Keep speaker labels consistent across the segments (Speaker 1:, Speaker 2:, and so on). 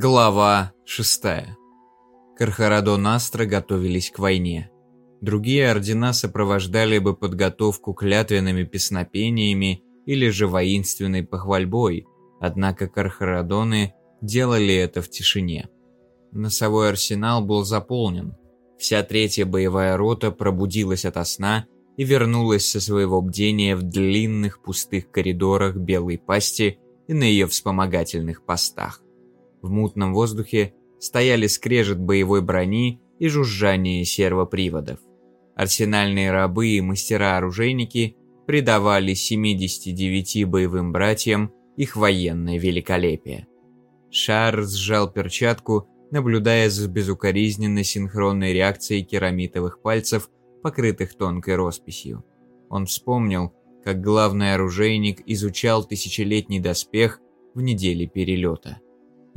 Speaker 1: Глава 6. Кархарадон Астра готовились к войне. Другие ордена сопровождали бы подготовку клятвенными песнопениями или же воинственной похвальбой, однако Кархарадоны делали это в тишине. Носовой арсенал был заполнен. Вся третья боевая рота пробудилась ото сна и вернулась со своего бдения в длинных пустых коридорах Белой Пасти и на ее вспомогательных постах. В мутном воздухе стояли скрежет боевой брони и жужжание сервоприводов. Арсенальные рабы и мастера-оружейники придавали 79 боевым братьям их военное великолепие. Шар сжал перчатку, наблюдая за безукоризненной синхронной реакцией керамитовых пальцев, покрытых тонкой росписью. Он вспомнил, как главный оружейник изучал тысячелетний доспех в неделе перелета.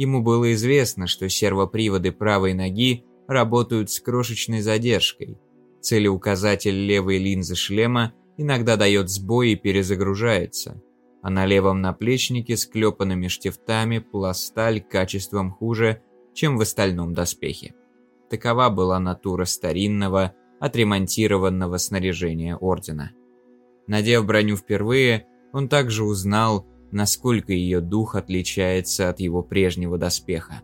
Speaker 1: Ему было известно, что сервоприводы правой ноги работают с крошечной задержкой. Целеуказатель левой линзы шлема иногда дает сбой и перезагружается, а на левом наплечнике с клепанными штифтами пласталь качеством хуже, чем в остальном доспехе. Такова была натура старинного, отремонтированного снаряжения Ордена. Надев броню впервые, он также узнал, насколько ее дух отличается от его прежнего доспеха.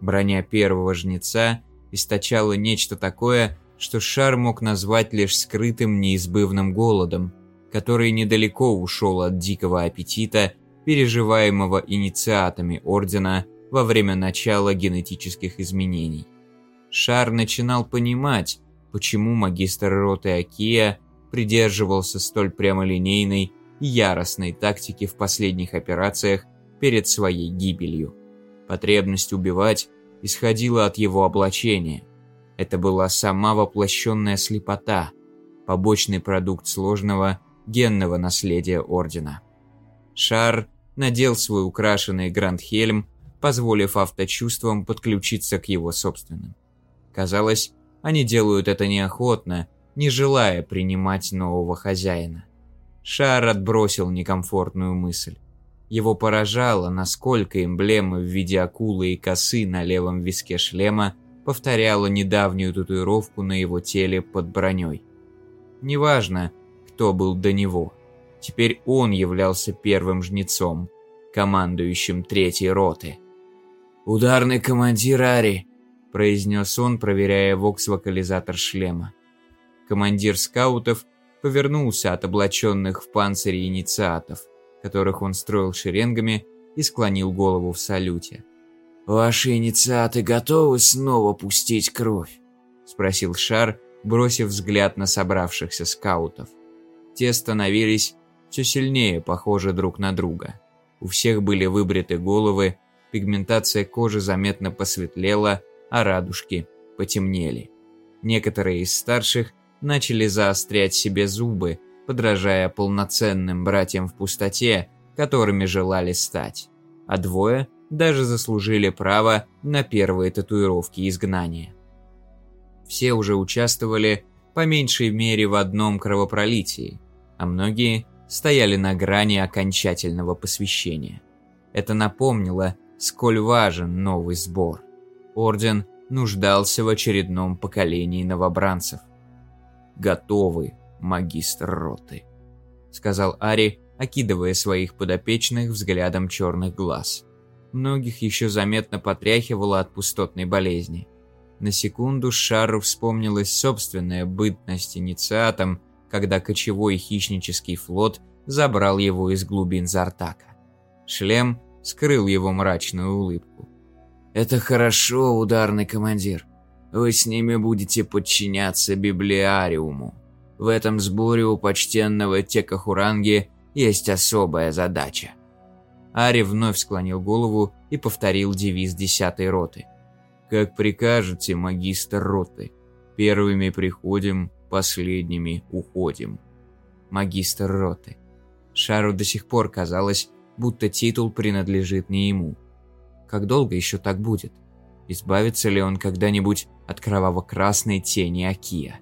Speaker 1: Броня первого жнеца источала нечто такое, что Шар мог назвать лишь скрытым неизбывным голодом, который недалеко ушел от дикого аппетита, переживаемого инициатами Ордена во время начала генетических изменений. Шар начинал понимать, почему магистр роты Акия придерживался столь прямолинейной яростной тактики в последних операциях перед своей гибелью. Потребность убивать исходила от его облачения. Это была сама воплощенная слепота, побочный продукт сложного генного наследия Ордена. Шар надел свой украшенный Грандхельм, позволив авточувствам подключиться к его собственным. Казалось, они делают это неохотно, не желая принимать нового хозяина. Шар отбросил некомфортную мысль. Его поражало, насколько эмблема в виде акулы и косы на левом виске шлема повторяла недавнюю татуировку на его теле под броней. Неважно, кто был до него. Теперь он являлся первым жнецом, командующим третьей роты. «Ударный командир Ари», – произнес он, проверяя вокс-вокализатор шлема. Командир скаутов повернулся от облаченных в панцире инициатов, которых он строил шеренгами, и склонил голову в салюте. «Ваши инициаты готовы снова пустить кровь?» – спросил Шар, бросив взгляд на собравшихся скаутов. Те становились все сильнее похожи друг на друга. У всех были выбриты головы, пигментация кожи заметно посветлела, а радужки потемнели. Некоторые из старших начали заострять себе зубы, подражая полноценным братьям в пустоте, которыми желали стать. А двое даже заслужили право на первые татуировки изгнания. Все уже участвовали по меньшей мере в одном кровопролитии, а многие стояли на грани окончательного посвящения. Это напомнило, сколь важен новый сбор. Орден нуждался в очередном поколении новобранцев готовы, магистр роты», — сказал Ари, окидывая своих подопечных взглядом черных глаз. Многих еще заметно потряхивало от пустотной болезни. На секунду Шару вспомнилась собственная бытность инициатом, когда кочевой хищнический флот забрал его из глубин Зартака. Шлем скрыл его мрачную улыбку. «Это хорошо, ударный командир. Вы с ними будете подчиняться библиариуму. В этом сборе у почтенного Текахуранги есть особая задача. Ари вновь склонил голову и повторил девиз десятой роты. «Как прикажете, магистр роты. Первыми приходим, последними уходим». Магистр роты. Шару до сих пор казалось, будто титул принадлежит не ему. Как долго еще так будет? Избавится ли он когда-нибудь от кроваво-красной тени Акия?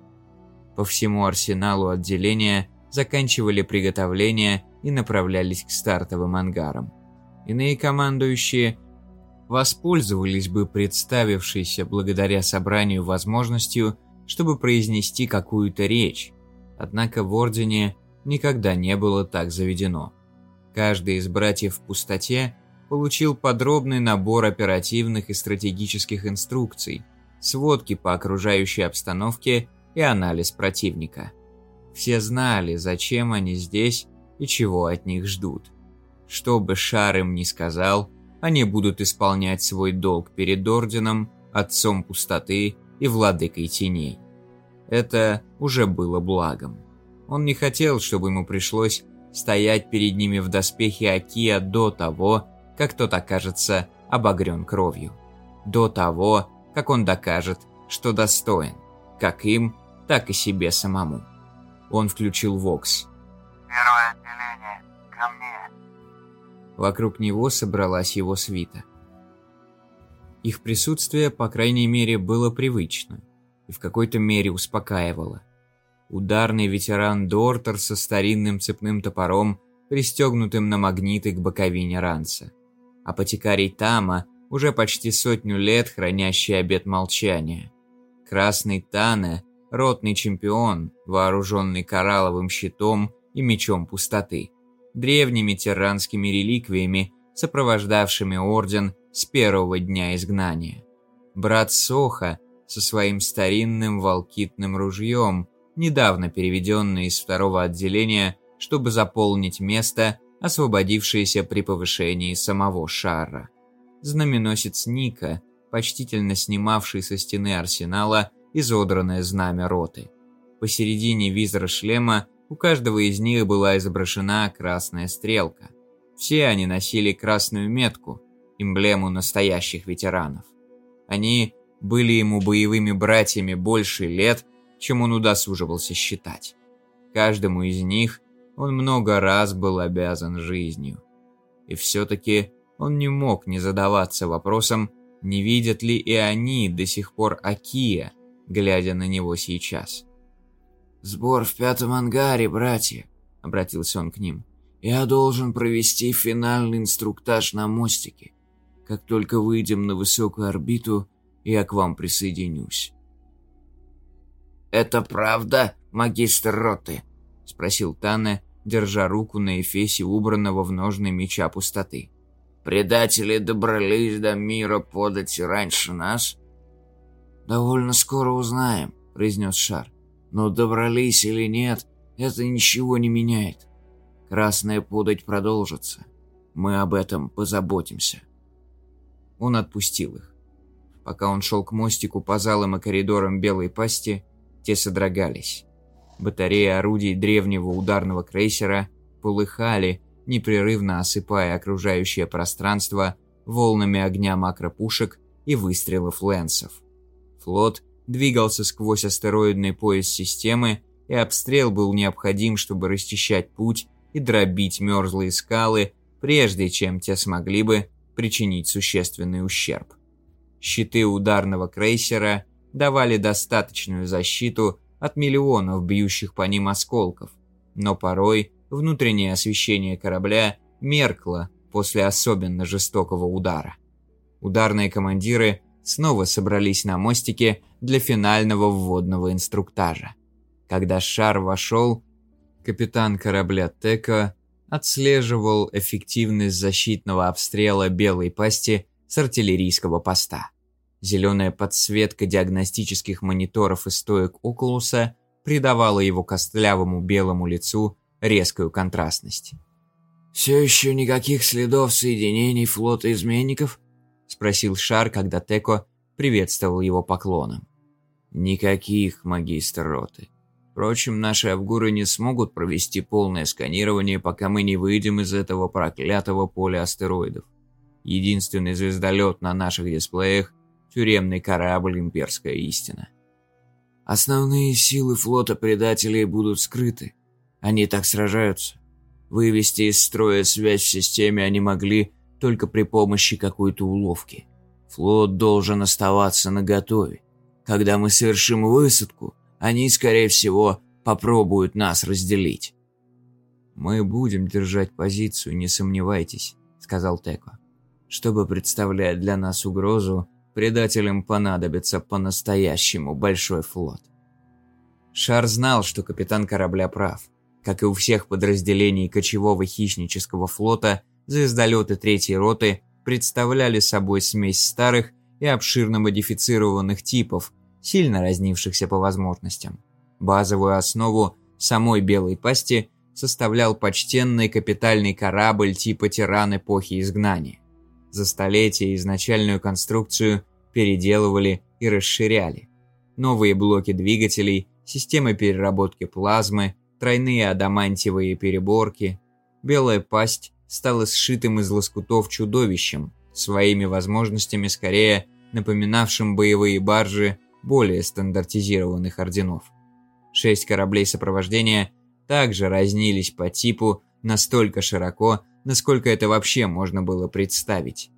Speaker 1: По всему арсеналу отделения заканчивали приготовления и направлялись к стартовым ангарам. Иные командующие воспользовались бы представившейся благодаря собранию возможностью, чтобы произнести какую-то речь. Однако в Ордене никогда не было так заведено. Каждый из братьев в пустоте получил подробный набор оперативных и стратегических инструкций, сводки по окружающей обстановке и анализ противника. Все знали, зачем они здесь и чего от них ждут. Что бы Шар им ни сказал, они будут исполнять свой долг перед Орденом, Отцом Пустоты и Владыкой Теней. Это уже было благом. Он не хотел, чтобы ему пришлось стоять перед ними в доспехе Акия до того, как тот окажется обогрен кровью. До того, как он докажет, что достоин, как им, так и себе самому. Он включил Вокс.
Speaker 2: «Первое отделение, ко мне!»
Speaker 1: Вокруг него собралась его свита. Их присутствие, по крайней мере, было привычно и в какой-то мере успокаивало. Ударный ветеран Дортер со старинным цепным топором, пристегнутым на магниты к боковине ранца. Апотекарий Тама, уже почти сотню лет хранящий обет молчания. Красный Тане, ротный чемпион, вооруженный коралловым щитом и мечом пустоты, древними тиранскими реликвиями, сопровождавшими орден с первого дня изгнания. Брат Соха со своим старинным волкитным ружьем, недавно переведенный из второго отделения, чтобы заполнить место, освободившееся при повышении самого шара. Знаменосец Ника, почтительно снимавший со стены арсенала изодранное знамя роты. Посередине визора шлема у каждого из них была изображена красная стрелка. Все они носили красную метку, эмблему настоящих ветеранов. Они были ему боевыми братьями больше лет, чем он удосуживался считать. Каждому из них он много раз был обязан жизнью. И все-таки он не мог не задаваться вопросом, не видят ли и они до сих пор Акия, глядя на него сейчас.
Speaker 3: «Сбор в пятом ангаре, братья», — обратился он к ним. «Я должен провести финальный инструктаж на мостике. Как только выйдем на высокую орбиту, я к вам присоединюсь».
Speaker 2: «Это правда, магистр роты?» — спросил
Speaker 1: Тане, держа руку на эфесе убранного в ножны меча пустоты.
Speaker 2: «Предатели добрались до мира подать раньше нас?»
Speaker 3: «Довольно скоро узнаем», — произнес Шар. «Но добрались или нет, это ничего не меняет. Красная подать продолжится. Мы об этом позаботимся».
Speaker 1: Он отпустил их. Пока он шел к мостику по залам и коридорам белой пасти, те содрогались. Батареи орудий древнего ударного крейсера полыхали, непрерывно осыпая окружающее пространство волнами огня макропушек и выстрелов лэнсов. Флот двигался сквозь астероидный пояс системы, и обстрел был необходим, чтобы расчищать путь и дробить мерзлые скалы, прежде чем те смогли бы причинить существенный ущерб. Щиты ударного крейсера давали достаточную защиту от миллионов бьющих по ним осколков, но порой внутреннее освещение корабля меркло после особенно жестокого удара. Ударные командиры снова собрались на мостике для финального вводного инструктажа. Когда шар вошел, капитан корабля Тека отслеживал эффективность защитного обстрела белой пасти с артиллерийского поста. Зеленая подсветка диагностических мониторов и стоек Окулуса придавала его костлявому белому лицу резкую контрастность.
Speaker 3: «Все еще никаких следов соединений флота изменников?» – спросил Шар, когда Теко приветствовал его поклоном. «Никаких, магистр роты. Впрочем, наши авгуры не смогут провести полное сканирование, пока мы не выйдем из этого проклятого поля астероидов. Единственный звездолет на наших дисплеях тюремный корабль «Имперская истина». Основные силы флота предателей будут скрыты. Они так сражаются. Вывести из строя связь в системе они могли только при помощи какой-то уловки. Флот должен оставаться наготове. Когда мы совершим высадку, они, скорее всего, попробуют нас разделить.
Speaker 1: «Мы будем держать позицию, не сомневайтесь», — сказал Теко. Чтобы представлять для нас угрозу, предателям понадобится по-настоящему большой флот. Шар знал, что капитан корабля прав. Как и у всех подразделений кочевого хищнического флота, звездолеты третьей роты представляли собой смесь старых и обширно модифицированных типов, сильно разнившихся по возможностям. Базовую основу самой Белой Пасти составлял почтенный капитальный корабль типа «Тиран эпохи изгнания». За столетия изначальную конструкцию переделывали и расширяли. Новые блоки двигателей, системы переработки плазмы, тройные адамантиевые переборки. Белая пасть стала сшитым из лоскутов чудовищем, своими возможностями скорее напоминавшим боевые баржи более стандартизированных орденов. Шесть кораблей сопровождения также разнились по типу настолько широко, насколько это вообще можно было представить.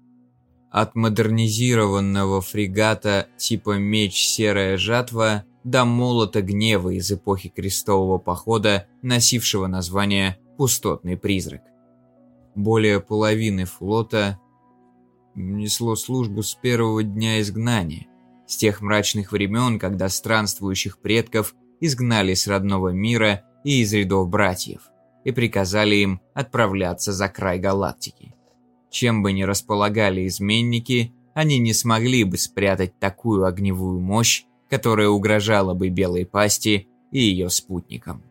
Speaker 1: От модернизированного фрегата типа «Меч Серая Жатва» до молота гнева из эпохи крестового похода, носившего название «Пустотный призрак». Более половины флота несло службу с первого дня изгнания, с тех мрачных времен, когда странствующих предков изгнали с родного мира и из рядов братьев, и приказали им отправляться за край галактики. Чем бы ни располагали изменники, они не смогли бы спрятать такую огневую мощь, которая угрожала бы Белой Пасти и ее спутникам.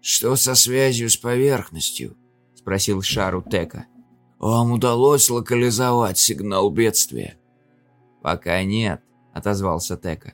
Speaker 4: «Что со связью с поверхностью?» – спросил Шару Тека.
Speaker 1: «Вам удалось локализовать сигнал бедствия?» «Пока нет», – отозвался Тека.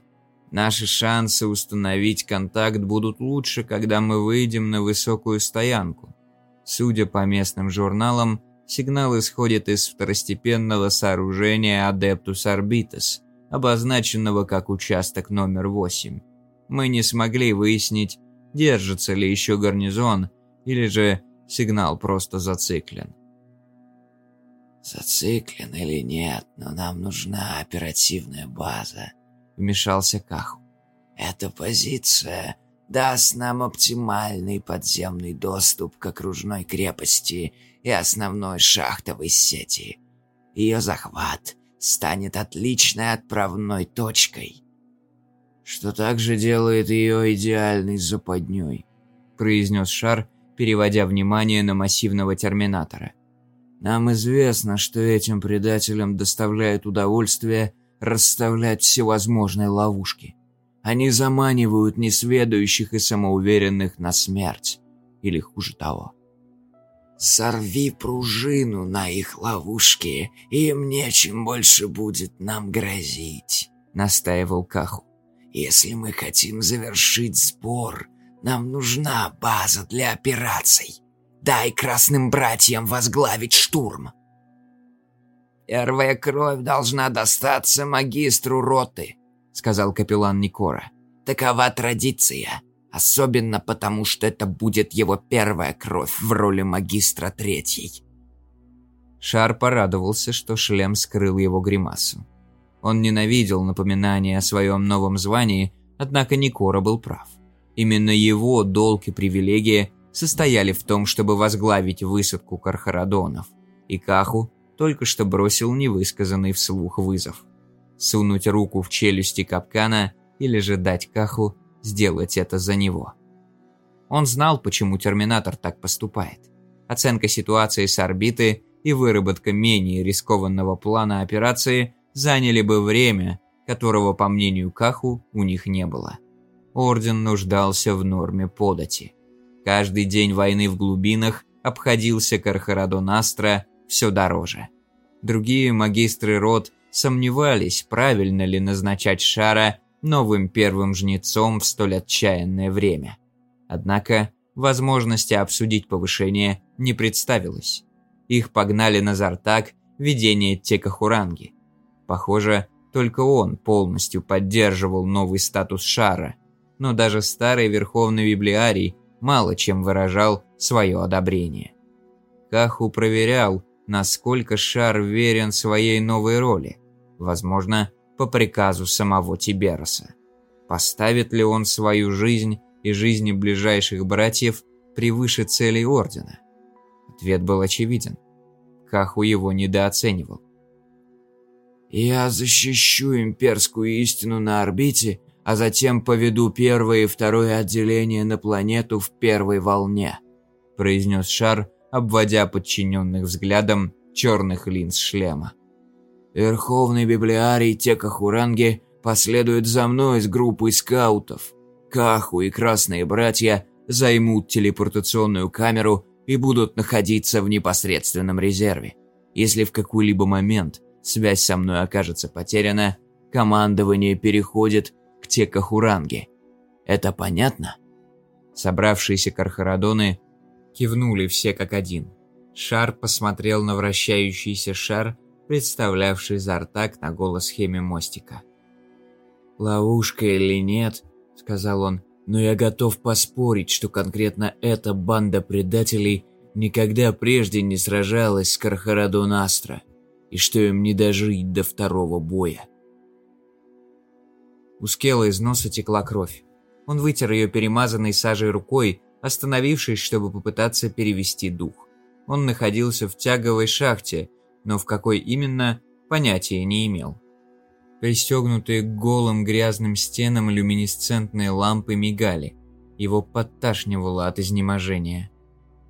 Speaker 1: «Наши шансы установить контакт будут лучше, когда мы выйдем на высокую стоянку. Судя по местным журналам, сигнал исходит из второстепенного сооружения Adeptus Arbitus, обозначенного как участок номер 8. Мы не смогли выяснить, держится ли еще гарнизон, или же сигнал просто зациклен.
Speaker 4: «Зациклен или нет, но нам нужна оперативная база», — вмешался Каху. «Эта позиция даст нам оптимальный подземный доступ к окружной крепости и основной шахтовой сети. Ее захват станет отличной отправной точкой».
Speaker 1: «Что также делает ее идеальной западней», — произнес Шар, переводя внимание на массивного терминатора. Нам известно, что этим предателям доставляет удовольствие расставлять всевозможные ловушки. Они заманивают несведущих и самоуверенных на смерть. Или хуже того.
Speaker 4: «Сорви пружину на их ловушке, им нечем больше будет нам грозить», — настаивал Каху. «Если мы хотим завершить сбор, нам нужна база для операций». Дай красным братьям возглавить штурм.
Speaker 1: Первая кровь должна достаться магистру роты, сказал капеллан Никора.
Speaker 4: Такова традиция, особенно потому, что это будет его первая кровь в роли магистра третьей.
Speaker 1: Шар порадовался, что шлем скрыл его гримасу. Он ненавидел напоминания о своем новом звании, однако Никора был прав. Именно его долг и привилегия состояли в том, чтобы возглавить высадку кархарадонов, и Каху только что бросил невысказанный вслух вызов. Сунуть руку в челюсти капкана или же дать Каху сделать это за него. Он знал, почему Терминатор так поступает. Оценка ситуации с орбиты и выработка менее рискованного плана операции заняли бы время, которого, по мнению Каху, у них не было. Орден нуждался в норме подати. Каждый день войны в глубинах обходился Кархарадон Астра все дороже. Другие магистры род сомневались, правильно ли назначать Шара новым первым жнецом в столь отчаянное время. Однако возможности обсудить повышение не представилось. Их погнали на Зартак ведение Текахуранги. Похоже, только он полностью поддерживал новый статус Шара, но даже старый Верховный Библиарий мало чем выражал свое одобрение. Каху проверял, насколько Шар верен своей новой роли, возможно, по приказу самого Тибероса. Поставит ли он свою жизнь и жизни ближайших братьев превыше целей Ордена? Ответ был очевиден. Каху его недооценивал.
Speaker 3: «Я защищу имперскую истину на орбите, а затем поведу первое и второе отделение на планету в первой волне», произнес Шар, обводя подчиненных взглядом черных линз шлема. «Верховный библиарий Текахуранги последует за мной с группой скаутов. Каху и Красные Братья займут телепортационную камеру и будут находиться в непосредственном резерве. Если в какой-либо момент связь со мной окажется потеряна, командование переходит к Текахуранге. Это понятно?»
Speaker 1: Собравшиеся кархарадоны кивнули все как один. Шар посмотрел на вращающийся шар, представлявший Зартак на голос схеме мостика.
Speaker 3: «Ловушка или нет?» – сказал он. «Но я готов поспорить, что конкретно эта банда предателей никогда прежде не сражалась с Кархарадон Астра, и что им не дожить до второго боя».
Speaker 1: У Скелла из носа текла кровь. Он вытер ее перемазанной сажей рукой, остановившись, чтобы попытаться перевести дух. Он находился в тяговой шахте, но в какой именно, понятия не имел. Пристегнутые к голым грязным стенам люминесцентные лампы мигали. Его подташнивало от изнеможения.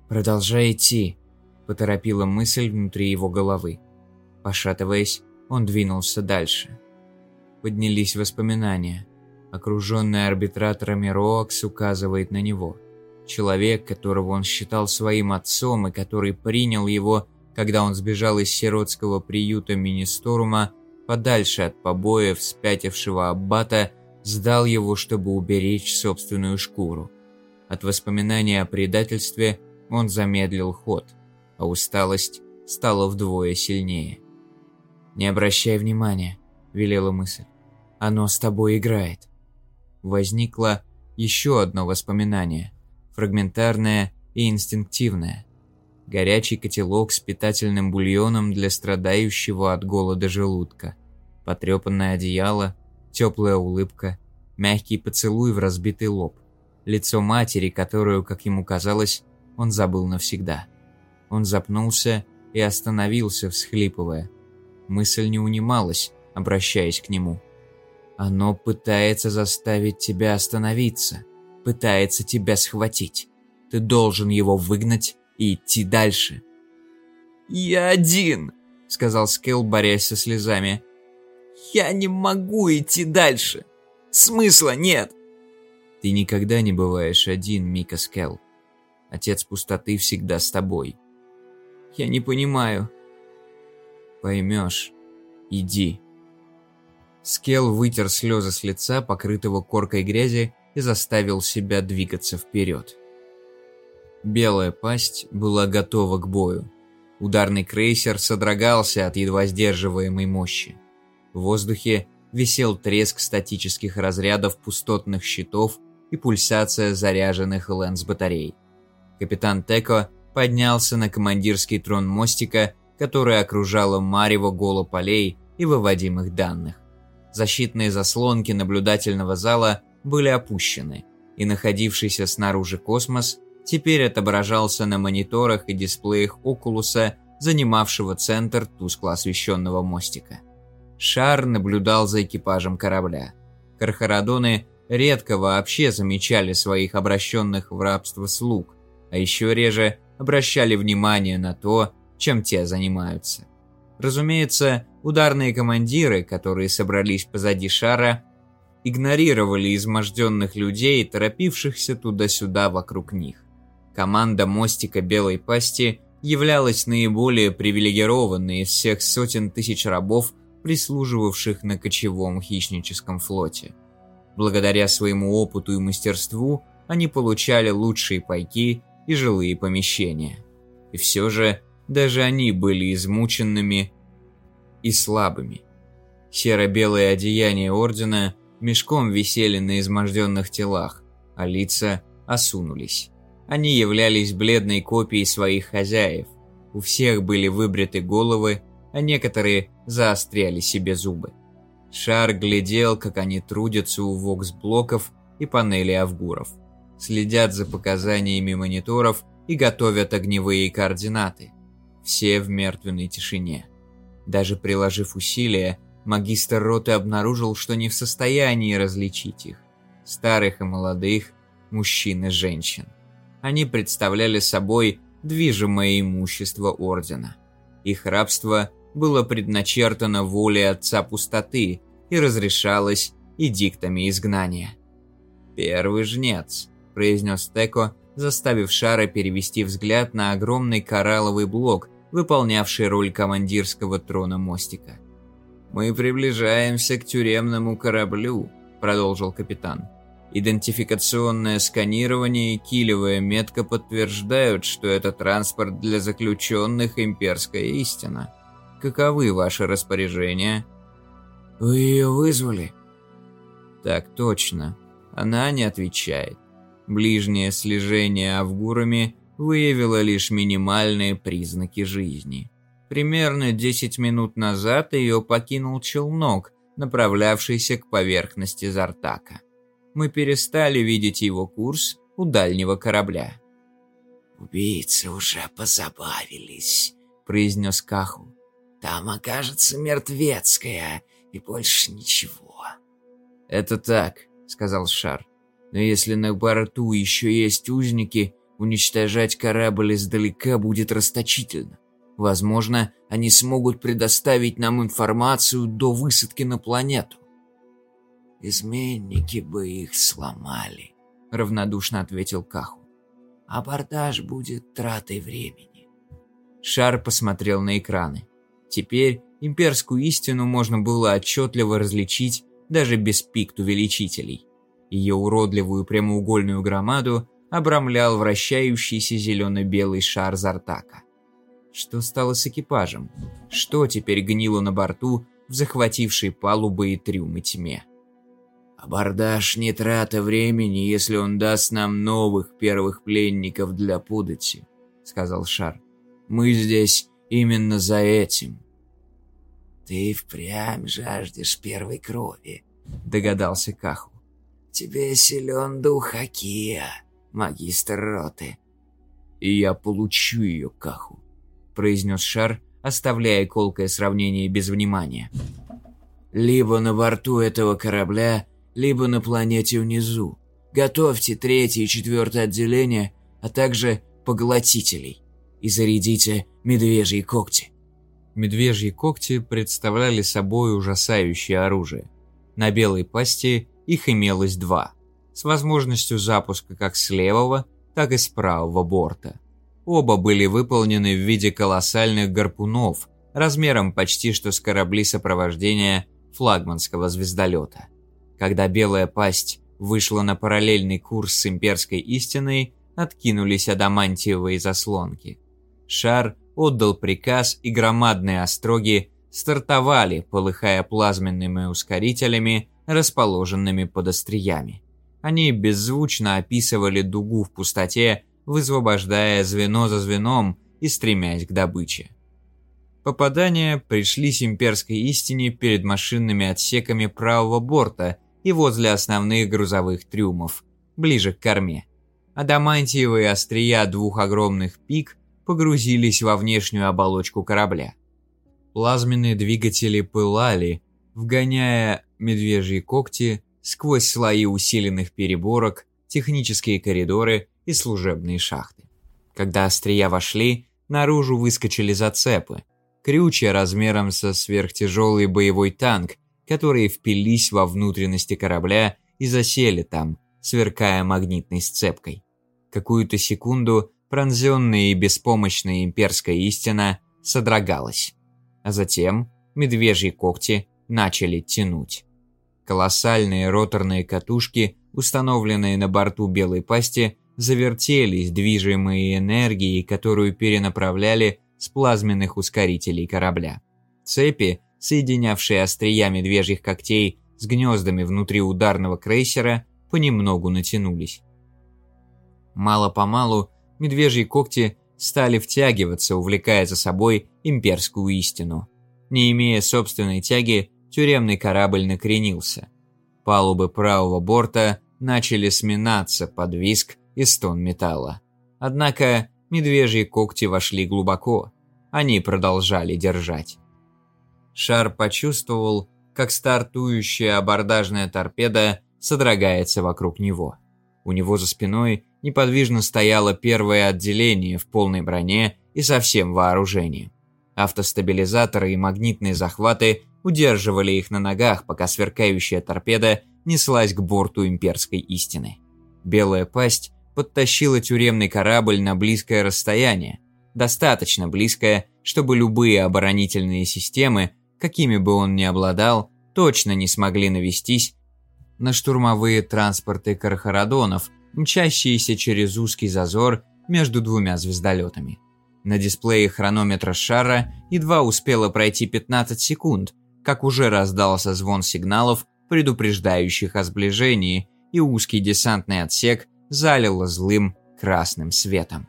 Speaker 1: «Продолжай идти», – поторопила мысль внутри его головы. Пошатываясь, он двинулся дальше. Поднялись воспоминания. Окруженный арбитраторами Роакс указывает на него – Человек, которого он считал своим отцом и который принял его, когда он сбежал из сиротского приюта Министорума, подальше от побоев спятившего аббата, сдал его, чтобы уберечь собственную шкуру. От воспоминания о предательстве он замедлил ход, а усталость стала вдвое сильнее. «Не обращай внимания», – велела мысль. «Оно с тобой играет». Возникло еще одно воспоминание – фрагментарное и инстинктивное. Горячий котелок с питательным бульоном для страдающего от голода желудка. Потрепанное одеяло, теплая улыбка, мягкий поцелуй в разбитый лоб. Лицо матери, которую, как ему казалось, он забыл навсегда. Он запнулся и остановился, всхлипывая. Мысль не унималась, обращаясь к нему. «Оно пытается заставить тебя остановиться», пытается тебя схватить. Ты должен его выгнать и идти дальше.
Speaker 2: «Я один», — сказал Скелл, борясь со слезами. «Я не могу идти дальше. Смысла нет».
Speaker 1: Ты никогда не бываешь один, Мика Скелл. Отец пустоты всегда с тобой.
Speaker 2: Я не понимаю.
Speaker 1: Поймешь. Иди. Скелл вытер слезы с лица, покрытого коркой грязи, и заставил себя двигаться вперед. Белая пасть была готова к бою. Ударный крейсер содрогался от едва сдерживаемой мощи. В воздухе висел треск статических разрядов пустотных щитов и пульсация заряженных лэнс-батарей. Капитан Теко поднялся на командирский трон мостика, который окружало марево голополей и выводимых данных. Защитные заслонки наблюдательного зала были опущены, и находившийся снаружи космос теперь отображался на мониторах и дисплеях Окулуса, занимавшего центр тускло освещенного мостика. Шар наблюдал за экипажем корабля. Кархарадоны редко вообще замечали своих обращенных в рабство слуг, а еще реже обращали внимание на то, чем те занимаются. Разумеется, ударные командиры, которые собрались позади шара, игнорировали изможденных людей, торопившихся туда-сюда вокруг них. Команда мостика Белой Пасти являлась наиболее привилегированной из всех сотен тысяч рабов, прислуживавших на кочевом хищническом флоте. Благодаря своему опыту и мастерству они получали лучшие пайки и жилые помещения. И все же, даже они были измученными и слабыми. Серо-белое одеяние Ордена – мешком висели на изможденных телах, а лица осунулись. Они являлись бледной копией своих хозяев. У всех были выбриты головы, а некоторые заостряли себе зубы. Шар глядел, как они трудятся у вокс-блоков и панели авгуров, следят за показаниями мониторов и готовят огневые координаты. все в мертвенной тишине. Даже приложив усилия, магистр роты обнаружил, что не в состоянии различить их. Старых и молодых, мужчин и женщин. Они представляли собой движимое имущество Ордена. Их рабство было предначертано волей Отца Пустоты и разрешалось эдиктами изгнания. «Первый жнец», – произнес Теко, заставив Шара перевести взгляд на огромный коралловый блок, выполнявший роль командирского трона мостика. «Мы приближаемся к тюремному кораблю», – продолжил капитан. Идентификационное сканирование и килевая метка подтверждают, что это транспорт для заключенных имперская истина. Каковы ваши распоряжения?
Speaker 2: Вы ее вызвали?
Speaker 1: Так точно. Она не отвечает. Ближнее слежение Авгурами выявило лишь минимальные признаки жизни. Примерно 10 минут назад ее покинул челнок, направлявшийся к поверхности Зартака мы перестали видеть его курс у дальнего корабля.
Speaker 2: «Убийцы уже позабавились», — произнес Каху. «Там окажется мертвецкая и больше ничего».
Speaker 1: «Это так», — сказал Шар. «Но если на борту еще есть узники, уничтожать корабль издалека будет расточительно. Возможно, они смогут предоставить нам информацию до высадки на планету.
Speaker 2: «Изменники бы их сломали», — равнодушно ответил Каху. «Абордаж будет тратой времени».
Speaker 1: Шар посмотрел на экраны. Теперь имперскую истину можно было отчетливо различить даже без пикт-увеличителей. Ее уродливую прямоугольную громаду обрамлял вращающийся зелено-белый шар Зартака. Что стало с экипажем? Что теперь гнило на борту в захватившей палубы и трюмы тьме?
Speaker 2: Абордаж не трата времени, если он даст нам новых первых пленников для Пудати», — сказал Шар. «Мы здесь именно за этим». «Ты впрямь жаждешь первой крови», — догадался Каху. «Тебе силен дух Акия, магистр роты».
Speaker 1: «И я получу ее, Каху», — произнес Шар, оставляя колкое сравнение без внимания.
Speaker 2: «Либо на борту этого корабля либо на планете внизу. Готовьте третье и четвертое отделение, а также поглотителей. И зарядите медвежьи когти.
Speaker 1: Медвежьи когти представляли собой ужасающее оружие. На белой пасти их имелось два, с возможностью запуска как с левого, так и с правого борта. Оба были выполнены в виде колоссальных гарпунов, размером почти что с корабли сопровождения флагманского звездолета. Когда белая пасть вышла на параллельный курс с имперской истиной, откинулись адамантиевые заслонки. Шар отдал приказ, и громадные остроги стартовали, полыхая плазменными ускорителями, расположенными под остриями. Они беззвучно описывали дугу в пустоте, высвобождая звено за звеном и стремясь к добыче. Попадания пришлись имперской истине перед машинными отсеками правого борта и возле основных грузовых трюмов, ближе к корме. Адамантиевые острия двух огромных пик погрузились во внешнюю оболочку корабля. Плазменные двигатели пылали, вгоняя медвежьи когти сквозь слои усиленных переборок, технические коридоры и служебные шахты. Когда острия вошли, наружу выскочили зацепы, крючья размером со сверхтяжелый боевой танк которые впились во внутренности корабля и засели там, сверкая магнитной сцепкой. Какую-то секунду пронзенная и беспомощная имперская истина содрогалась. А затем медвежьи когти начали тянуть. Колоссальные роторные катушки, установленные на борту белой пасти, завертелись, движимые энергией, которую перенаправляли с плазменных ускорителей корабля. Цепи, соединявшие острия медвежьих когтей с гнездами внутри ударного крейсера, понемногу натянулись. Мало-помалу медвежьи когти стали втягиваться, увлекая за собой имперскую истину. Не имея собственной тяги, тюремный корабль накренился. Палубы правого борта начали сминаться под виск и стон металла. Однако медвежьи когти вошли глубоко.
Speaker 5: они продолжали держать. Шар почувствовал, как стартующая абордажная торпеда содрогается вокруг него. У него за спиной неподвижно стояло первое отделение в полной броне и со всем вооружением. Автостабилизаторы и магнитные захваты удерживали их на ногах, пока сверкающая торпеда неслась к борту имперской истины. Белая пасть подтащила тюремный корабль на близкое расстояние, достаточно близкое, чтобы любые оборонительные системы, какими бы он ни обладал, точно не смогли навестись на штурмовые транспорты Кархарадонов, мчащиеся через узкий зазор между двумя звездолетами. На дисплее хронометра шара едва успело пройти 15 секунд, как уже раздался звон сигналов, предупреждающих о сближении, и узкий десантный отсек залило злым красным светом.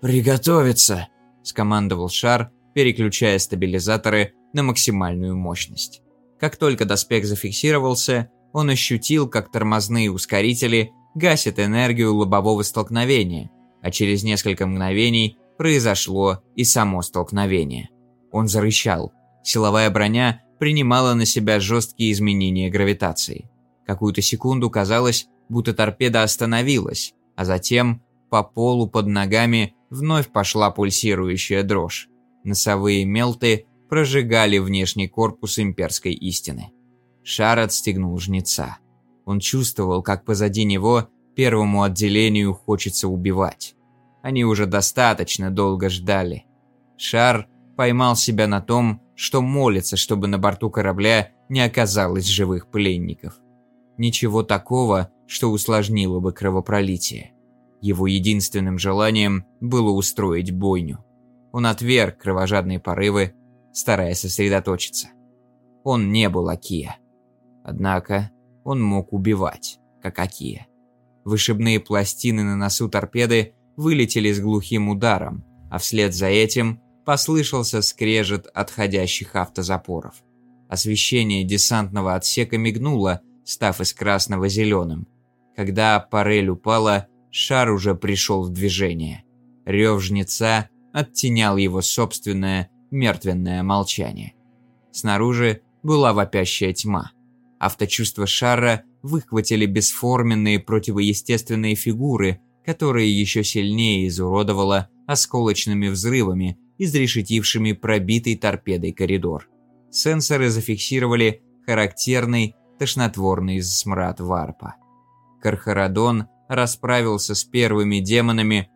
Speaker 1: «Приготовиться!» – скомандовал шар, переключая стабилизаторы на максимальную мощность. Как только доспех зафиксировался, он ощутил, как тормозные ускорители гасят энергию лобового столкновения, а через несколько мгновений произошло и само столкновение. Он зарычал. Силовая броня принимала на себя жесткие изменения гравитации. Какую-то секунду казалось, будто торпеда остановилась, а затем по полу под ногами вновь пошла пульсирующая дрожь. Носовые мелты прожигали внешний корпус имперской истины. Шар отстегнул жнеца. Он чувствовал, как позади него первому отделению хочется убивать. Они уже достаточно долго ждали. Шар поймал себя на том, что молится, чтобы на борту корабля не оказалось живых пленников. Ничего такого, что усложнило бы кровопролитие. Его единственным желанием было устроить бойню. Он отверг кровожадные порывы, стараясь сосредоточиться. Он не был Акия. Однако он мог убивать, как Акия. Вышибные пластины на носу торпеды вылетели с глухим ударом, а вслед за этим послышался скрежет отходящих автозапоров. Освещение десантного отсека мигнуло, став из красного зеленым. Когда парель упала, шар уже пришел в движение. Рев жнеца оттенял его собственное мертвенное молчание. Снаружи была вопящая тьма. Авточувства шара выхватили бесформенные противоестественные фигуры, которые еще сильнее изуродовало осколочными взрывами, изрешетившими пробитый торпедой коридор. Сенсоры зафиксировали характерный тошнотворный смрад варпа. Кархарадон расправился с первыми демонами,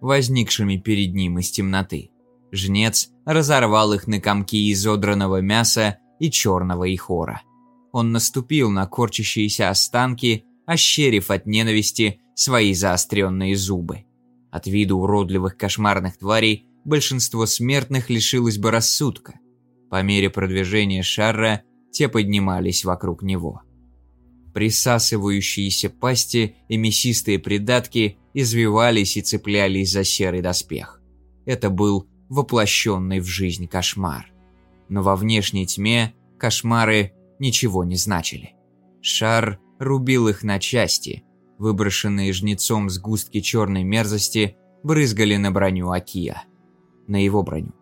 Speaker 1: возникшими перед ним из темноты. Жнец разорвал их на комки изодранного мяса и черного ихора. Он наступил на корчащиеся останки, ощерив от ненависти свои заостренные зубы. От вида уродливых кошмарных тварей большинство смертных лишилось бы рассудка. По мере продвижения шара те поднимались вокруг него. Присасывающиеся пасти и мясистые придатки извивались и цеплялись за серый доспех. Это был воплощенный в жизнь кошмар. Но во внешней тьме кошмары ничего не значили. Шар рубил их на части, выброшенные жнецом сгустки черной мерзости брызгали на броню Акия. На его броню.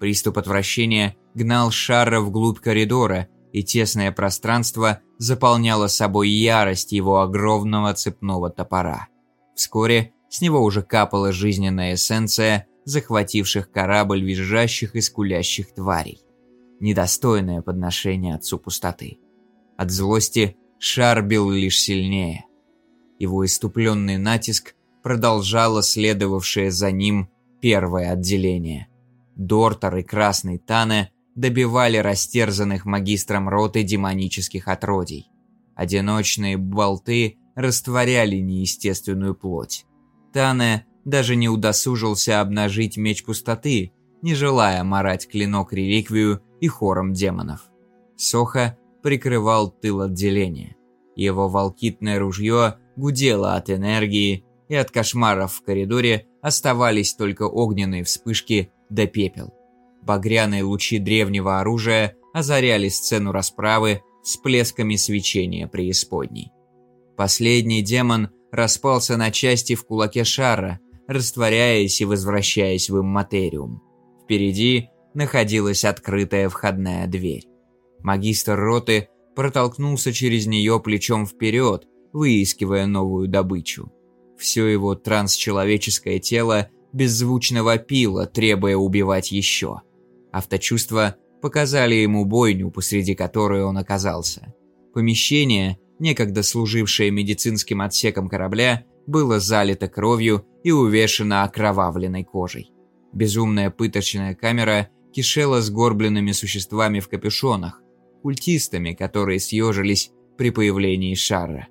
Speaker 1: Приступ отвращения гнал Шара вглубь коридора, и тесное пространство заполняло собой ярость его огромного цепного топора. Вскоре с него уже капала жизненная эссенция захвативших корабль визжащих и скулящих тварей. Недостойное подношение отцу пустоты. От злости шар бил лишь сильнее. Его иступленный натиск продолжало следовавшее за ним первое отделение. Дортор и Красный Тане добивали растерзанных магистром роты демонических отродий. Одиночные болты растворяли неестественную плоть. Тане даже не удосужился обнажить меч пустоты, не желая марать клинок-реликвию и хором демонов. Соха прикрывал тыл отделения. Его волкитное ружье гудело от энергии, и от кошмаров в коридоре оставались только огненные вспышки да пепел. Багряные лучи древнего оружия озаряли сцену расправы всплесками свечения преисподней. Последний демон распался на части в кулаке шара, растворяясь и возвращаясь в имматериум. Впереди находилась открытая входная дверь. Магистр роты протолкнулся через нее плечом вперед, выискивая новую добычу. Все его трансчеловеческое тело беззвучно вопило, требуя убивать еще. Авточувства показали ему бойню, посреди которой он оказался. Помещение, некогда служившее медицинским отсеком корабля, было залито кровью и увешано окровавленной кожей. Безумная пыточная камера кишела сгорбленными существами в капюшонах, культистами, которые съежились при появлении шара.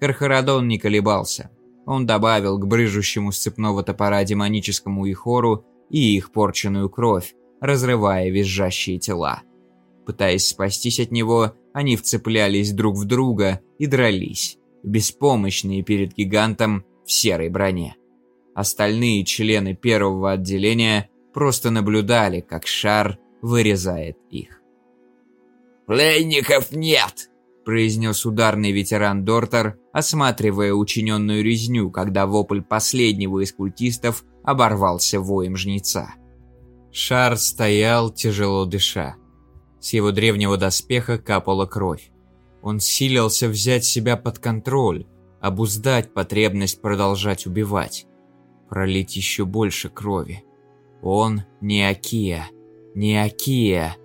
Speaker 1: Кархарадон не колебался. Он добавил к брыжущему с цепного топора демоническому ихору и их порченную кровь, разрывая визжащие тела. Пытаясь спастись от него, они вцеплялись друг в друга и дрались, беспомощные перед гигантом в серой броне. Остальные члены первого отделения просто наблюдали, как шар вырезает их.
Speaker 2: «Пленников нет!»
Speaker 1: – произнес ударный ветеран Дортер, осматривая учиненную резню, когда вопль последнего из культистов оборвался воем жнеца. Шар стоял, тяжело дыша. С его древнего доспеха капала кровь. Он силился взять себя под контроль, обуздать потребность продолжать убивать, пролить еще больше крови. Он не Акия, не Акия.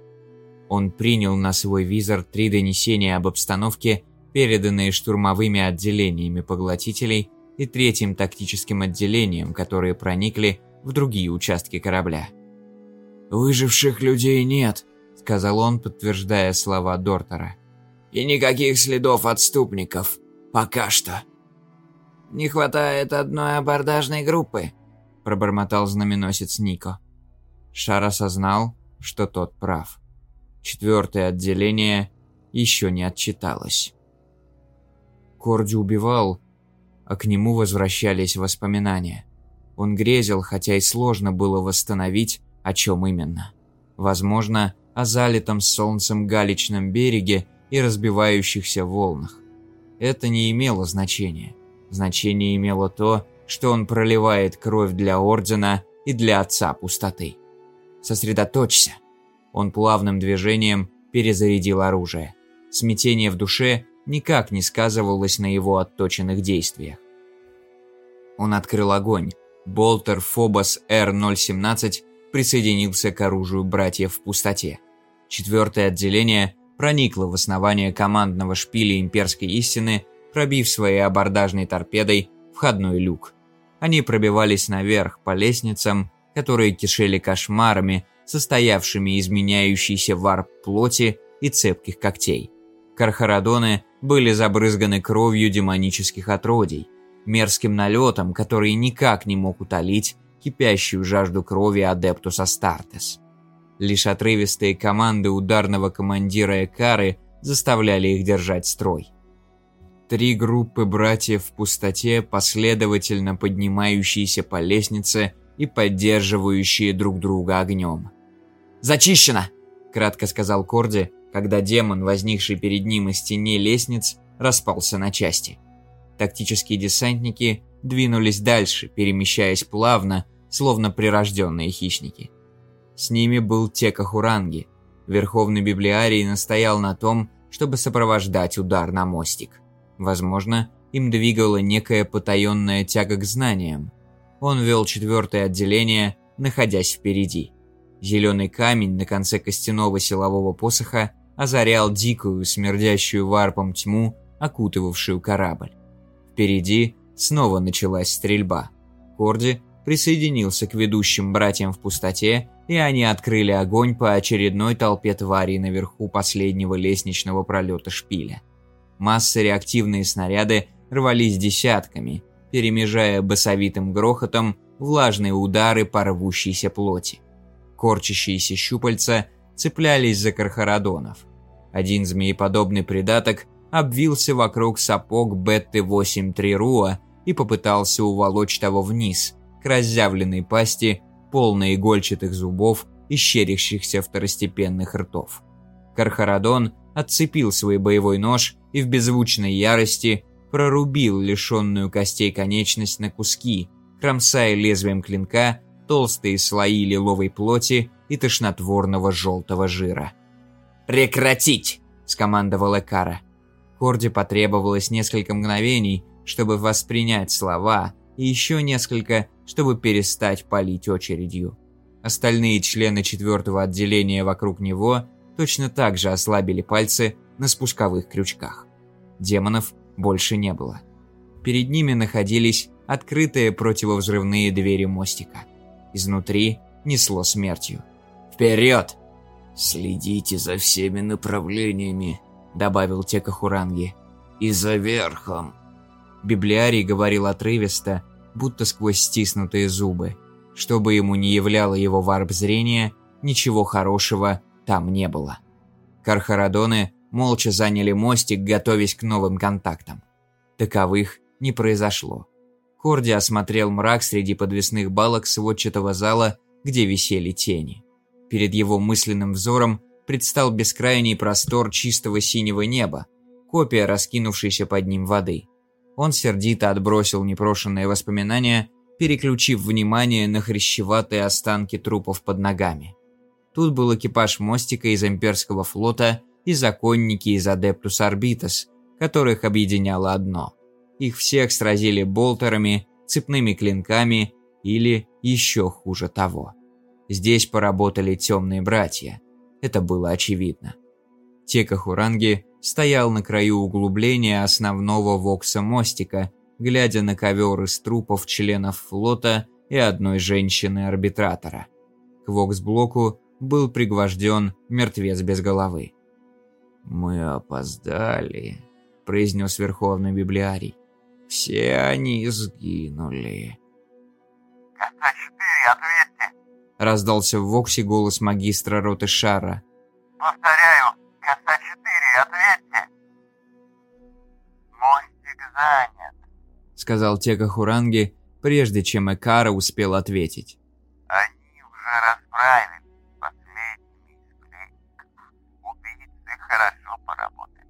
Speaker 1: Он принял на свой визор три донесения об обстановке, переданные штурмовыми отделениями поглотителей и третьим тактическим отделением, которые проникли в другие участки корабля.
Speaker 3: «Выживших людей нет», — сказал он, подтверждая слова Дортера.
Speaker 2: «И никаких следов отступников. Пока что».
Speaker 6: «Не хватает одной абордажной группы», –
Speaker 1: пробормотал знаменосец Нико. Шар осознал, что тот прав. Четвертое отделение еще не отчиталось. Корди убивал, а к нему возвращались воспоминания. Он грезил, хотя и сложно было восстановить, о чем именно. Возможно, о залитом солнцем галечном береге и разбивающихся волнах. Это не имело значения. Значение имело то, что он проливает кровь для Ордена и для Отца Пустоты. Сосредоточься. Он плавным движением перезарядил оружие. Смятение в душе никак не сказывалось на его отточенных действиях. Он открыл огонь. Болтер Фобос Р-017 присоединился к оружию братьев в пустоте. Четвертое отделение проникло в основание командного шпиля имперской истины, пробив своей абордажной торпедой входной люк. Они пробивались наверх по лестницам, которые кишели кошмарами, состоявшими из меняющейся варп плоти и цепких когтей. Кархарадоны были забрызганы кровью демонических отродий, мерзким налетом, который никак не мог утолить кипящую жажду крови Адептус Астартес. Лишь отрывистые команды ударного командира Экары заставляли их держать строй. Три группы братьев в пустоте, последовательно поднимающиеся по лестнице и поддерживающие друг друга огнем. «Зачищено!» – кратко сказал Корди, когда демон, возникший перед ним из теней лестниц, распался на части. Тактические десантники двинулись дальше, перемещаясь плавно, словно прирожденные хищники. С ними был Тека Хуранги. Верховный библиарий настоял на том, чтобы сопровождать удар на мостик. Возможно, им двигала некая потаенная тяга к знаниям. Он вел четвертое отделение, находясь впереди. Зеленый камень на конце костяного силового посоха озарял дикую, смердящую варпом тьму, окутывавшую корабль. Впереди снова началась стрельба. Корди присоединился к ведущим братьям в пустоте, и они открыли огонь по очередной толпе тварей наверху последнего лестничного пролета шпиля. Массы реактивные снаряды рвались десятками, перемежая басовитым грохотом влажные удары по рвущейся плоти. Корчащиеся щупальца цеплялись за кархарадонов. Один змееподобный придаток обвился вокруг сапог Бетты-8 Трируа и попытался уволочь того вниз, к разъявленной пасти, полной игольчатых зубов и щерящихся второстепенных ртов. Кархарадон отцепил свой боевой нож и в беззвучной ярости прорубил лишенную костей конечность на куски, кромсая лезвием клинка
Speaker 7: толстые слои лиловой плоти и тошнотворного желтого жира.
Speaker 1: «Прекратить!» – скомандовала Кара. Корде потребовалось несколько мгновений, чтобы воспринять слова, и еще несколько, чтобы перестать палить очередью. Остальные члены четвертого отделения вокруг него точно так же ослабили пальцы на спусковых крючках. Демонов больше не было. Перед ними находились открытые противовзрывные двери мостика. Изнутри несло смертью. «Вперед!»
Speaker 8: «Следите за всеми направлениями», — добавил Текахуранги. «И за верхом».
Speaker 1: Библиарий говорил отрывисто, будто сквозь стиснутые зубы. Что бы ему ни являло его варп зрения, ничего хорошего там не было. Кархарадоны молча заняли мостик, готовясь к новым контактам. Таковых не произошло. Корди осмотрел мрак среди подвесных балок сводчатого зала, где висели тени. Перед его мысленным взором предстал бескрайний простор чистого синего неба, копия раскинувшейся под ним воды. Он сердито отбросил непрошенные воспоминания, переключив внимание на хрящеватые останки трупов под ногами. Тут был экипаж мостика из имперского флота и законники из Адептус Арбитас, которых объединяло одно. Их всех сразили болтерами, цепными клинками или еще хуже того. Здесь поработали темные братья. Это было очевидно. Текахуранги стоял на краю углубления основного вокса мостика, глядя на ковер из трупов членов флота и одной женщины-арбитратора. К вокс-блоку был пригвожден мертвец без головы.
Speaker 8: «Мы опоздали», – произнес Верховный Библиарий. «Все они сгинули».
Speaker 9: «Коса-4, ответьте!»
Speaker 1: – раздался в Воксе голос магистра роты Шара.
Speaker 9: «Повторяю, занят», –
Speaker 1: сказал Тека Хуранги, прежде чем Экара успел ответить.
Speaker 9: «Они уже расправились с последними из пленников. Убийцы хорошо поработали.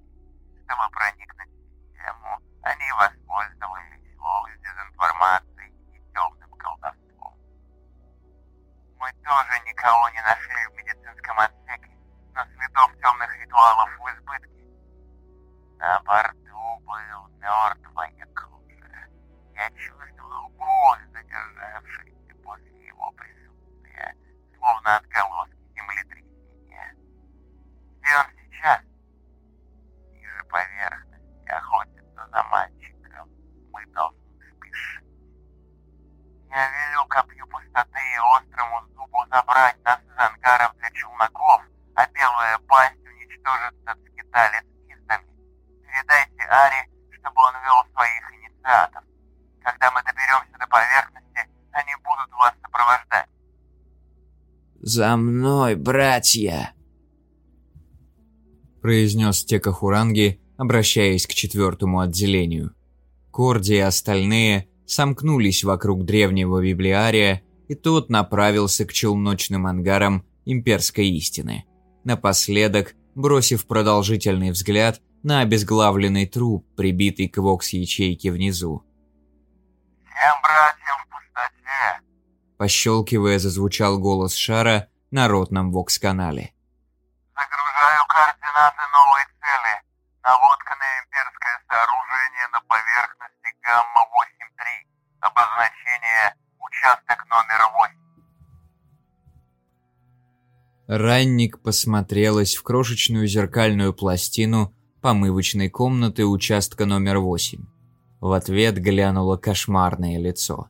Speaker 9: Чтобы проникнуть в систему, они воспользовались ложь дезинформацией и темным колдовством. Мы тоже никого не нашли «За
Speaker 8: мной, братья!»
Speaker 1: произнес Текахуранги, обращаясь к четвертому отделению. Корди и остальные сомкнулись вокруг древнего библиария, и тот направился к челночным ангарам имперской истины. Напоследок, бросив продолжительный взгляд на обезглавленный труп, прибитый к вокс-ячейке внизу.
Speaker 9: Всем пустоте.
Speaker 1: Пощелкивая, зазвучал голос Шара на ротном вокс-канале.
Speaker 9: Загружаю координаты новой цели. Наводка на имперское сооружение на поверхности Гамма-8-3. Обозначение «Участок номер 8».
Speaker 1: Ранник посмотрелась в крошечную зеркальную пластину помывочной комнаты участка номер 8. В ответ глянуло кошмарное лицо.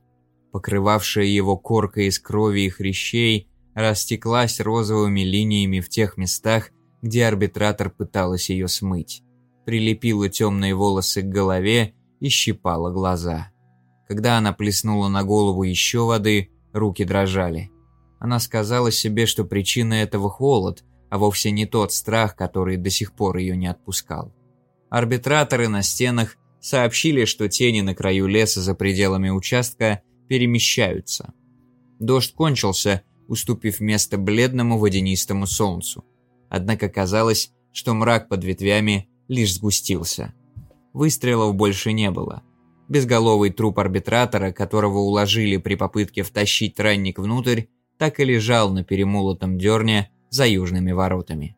Speaker 1: Покрывавшая его корка из крови и хрящей растеклась розовыми линиями в тех местах, где арбитратор пыталась ее смыть. Прилепила темные волосы к голове и щипала глаза. Когда она плеснула на голову еще воды, руки дрожали. Она сказала себе, что причина этого холод, а вовсе не тот страх, который до сих пор ее не отпускал. Арбитраторы на стенах сообщили, что тени на краю леса за пределами участка перемещаются. Дождь кончился, уступив место бледному водянистому солнцу. Однако казалось, что мрак под ветвями лишь сгустился. Выстрелов больше не было. Безголовый труп арбитратора, которого уложили при попытке втащить ранник внутрь, так и лежал на перемолотом дерне за южными воротами.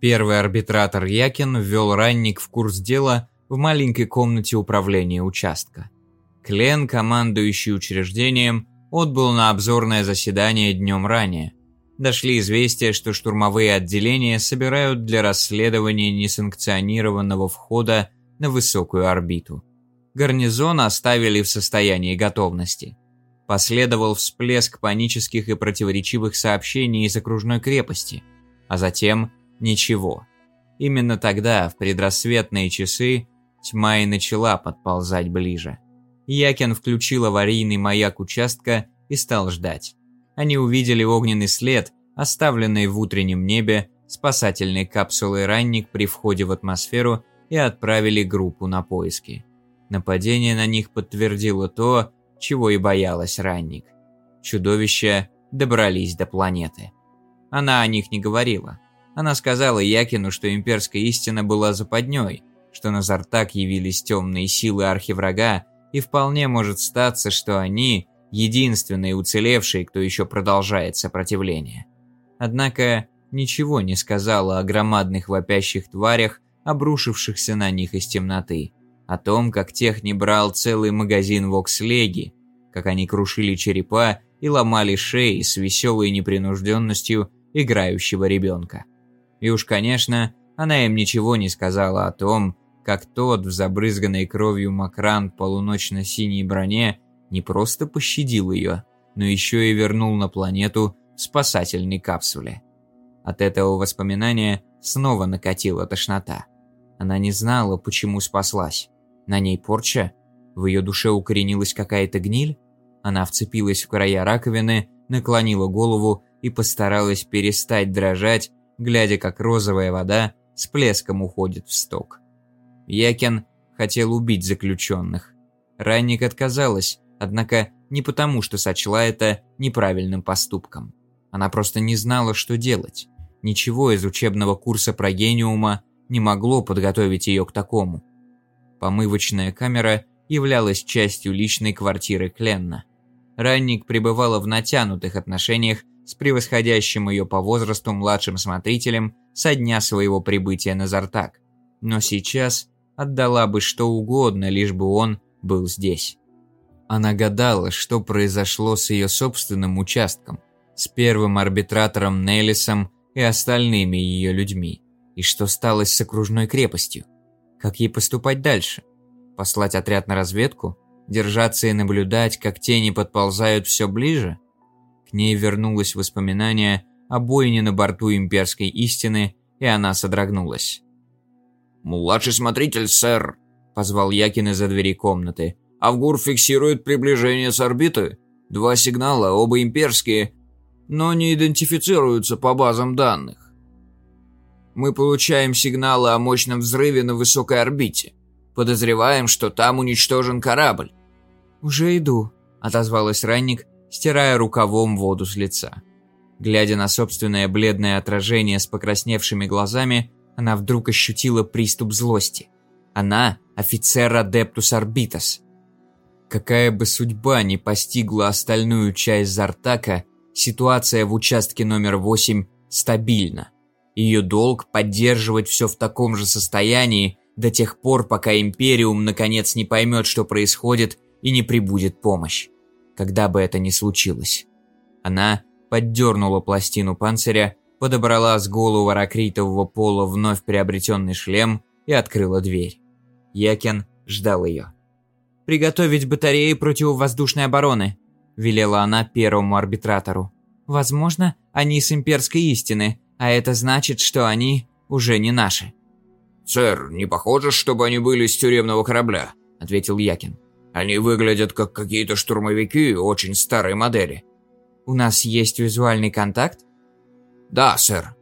Speaker 1: Первый арбитратор Якин ввел ранник в курс дела в маленькой комнате управления участка. Клен, командующий учреждением, отбыл на обзорное заседание днем ранее. Дошли известия, что штурмовые отделения собирают для расследования несанкционированного входа на высокую орбиту гарнизон оставили в состоянии готовности. Последовал всплеск панических и противоречивых сообщений из окружной крепости, а затем ничего. Именно тогда, в предрассветные часы, тьма и начала подползать ближе. Якин включил аварийный маяк участка и стал ждать. Они увидели огненный след, оставленный в утреннем небе спасательной капсулой «Ранник» при входе в атмосферу и отправили группу на поиски. Нападение на них подтвердило то, чего и боялась Ранник. Чудовища добрались до планеты. Она о них не говорила. Она сказала Якину, что имперская истина была западней, что на Зартак явились темные силы архиврага, и вполне может статься, что они – единственные уцелевшие, кто еще продолжает сопротивление. Однако ничего не сказала о громадных вопящих тварях, обрушившихся на них из темноты – о том, как Техни брал целый магазин вокслеги, как они крушили черепа и ломали шеи с веселой непринужденностью играющего ребенка. И уж, конечно, она им ничего не сказала о том, как тот в забрызганной кровью макран полуночно-синей броне не просто пощадил ее, но еще и вернул на планету в спасательной капсуле. От этого воспоминания снова накатила тошнота. Она не знала, почему спаслась. На ней порча? В ее душе укоренилась какая-то гниль? Она вцепилась в края раковины, наклонила голову и постаралась перестать дрожать, глядя, как розовая вода с плеском уходит в сток. Якин хотел убить заключенных. Ранник отказалась, однако не потому, что сочла это неправильным поступком. Она просто не знала, что делать. Ничего из учебного курса про гениума не могло подготовить ее к такому. Помывочная камера являлась частью личной квартиры Кленна. Ранник пребывала в натянутых отношениях с превосходящим ее по возрасту младшим смотрителем со дня своего прибытия на Зартак, но сейчас отдала бы что угодно, лишь бы он был здесь. Она гадала, что произошло с ее собственным участком, с первым арбитратором Неллисом и остальными ее людьми, и что стало с окружной крепостью. Как ей поступать дальше? Послать отряд на разведку? Держаться и наблюдать, как тени подползают все ближе? К ней вернулось воспоминание о бойне на борту имперской истины, и она содрогнулась.
Speaker 3: «Младший смотритель, сэр!» – позвал Якин из-за двери комнаты. «Авгур фиксирует приближение с орбиты. Два сигнала, оба имперские, но не идентифицируются по базам данных. Мы получаем сигналы о мощном взрыве на высокой орбите. Подозреваем, что там уничтожен корабль».
Speaker 1: «Уже иду», – отозвалась ранник, стирая рукавом воду с лица. Глядя на собственное бледное отражение с покрасневшими глазами, она вдруг ощутила приступ злости. Она – офицер Адептус Арбитас. Какая бы судьба ни постигла остальную часть Зартака, ситуация в участке номер 8 стабильна. Ее долг – поддерживать все в таком же состоянии до тех пор, пока Империум наконец не поймет, что происходит, и не прибудет помощь. Когда бы это ни случилось. Она поддернула пластину панциря, подобрала с голову ракритового пола вновь приобретенный шлем и открыла дверь. Якин ждал ее. «Приготовить батареи противовоздушной обороны», – велела она первому арбитратору. «Возможно, они с имперской истины, а это значит, что они уже не наши».
Speaker 3: «Сэр, не похоже, чтобы они были с тюремного корабля», — ответил Якин. «Они выглядят как какие-то штурмовики очень старой модели».
Speaker 1: «У нас есть визуальный контакт?»
Speaker 3: «Да, сэр».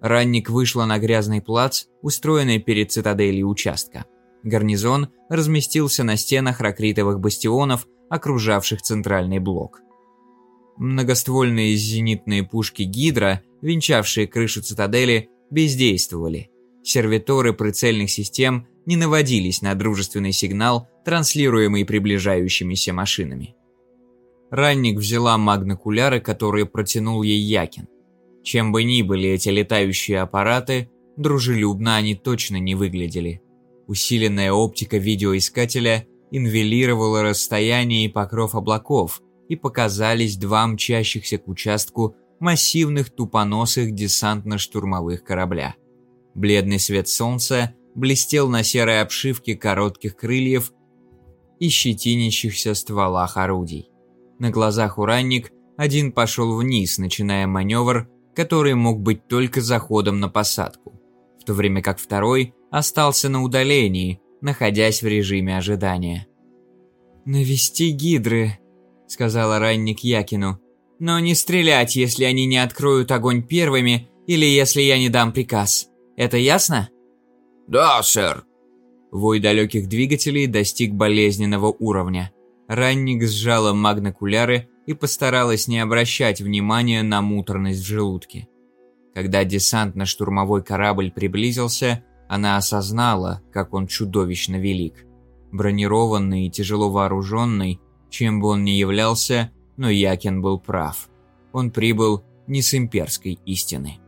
Speaker 1: Ранник вышла на грязный плац, устроенный перед цитаделью участка. Гарнизон разместился на стенах ракритовых бастионов, окружавших центральный блок. Многоствольные зенитные пушки «Гидра», венчавшие крышу цитадели, бездействовали. Сервиторы прицельных систем не наводились на дружественный сигнал, транслируемый приближающимися машинами. Ранник взяла магнокуляры, которые протянул ей Якин. Чем бы ни были эти летающие аппараты, дружелюбно они точно не выглядели. Усиленная оптика видеоискателя инвелировала расстояние и покров облаков, и показались два мчащихся к участку массивных тупоносых десантно-штурмовых корабля. Бледный свет солнца блестел на серой обшивке коротких крыльев и щетинящихся стволах орудий. На глазах у ранник один пошел вниз, начиная маневр, который мог быть только заходом на посадку, в то время как второй остался на удалении, находясь в режиме ожидания. «Навести гидры», — сказала ранник Якину, «но не стрелять, если они не откроют огонь первыми или если я не дам приказ. Это ясно?»
Speaker 2: «Да, сэр».
Speaker 1: Вой далеких двигателей достиг болезненного уровня. Ранник сжала магнокуляры и постаралась не обращать внимания на муторность в желудке. Когда десантно-штурмовой корабль приблизился, она осознала, как он чудовищно велик. Бронированный и тяжело вооруженный, чем бы он ни являлся, но Якин был прав. Он прибыл не с имперской истины.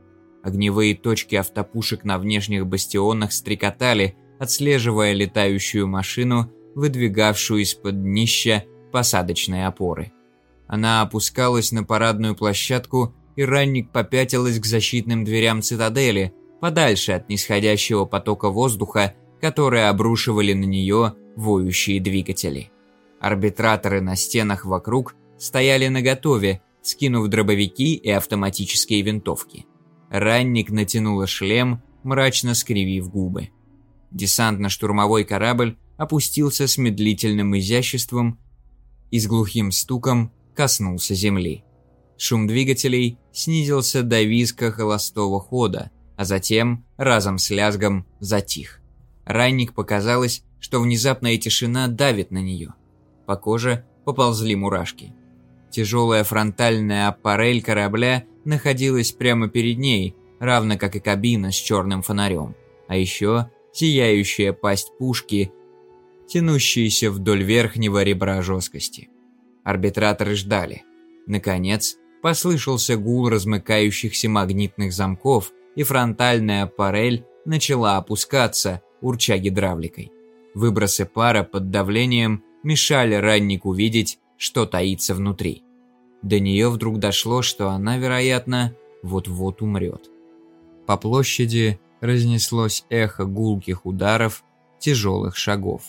Speaker 1: Огневые точки автопушек на внешних бастионах стрекотали, отслеживая летающую машину, выдвигавшую из-под днища посадочной опоры. Она опускалась на парадную площадку, и ранник попятилась к защитным дверям цитадели, подальше от нисходящего потока воздуха, которые обрушивали на нее воющие двигатели. Арбитраторы на стенах вокруг стояли наготове, скинув дробовики и автоматические винтовки. Ранник натянула шлем, мрачно скривив губы. Десантно-штурмовой корабль опустился с медлительным изяществом и с глухим стуком коснулся земли. Шум двигателей снизился до визга холостого хода, а затем, разом с лязгом, затих. Ранник показалось, что внезапная тишина давит на нее. По коже поползли мурашки. Тяжелая фронтальная аппарель корабля находилась прямо перед ней, равно как и кабина с черным фонарем. А еще сияющая пасть пушки, тянущаяся вдоль верхнего ребра жесткости. Арбитраторы ждали. Наконец, послышался гул размыкающихся магнитных замков, и фронтальная аппарель начала опускаться, урча гидравликой. Выбросы пара под давлением мешали раннику видеть, что таится внутри. До нее вдруг дошло, что она, вероятно, вот-вот умрет. По площади разнеслось эхо гулких ударов, тяжелых шагов.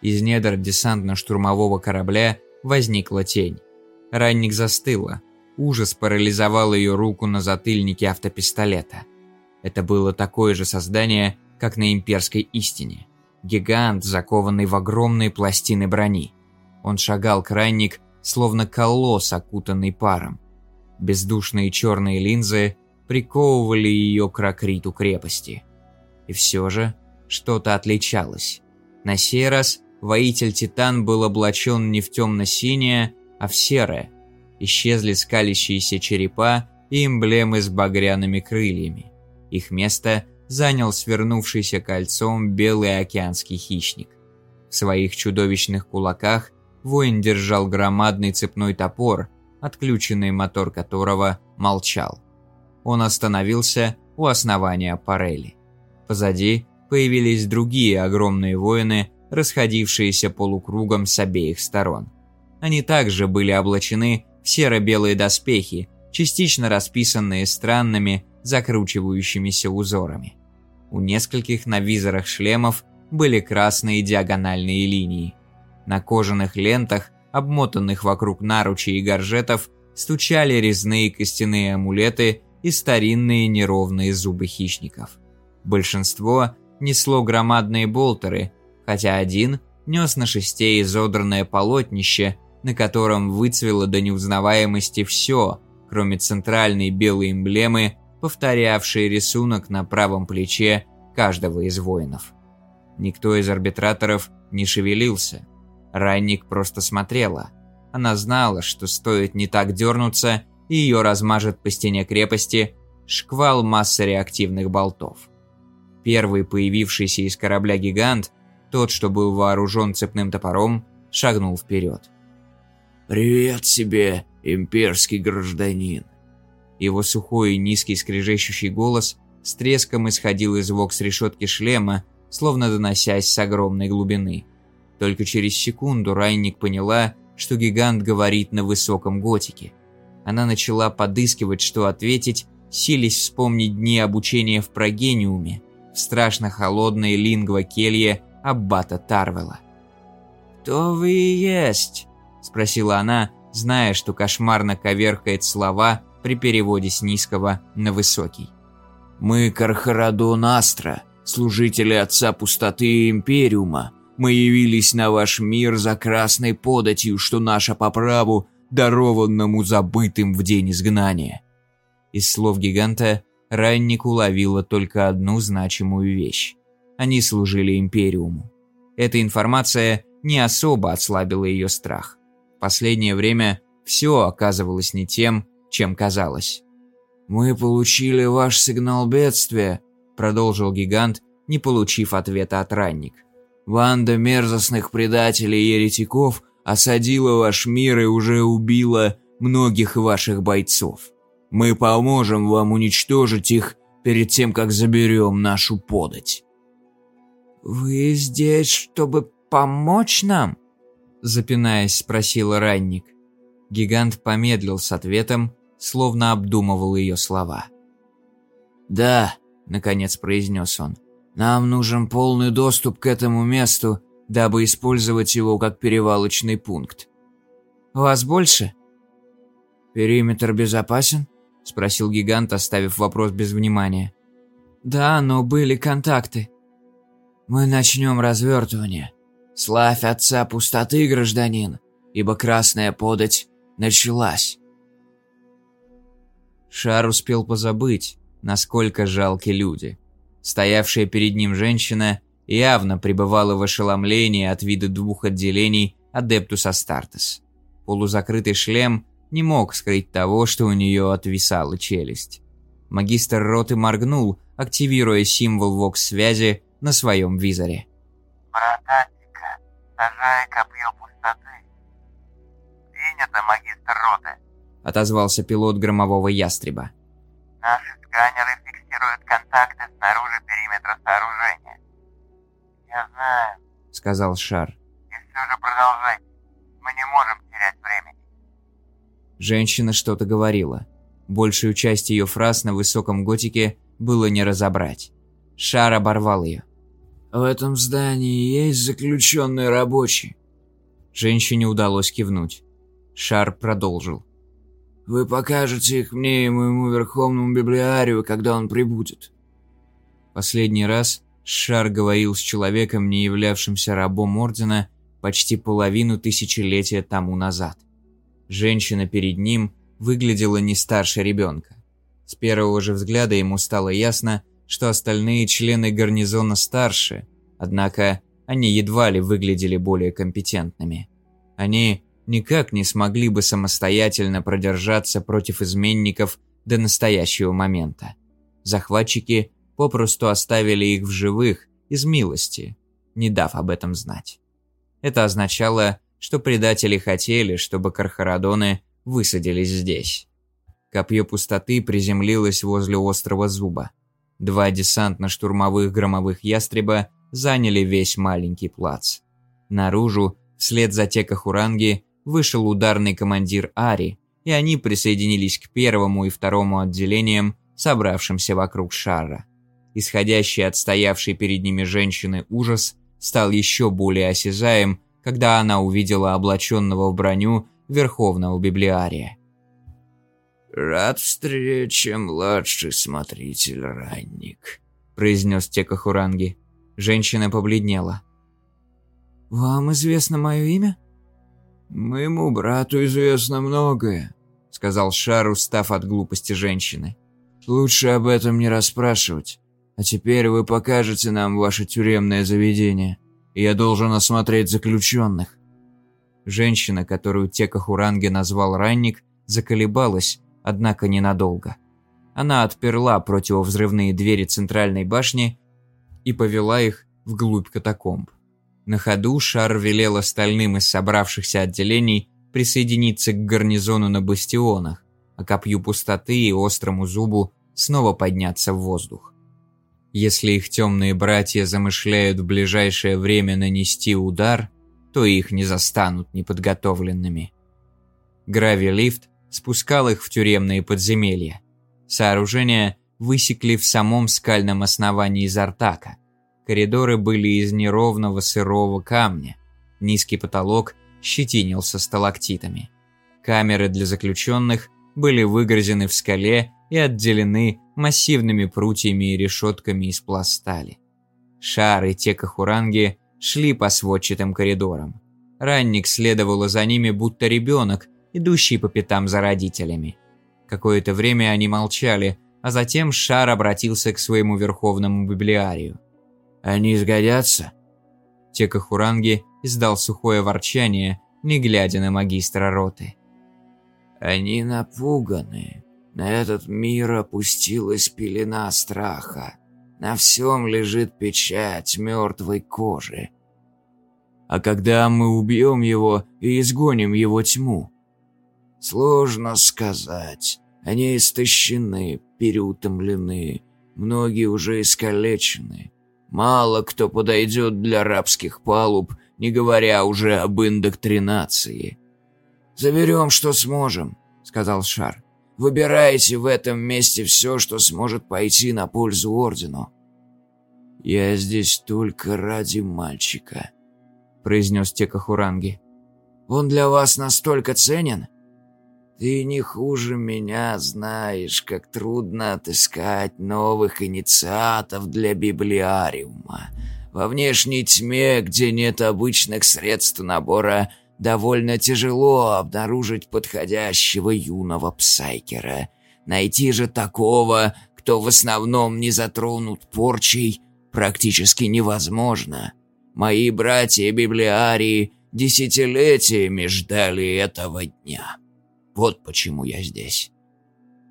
Speaker 1: Из недр десантно-штурмового корабля возникла тень. Ранник застыла. Ужас парализовал ее руку на затыльнике автопистолета. Это было такое же создание, как на имперской истине. Гигант, закованный в огромные пластины брони. Он шагал к ранник, словно колосс, окутанный паром. Бездушные черные линзы приковывали ее к ракриту крепости. И все же что-то отличалось. На сей раз воитель-титан был облачен не в темно-синее, а в серое. Исчезли скалящиеся черепа и эмблемы с багряными крыльями. Их место занял свернувшийся кольцом белый океанский хищник. В своих чудовищных кулаках воин держал громадный цепной топор, отключенный мотор которого молчал. Он остановился у основания парели. Позади появились другие огромные воины, расходившиеся полукругом с обеих сторон. Они также были облачены в серо-белые доспехи, частично расписанные странными, закручивающимися узорами. У нескольких на визорах шлемов были красные диагональные линии. На кожаных лентах, обмотанных вокруг наручей и горжетов, стучали резные костяные амулеты и старинные неровные зубы хищников. Большинство несло громадные болтеры, хотя один нес на шесте изодранное полотнище, на котором выцвело до неузнаваемости все, кроме центральной белой эмблемы повторявшие рисунок на правом плече каждого из воинов. Никто из арбитраторов не шевелился. Ранник просто смотрела. Она знала, что стоит не так дернуться, и ее размажет по стене крепости шквал массы реактивных болтов. Первый появившийся из корабля гигант, тот, что был вооружен цепным топором, шагнул вперед.
Speaker 3: «Привет тебе, имперский гражданин!»
Speaker 1: Его сухой и низкий скрежещущий голос с треском исходил из вокс-решетки шлема, словно доносясь с огромной глубины. Только через секунду Райник поняла, что гигант говорит на высоком готике. Она начала подыскивать, что ответить, сились вспомнить дни обучения в Прогениуме, в страшно холодной лингва-келье Аббата Тарвела.
Speaker 3: «Кто вы и есть?»
Speaker 1: – спросила она, зная, что кошмарно коверкает слова при переводе с низкого на высокий.
Speaker 3: «Мы Кархарадон Астра, служители Отца Пустоты и Империума. Мы явились на ваш мир за красной податью, что наша по праву, дарованному забытым в день изгнания».
Speaker 1: Из слов гиганта Ранник уловила только одну значимую вещь. Они служили Империуму. Эта информация не особо ослабила ее страх. В последнее время все оказывалось не тем, чем казалось.
Speaker 3: «Мы получили ваш сигнал бедствия», – продолжил гигант,
Speaker 1: не получив ответа от ранник.
Speaker 3: «Банда мерзостных предателей и еретиков осадила ваш мир и уже убила многих ваших бойцов. Мы поможем вам уничтожить их перед тем, как заберем нашу подать».
Speaker 6: «Вы здесь, чтобы помочь нам?»
Speaker 1: Запинаясь, спросила ранник. Гигант помедлил с ответом, словно обдумывал ее слова.
Speaker 3: «Да», — наконец произнес он, — «нам нужен полный доступ к этому месту, дабы использовать его как перевалочный пункт».
Speaker 6: «У вас больше?»
Speaker 3: «Периметр безопасен?» – спросил гигант, оставив вопрос без внимания.
Speaker 6: «Да, но были контакты».
Speaker 3: «Мы начнем развертывание. Славь отца пустоты, гражданин, ибо красная подать началась».
Speaker 1: Шар успел позабыть, насколько жалки люди. Стоявшая перед ним женщина явно пребывала в ошеломлении от вида двух отделений Адептус Астартес. Полузакрытый шлем не мог скрыть того, что у нее отвисала челюсть. Магистр роты моргнул, активируя символ вокс-связи на своем визоре.
Speaker 9: «Брататика, сажай копье пустоты». «Принято, магистр роты», —
Speaker 1: отозвался пилот громового ястреба.
Speaker 9: «Наши сканеры фиксируют контакты снаружи периметра сооружения». «Я знаю», —
Speaker 1: сказал Шар.
Speaker 9: «И все же продолжайте. Мы не можем терять времени».
Speaker 1: Женщина что-то говорила. Большую часть ее фраз на высоком готике было не разобрать. Шар оборвал ее.
Speaker 3: «В этом здании есть заключенные рабочие».
Speaker 1: Женщине удалось кивнуть. Шар продолжил.
Speaker 3: «Вы покажете их мне и моему верховному библиарию, когда он прибудет».
Speaker 1: Последний раз Шар говорил с человеком, не являвшимся рабом Ордена, почти половину тысячелетия тому назад. Женщина перед ним выглядела не старше ребенка. С первого же взгляда ему стало ясно, что остальные члены гарнизона старше, однако они едва ли выглядели более компетентными. Они никак не смогли бы самостоятельно продержаться против изменников до настоящего момента. Захватчики попросту оставили их в живых из милости, не дав об этом знать. Это означало, что предатели хотели, чтобы Кархарадоны высадились здесь. Копье пустоты приземлилось возле острова Зуба. Два десантно-штурмовых громовых ястреба заняли весь маленький плац. Наружу, вслед за Текахуранги, вышел ударный командир Ари, и они присоединились к первому и второму отделениям, собравшимся вокруг шара. Исходящий от стоявшей перед ними женщины ужас стал еще более осязаем, когда она увидела облаченного в броню верховного библиария.
Speaker 3: «Рад встрече, младший смотритель Ранник», –
Speaker 1: произнес Текахуранги. Женщина побледнела.
Speaker 6: «Вам известно мое имя?»
Speaker 3: «Моему брату известно многое», – сказал Шар, устав от глупости женщины. «Лучше об этом не расспрашивать. А теперь вы покажете нам ваше тюремное заведение». Я должен осмотреть заключенных».
Speaker 1: Женщина, которую Текахуранги назвал ранник, заколебалась, однако ненадолго. Она отперла противовзрывные двери центральной башни
Speaker 10: и повела их вглубь катакомб. На ходу Шар велел остальным из собравшихся отделений присоединиться к гарнизону на бастионах, а копью пустоты и острому зубу снова подняться в воздух. Если их темные братья замышляют в ближайшее время нанести удар, то их не застанут неподготовленными. Грави-лифт спускал их в тюремные подземелья. Сооружения высекли в самом скальном основании Зартака. Коридоры были из неровного сырого камня. Низкий потолок щетинился сталактитами. Камеры для заключенных были выгрызены в скале и отделены массивными прутьями и решетками из пластали. Шар и шли по сводчатым коридорам. Ранник следовала за ними, будто ребенок, идущий по пятам за родителями. Какое-то время они молчали, а затем Шар обратился к своему верховному библиарию.
Speaker 11: «Они сгодятся?»
Speaker 10: Текахуранги издал сухое ворчание, не глядя на магистра роты.
Speaker 1: «Они напуганы. На этот мир опустилась пелена страха. На всем лежит печать мертвой кожи.
Speaker 11: А когда мы убьем его и изгоним его тьму?
Speaker 1: Сложно сказать. Они истощены, переутомлены, многие уже искалечены. Мало кто подойдет для рабских палуб, не говоря уже об индоктринации. «Заберем, что сможем», — сказал Шар. Выбирайте в этом месте все, что сможет пойти на пользу Ордену. «Я здесь только ради мальчика», — произнес Текахуранги. «Он для вас настолько ценен?» «Ты не хуже меня знаешь, как трудно отыскать новых инициатов для библиариума. Во внешней тьме, где нет обычных средств набора довольно тяжело обнаружить подходящего юного псайкера. Найти же такого, кто в основном не затронут порчей, практически невозможно. Мои братья-библиарии десятилетиями ждали этого дня. Вот почему я здесь.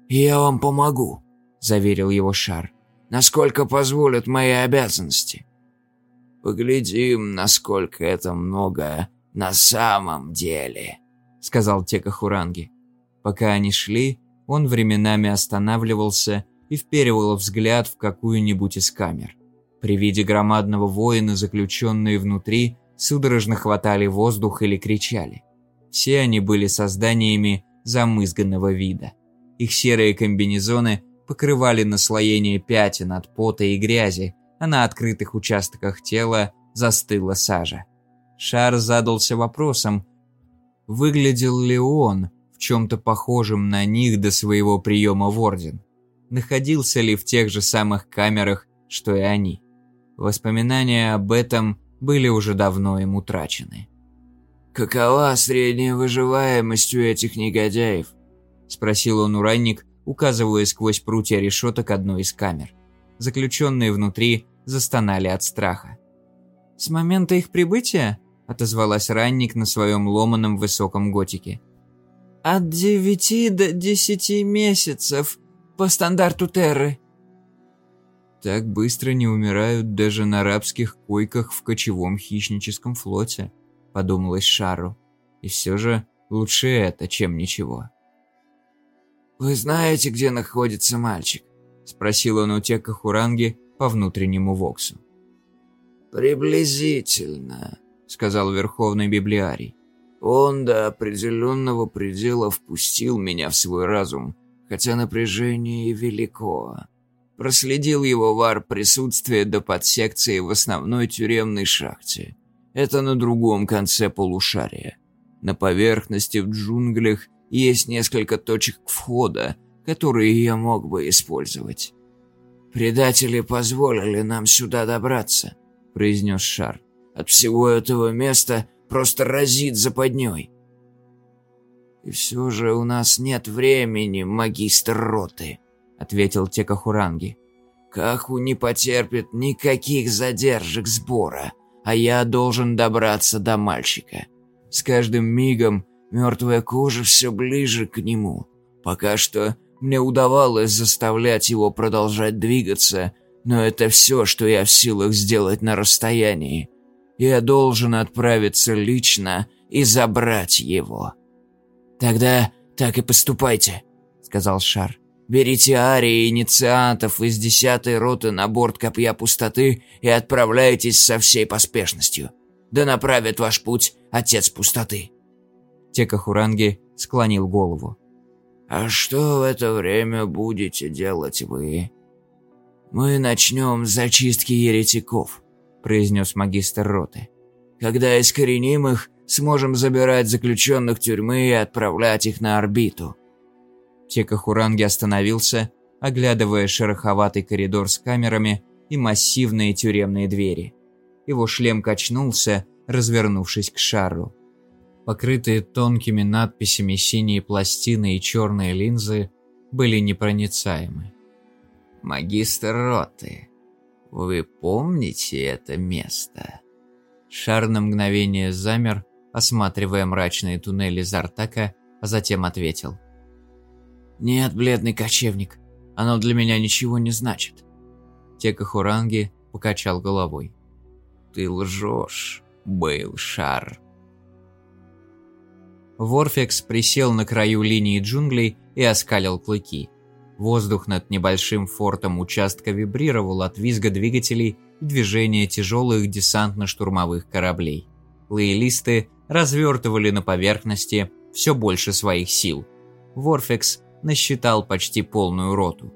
Speaker 1: «Я вам помогу», — заверил его Шар, — «насколько позволят мои обязанности». «Поглядим, насколько это много на самом деле», — сказал Текахуранги. Пока они шли, он временами останавливался и вперивал взгляд в какую-нибудь из камер. При виде громадного воина, заключенные внутри, судорожно хватали воздух или кричали. Все они были созданиями замызганного вида. Их серые комбинезоны покрывали наслоение пятен от пота и грязи, а на открытых участках тела застыла сажа. Шар задался вопросом, выглядел ли он в чем-то похожем на них до своего приема в Орден. Находился ли в тех же самых камерах, что и они. Воспоминания об этом были уже давно им утрачены. «Какова средняя выживаемость у этих негодяев?» – спросил он у ранник, указывая сквозь прутья решеток одной из камер. Заключенные внутри застонали от страха. «С момента их прибытия?» отозвалась ранник на своем ломаном высоком готике. «От девяти до десяти месяцев по стандарту Терры». Так быстро не умирают даже на рабских койках в кочевом хищническом флоте, подумалось Шару. И все же лучше это, чем ничего. «Вы знаете, где находится мальчик?» – спросил он у Тека Хуранги по внутреннему воксу. «Приблизительно», сказал Верховный Библиарий. Он до определенного предела впустил меня в свой разум, хотя напряжение и велико. Проследил его вар присутствие до подсекции в основной тюремной шахте. Это на другом конце полушария. На поверхности в джунглях есть несколько точек входа, которые я мог бы использовать. «Предатели позволили нам сюда добраться», — произнес Шар. От всего этого места просто разит западней. «И все же у нас нет времени, магистр роты», — ответил Текахуранги. «Каху не потерпит никаких задержек сбора, а я должен добраться до мальчика. С каждым мигом мертвая кожа все ближе к нему. Пока что мне удавалось заставлять его продолжать двигаться,
Speaker 2: но это все, что я в силах сделать на расстоянии. Я должен отправиться лично и забрать его». «Тогда так и поступайте», — сказал Шар. «Берите Арии инициантов из десятой роты на борт Копья Пустоты и отправляйтесь со всей поспешностью. Да направит ваш путь Отец Пустоты».
Speaker 1: Текахуранги склонил голову.
Speaker 2: «А что в это время будете делать вы?» «Мы начнем зачистки еретиков», – произнес магистр роты. «Когда искореним их, сможем забирать заключенных тюрьмы и отправлять их на орбиту».
Speaker 1: Текахуранги остановился, оглядывая шероховатый коридор с камерами и массивные тюремные двери. Его шлем качнулся, развернувшись к шару. Покрытые тонкими надписями синие пластины и черные линзы были непроницаемы.
Speaker 2: «Магистр роты, вы помните это место?»
Speaker 1: Шар на мгновение замер, осматривая мрачные туннели Зартака, а затем ответил.
Speaker 2: «Нет, бледный кочевник, оно для меня ничего не значит».
Speaker 1: Текахуранги покачал головой.
Speaker 2: «Ты лжешь, Бейл Шар».
Speaker 1: Ворфекс присел на краю линии джунглей и оскалил клыки. Воздух над небольшим фортом участка вибрировал от визга двигателей и движения тяжелых десантно-штурмовых кораблей. Лоялисты развертывали на поверхности все больше своих сил. Ворфекс насчитал почти полную роту.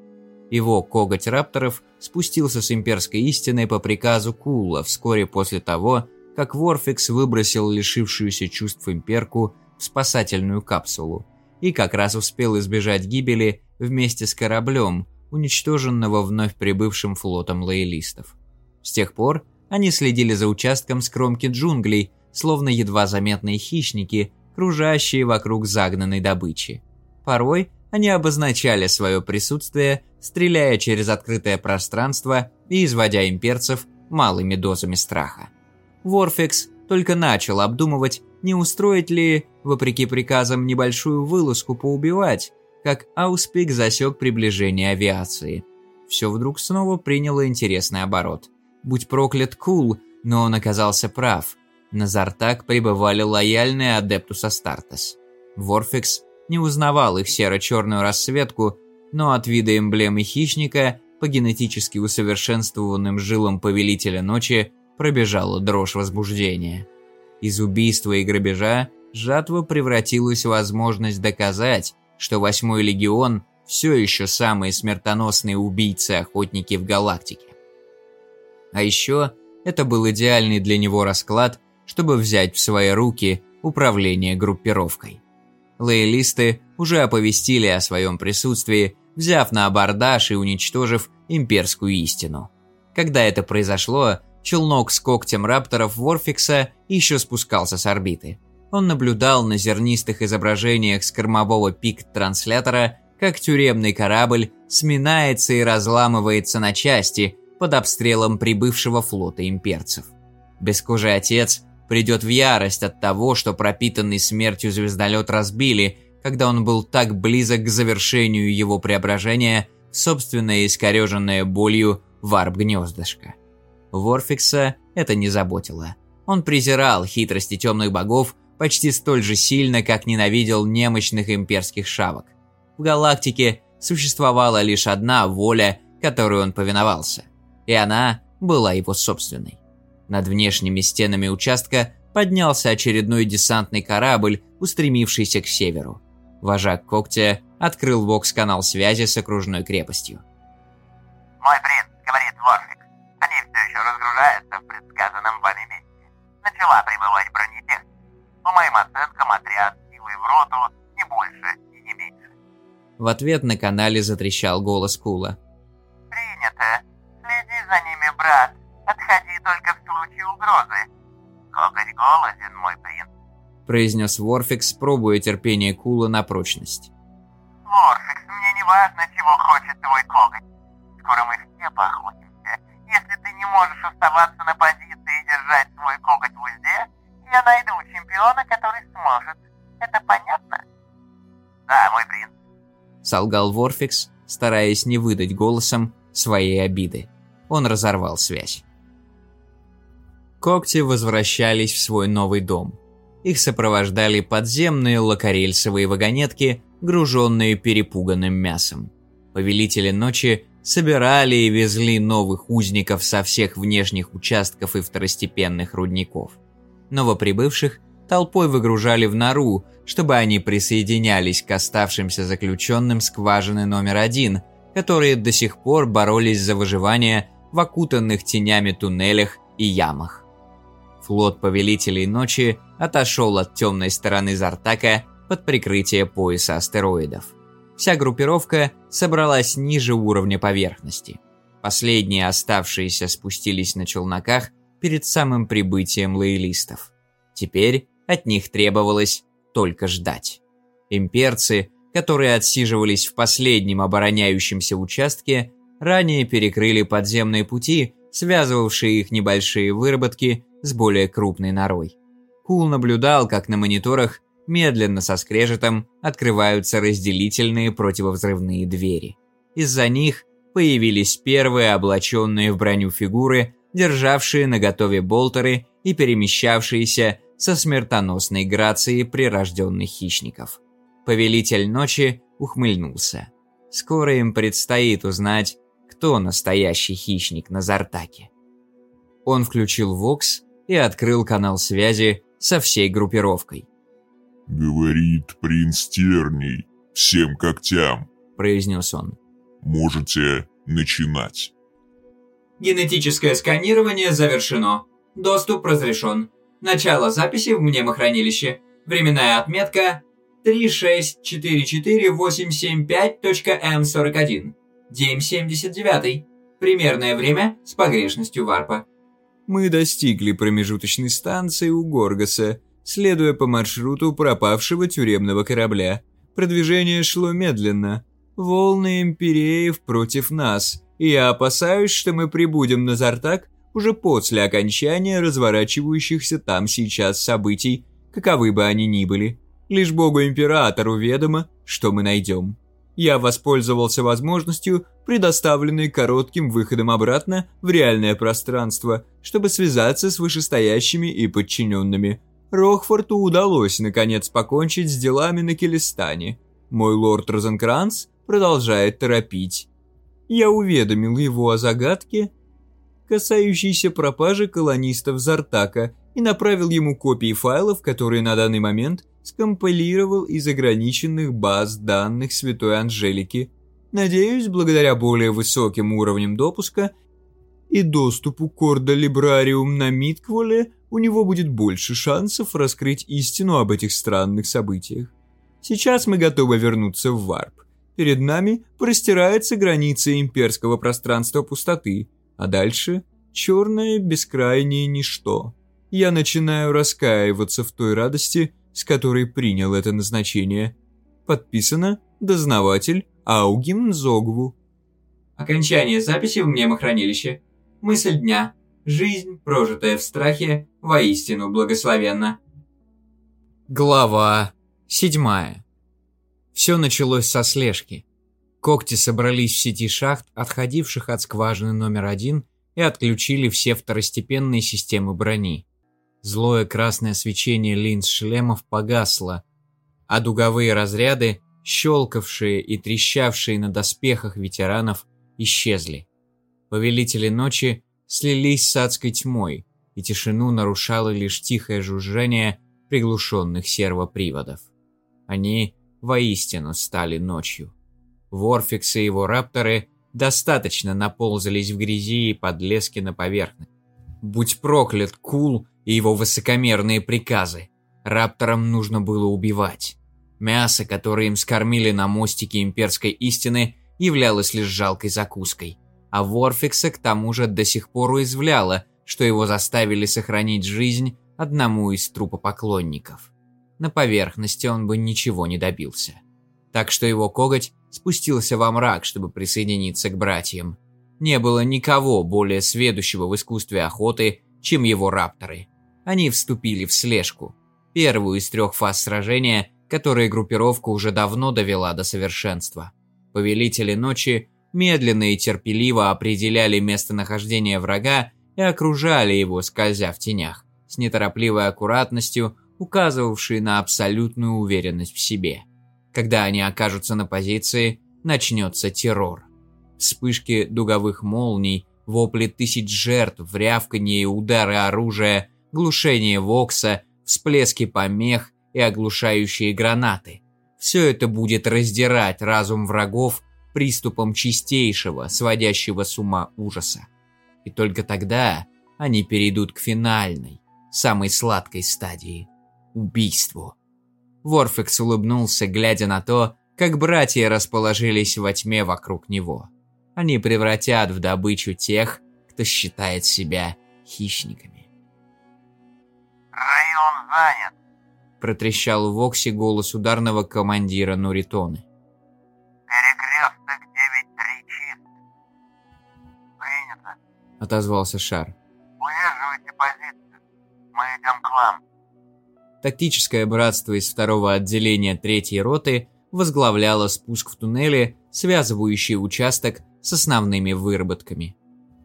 Speaker 1: Его коготь рапторов спустился с имперской истиной по приказу Кула вскоре после того, как Ворфекс выбросил лишившуюся чувств имперку в спасательную капсулу и как раз успел избежать гибели вместе с кораблем, уничтоженного вновь прибывшим флотом лоялистов. С тех пор они следили за участком с кромки джунглей, словно едва заметные хищники, кружащие вокруг загнанной добычи. Порой они обозначали свое присутствие, стреляя через открытое пространство и изводя имперцев малыми дозами страха. Ворфекс только начал обдумывать, не устроить ли, вопреки приказам, небольшую вылазку поубивать, как Ауспик засек приближение авиации. Все вдруг снова приняло интересный оборот. Будь проклят Кул, но он оказался прав. На Зартак прибывали лояльные Адептус Астартес. Ворфикс не узнавал их серо-черную расцветку, но от вида эмблемы хищника по генетически усовершенствованным жилам Повелителя Ночи пробежала дрожь возбуждения. Из убийства и грабежа жатва превратилась в возможность доказать, что Восьмой Легион все еще самые смертоносные убийцы-охотники в галактике. А еще это был идеальный для него расклад, чтобы взять в свои руки управление группировкой. Лоялисты уже оповестили о своем присутствии, взяв на абордаж и уничтожив имперскую истину. Когда это произошло, челнок с когтем рапторов Ворфикса еще спускался с орбиты. Он наблюдал на зернистых изображениях с кормового пик-транслятора, как тюремный корабль сминается и разламывается на части под обстрелом прибывшего флота имперцев. Бескожий отец придет в ярость от того, что пропитанный смертью звездолет разбили, когда он был так близок к завершению его преображения в собственное искореженное болью варп-гнездышко. Ворфикса это не заботило. Он презирал хитрости темных богов почти столь же сильно, как ненавидел немощных имперских шавок. В галактике существовала лишь одна воля, которой он повиновался, и она была его собственной. Над внешними стенами участка поднялся очередной десантный корабль, устремившийся к северу. Вожак Когтя открыл вокс-канал связи с окружной крепостью.
Speaker 9: «Мой принц», — говорит Ворфик, — «они все еще разгружаются в предсказанном вами месте. Начала прибывать бронетехника. По моим оценкам, отряд силой в роту не больше и не меньше.
Speaker 1: В ответ на канале затрещал голос Кула.
Speaker 9: Принято. Следи за ними, брат. Отходи только в случае угрозы. Коготь голоден, мой принц.
Speaker 1: Произнес Ворфикс, пробуя терпение Кула на прочность.
Speaker 9: Ворфикс, мне не важно, чего хочет твой коготь. Скоро мы все поохотимся. Если ты не можешь оставаться на позиции и держать свой коготь в узде, я найду чемпиона, который сможет. Это понятно? Да, мой принц.
Speaker 1: Солгал Ворфикс, стараясь не выдать голосом своей обиды. он разорвал связь. Когти возвращались в свой новый дом. Их сопровождали подземные локорельсовые вагонетки, груженные перепуганным мясом. Повелители ночи собирали и везли новых узников со всех внешних участков и второстепенных рудников. Новоприбывших толпой выгружали в нору, чтобы они присоединялись к оставшимся заключенным скважины номер один, которые до сих пор боролись за выживание в окутанных тенями туннелях и ямах. Флот Повелителей Ночи отошел от темной стороны Зартака под прикрытие пояса астероидов. Вся группировка собралась ниже уровня поверхности. Последние оставшиеся спустились на челноках перед самым прибытием лоялистов. Теперь от них требовалось только ждать. Имперцы, которые отсиживались в последнем обороняющемся участке, ранее перекрыли подземные пути, связывавшие их небольшие выработки с более крупной норой. Кул наблюдал, как на мониторах медленно со скрежетом открываются разделительные противовзрывные двери. Из-за них появились первые облаченные в броню фигуры, державшие наготове болтеры и перемещавшиеся со смертоносной грацией прирожденных хищников. Повелитель ночи ухмыльнулся. Скоро им предстоит узнать, кто настоящий хищник на Зартаке. Он включил Вокс и открыл канал связи со всей группировкой.
Speaker 12: «Говорит принц Терний, всем когтям», –
Speaker 1: произнес он.
Speaker 12: «Можете начинать».
Speaker 13: Генетическое сканирование завершено. Доступ разрешен. Начало записи в мнемохранилище. Временная отметка 3644875.m41. День 79. Примерное время с погрешностью варпа.
Speaker 1: Мы достигли промежуточной станции у Горгаса, следуя по маршруту пропавшего тюремного корабля. Продвижение шло медленно. Волны империев против нас, и я опасаюсь, что мы прибудем на Зартак уже после окончания разворачивающихся там сейчас событий, каковы бы они ни были. Лишь богу-императору ведомо, что мы найдем. Я воспользовался возможностью, предоставленной коротким выходом обратно в реальное пространство, чтобы связаться с вышестоящими и подчиненными. Рохфорту удалось, наконец, покончить с делами на Келестане. Мой лорд Розенкранц продолжает торопить. Я уведомил его о загадке, касающейся пропажи колонистов Зартака, и направил ему копии файлов, которые на данный момент скомпилировал из ограниченных баз данных Святой Анжелики. Надеюсь, благодаря более высоким уровням допуска и доступу к Орда Либрариум на Миткволе, у него будет больше шансов раскрыть истину об этих странных событиях. Сейчас мы готовы вернуться в Варп. Перед нами простирается граница имперского пространства пустоты, а дальше черное бескрайнее ничто. Я начинаю раскаиваться в той радости, с которой принял это назначение. Подписано «Дознаватель Аугим Зогву».
Speaker 13: Окончание записи в мнемохранилище. Мысль дня. Жизнь, прожитая в страхе, воистину благословенна.
Speaker 1: Глава седьмая. Все началось со слежки. Когти собрались в сети шахт, отходивших от скважины номер один, и отключили все второстепенные системы брони. Злое красное свечение линз шлемов погасло, а дуговые разряды, щелкавшие и трещавшие на доспехах ветеранов, исчезли. Повелители ночи слились с адской тьмой, и тишину нарушало лишь тихое жужжание приглушенных сервоприводов. Они воистину стали ночью. Ворфикс и его рапторы достаточно наползались в грязи и подлески на поверхность. Будь проклят Кул и его высокомерные приказы. Рапторам нужно было убивать. Мясо, которое им скормили на мостике имперской истины, являлось лишь жалкой закуской. А Ворфикса к тому же до сих пор уязвляло, что его заставили сохранить жизнь одному из трупопоклонников. На поверхности он бы ничего не добился. Так что его коготь спустился во мрак, чтобы присоединиться к братьям. Не было никого более сведущего в искусстве охоты, чем его рапторы они вступили в слежку. Первую из трех фаз сражения, которые группировка уже давно довела до совершенства. Повелители ночи медленно и терпеливо определяли местонахождение врага и окружали его, скользя в тенях, с неторопливой аккуратностью, указывавшей на абсолютную уверенность в себе. Когда они окажутся на позиции, начнется террор. Вспышки дуговых молний, вопли тысяч жертв, рявканье и удары оружия, глушение вокса, всплески помех и оглушающие гранаты. Все это будет раздирать разум врагов приступом чистейшего, сводящего с ума ужаса. И только тогда они перейдут к финальной, самой сладкой стадии – убийству. Ворфекс улыбнулся, глядя на то, как братья расположились во тьме вокруг него. Они превратят в добычу тех, кто считает себя хищниками.
Speaker 9: «Район занят», –
Speaker 1: протрещал в Воксе голос ударного командира Нуритоны.
Speaker 9: «Перекресток 9-3 чист». «Принято.
Speaker 1: – отозвался Шар.
Speaker 9: Удерживайте позицию. Мы идем к вам».
Speaker 1: Тактическое братство из второго отделения третьей роты возглавляло спуск в туннеле, связывающий участок с основными выработками.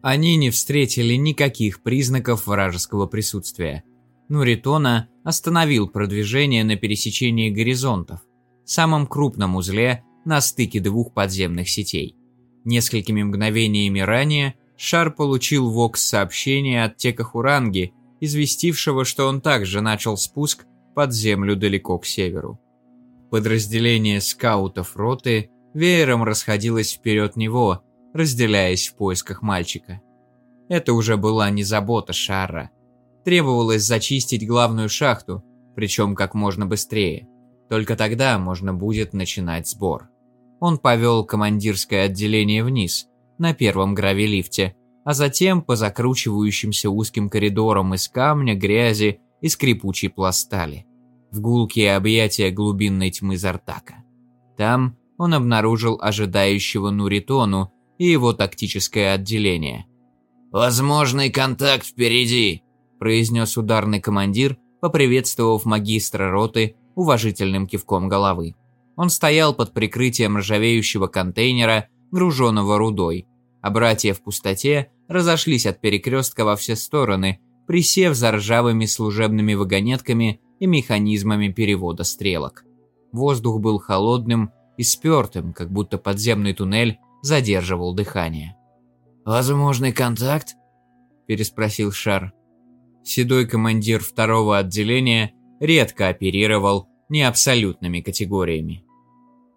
Speaker 1: Они не встретили никаких признаков вражеского присутствия. Нуритона остановил продвижение на пересечении горизонтов, самом крупном узле на стыке двух подземных сетей. Несколькими мгновениями ранее Шар получил вокс-сообщение от Текахуранги, известившего, что он также начал спуск под землю далеко к северу. Подразделение скаутов роты веером расходилось вперед него, разделяясь в поисках мальчика. Это уже была не забота Шара. Требовалось зачистить главную шахту, причем как можно быстрее. Только тогда можно будет начинать сбор. Он повел командирское отделение вниз, на первом гравилифте, а затем по закручивающимся узким коридорам из камня, грязи и скрипучей пластали, в гулкие объятия глубинной тьмы Зартака. Там он обнаружил ожидающего Нуритону и его тактическое отделение.
Speaker 2: «Возможный контакт впереди», – произнес ударный командир, поприветствовав магистра роты уважительным кивком головы. Он стоял под прикрытием ржавеющего контейнера, груженного рудой, а братья в пустоте разошлись от перекрестка во все стороны, присев за ржавыми служебными вагонетками и механизмами перевода стрелок. Воздух был холодным и спертым, как будто подземный туннель задерживал дыхание. «Возможный контакт?» – переспросил Шар. Седой командир второго отделения редко оперировал неабсолютными категориями.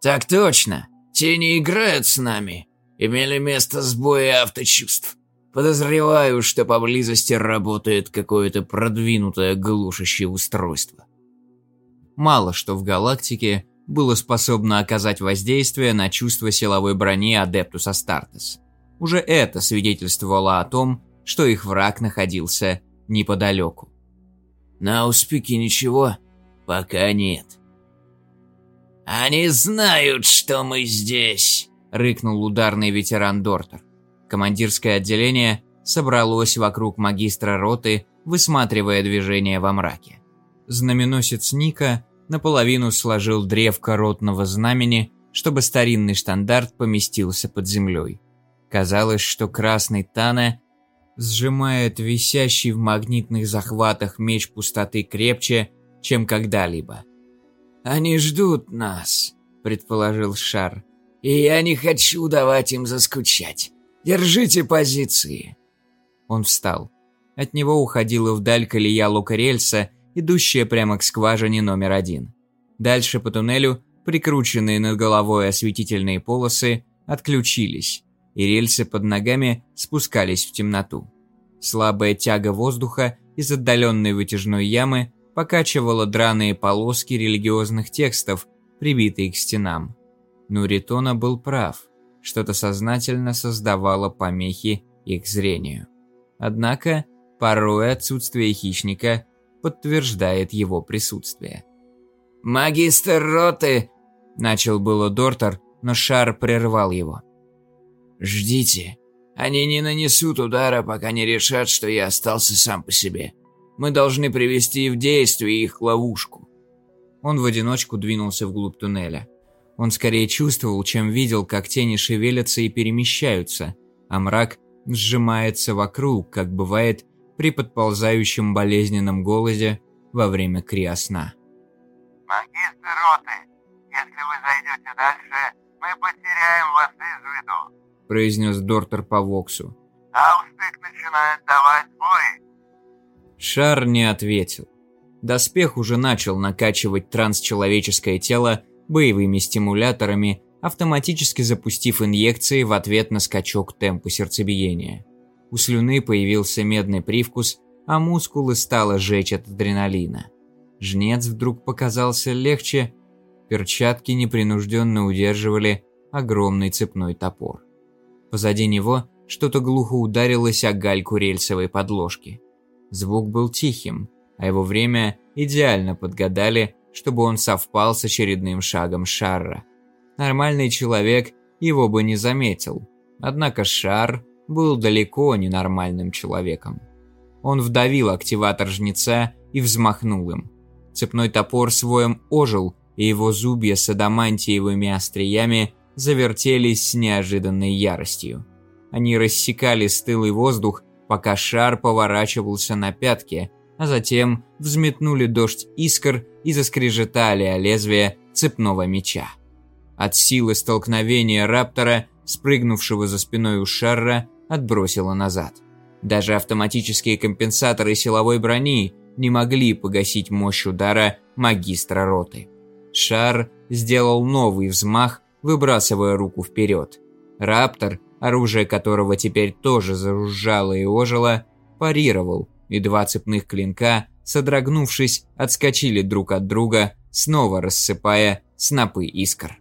Speaker 2: «Так точно. Те не играют с нами. Имели место сбои авточувств. Подозреваю, что поблизости работает какое-то продвинутое глушащее устройство».
Speaker 1: Мало что в галактике было способно оказать воздействие на чувство силовой брони Адептус Астартес. Уже это свидетельствовало о том, что их враг находился неподалеку.
Speaker 2: «На успехе ничего? Пока нет». «Они знают, что мы здесь!» – рыкнул ударный ветеран Дортер.
Speaker 1: Командирское отделение собралось вокруг магистра роты, высматривая движение во мраке. Знаменосец Ника наполовину сложил древко ротного знамени, чтобы старинный штандарт поместился под землей. Казалось, что красный Тана сжимает висящий в магнитных захватах меч пустоты крепче, чем когда-либо.
Speaker 2: «Они ждут нас», — предположил Шар. «И я не хочу давать им заскучать. Держите позиции».
Speaker 1: Он встал. От него уходила вдаль колея лукарельса, идущая прямо к скважине номер один. Дальше по туннелю, прикрученные над головой осветительные полосы, отключились, и рельсы под ногами спускались в темноту. Слабая тяга воздуха из отдаленной вытяжной ямы покачивала драные полоски религиозных текстов, прибитые к стенам. Но Ритона был прав, что-то сознательно создавало помехи их зрению. Однако, порой отсутствие хищника подтверждает его присутствие.
Speaker 2: «Магистр роты!»
Speaker 1: – начал было Дортер, но Шар прервал его.
Speaker 2: «Ждите. Они не нанесут удара, пока не решат, что я остался сам по себе. Мы должны привести в действие их ловушку».
Speaker 1: Он в одиночку двинулся вглубь туннеля. Он скорее чувствовал, чем видел, как тени шевелятся и перемещаются, а мрак сжимается вокруг, как бывает при подползающем болезненном голоде во время криосна.
Speaker 9: Магистр роты, если вы зайдете дальше, мы потеряем вас из виду.
Speaker 1: Произнес Дортер по Воксу.
Speaker 9: Аустык начинает давать бой.
Speaker 1: Шар не ответил. Доспех уже начал накачивать трансчеловеческое тело боевыми стимуляторами, автоматически запустив инъекции в ответ на скачок темпа сердцебиения. У слюны появился медный привкус, а мускулы стало жечь от адреналина. Жнец вдруг показался легче, перчатки непринужденно удерживали огромный цепной топор. Позади него что-то глухо ударилось о гальку рельсовой подложки. Звук был тихим, а его время идеально подгадали, чтобы он совпал с очередным шагом Шарра. Нормальный человек его бы не заметил, однако Шар был далеко не нормальным человеком. Он вдавил активатор жнеца и взмахнул им. Цепной топор своем ожил, и его зубья с адамантиевыми остриями завертелись с неожиданной яростью. Они рассекали стылый воздух, пока шар поворачивался на пятки, а затем взметнули дождь искр и заскрежетали о лезвие цепного меча. От силы столкновения раптора, спрыгнувшего за спиной у шара, отбросило назад. Даже автоматические компенсаторы силовой брони не могли погасить мощь удара магистра роты. Шар сделал новый взмах, выбрасывая руку вперед. Раптор, оружие которого теперь тоже заружало и ожило, парировал, и два цепных клинка, содрогнувшись, отскочили друг от друга, снова рассыпая снопы искр.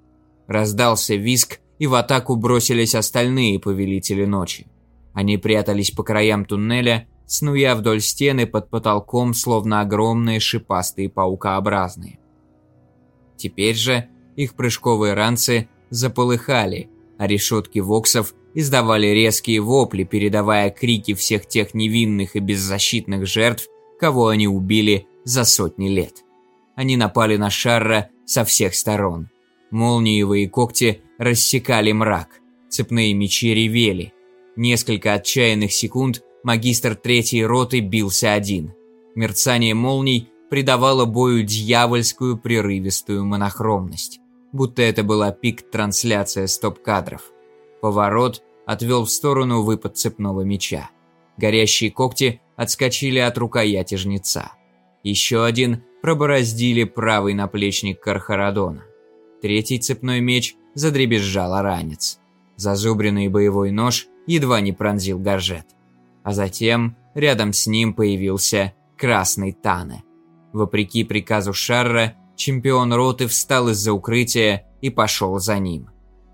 Speaker 1: Раздался виск, и в атаку бросились остальные повелители ночи. Они прятались по краям туннеля, снуя вдоль стены под потолком, словно огромные шипастые паукообразные. Теперь же их прыжковые ранцы заполыхали, а решетки воксов издавали резкие вопли, передавая крики всех тех невинных и беззащитных жертв, кого они убили за сотни лет. Они напали на Шарра со всех сторон. Молниевые когти рассекали мрак, цепные мечи ревели. Несколько отчаянных секунд магистр третьей роты бился один. Мерцание молний придавало бою дьявольскую прерывистую монохромность будто это была пик-трансляция стоп-кадров. Поворот отвел в сторону выпад цепного меча. Горящие когти отскочили от рукояти жнеца. Еще один пробороздили правый наплечник Кархарадона. Третий цепной меч задребезжал ранец. Зазубренный боевой нож едва не пронзил горжет. А затем рядом с ним появился красный Тане. Вопреки приказу Шарра, чемпион роты встал из-за укрытия и пошел за ним.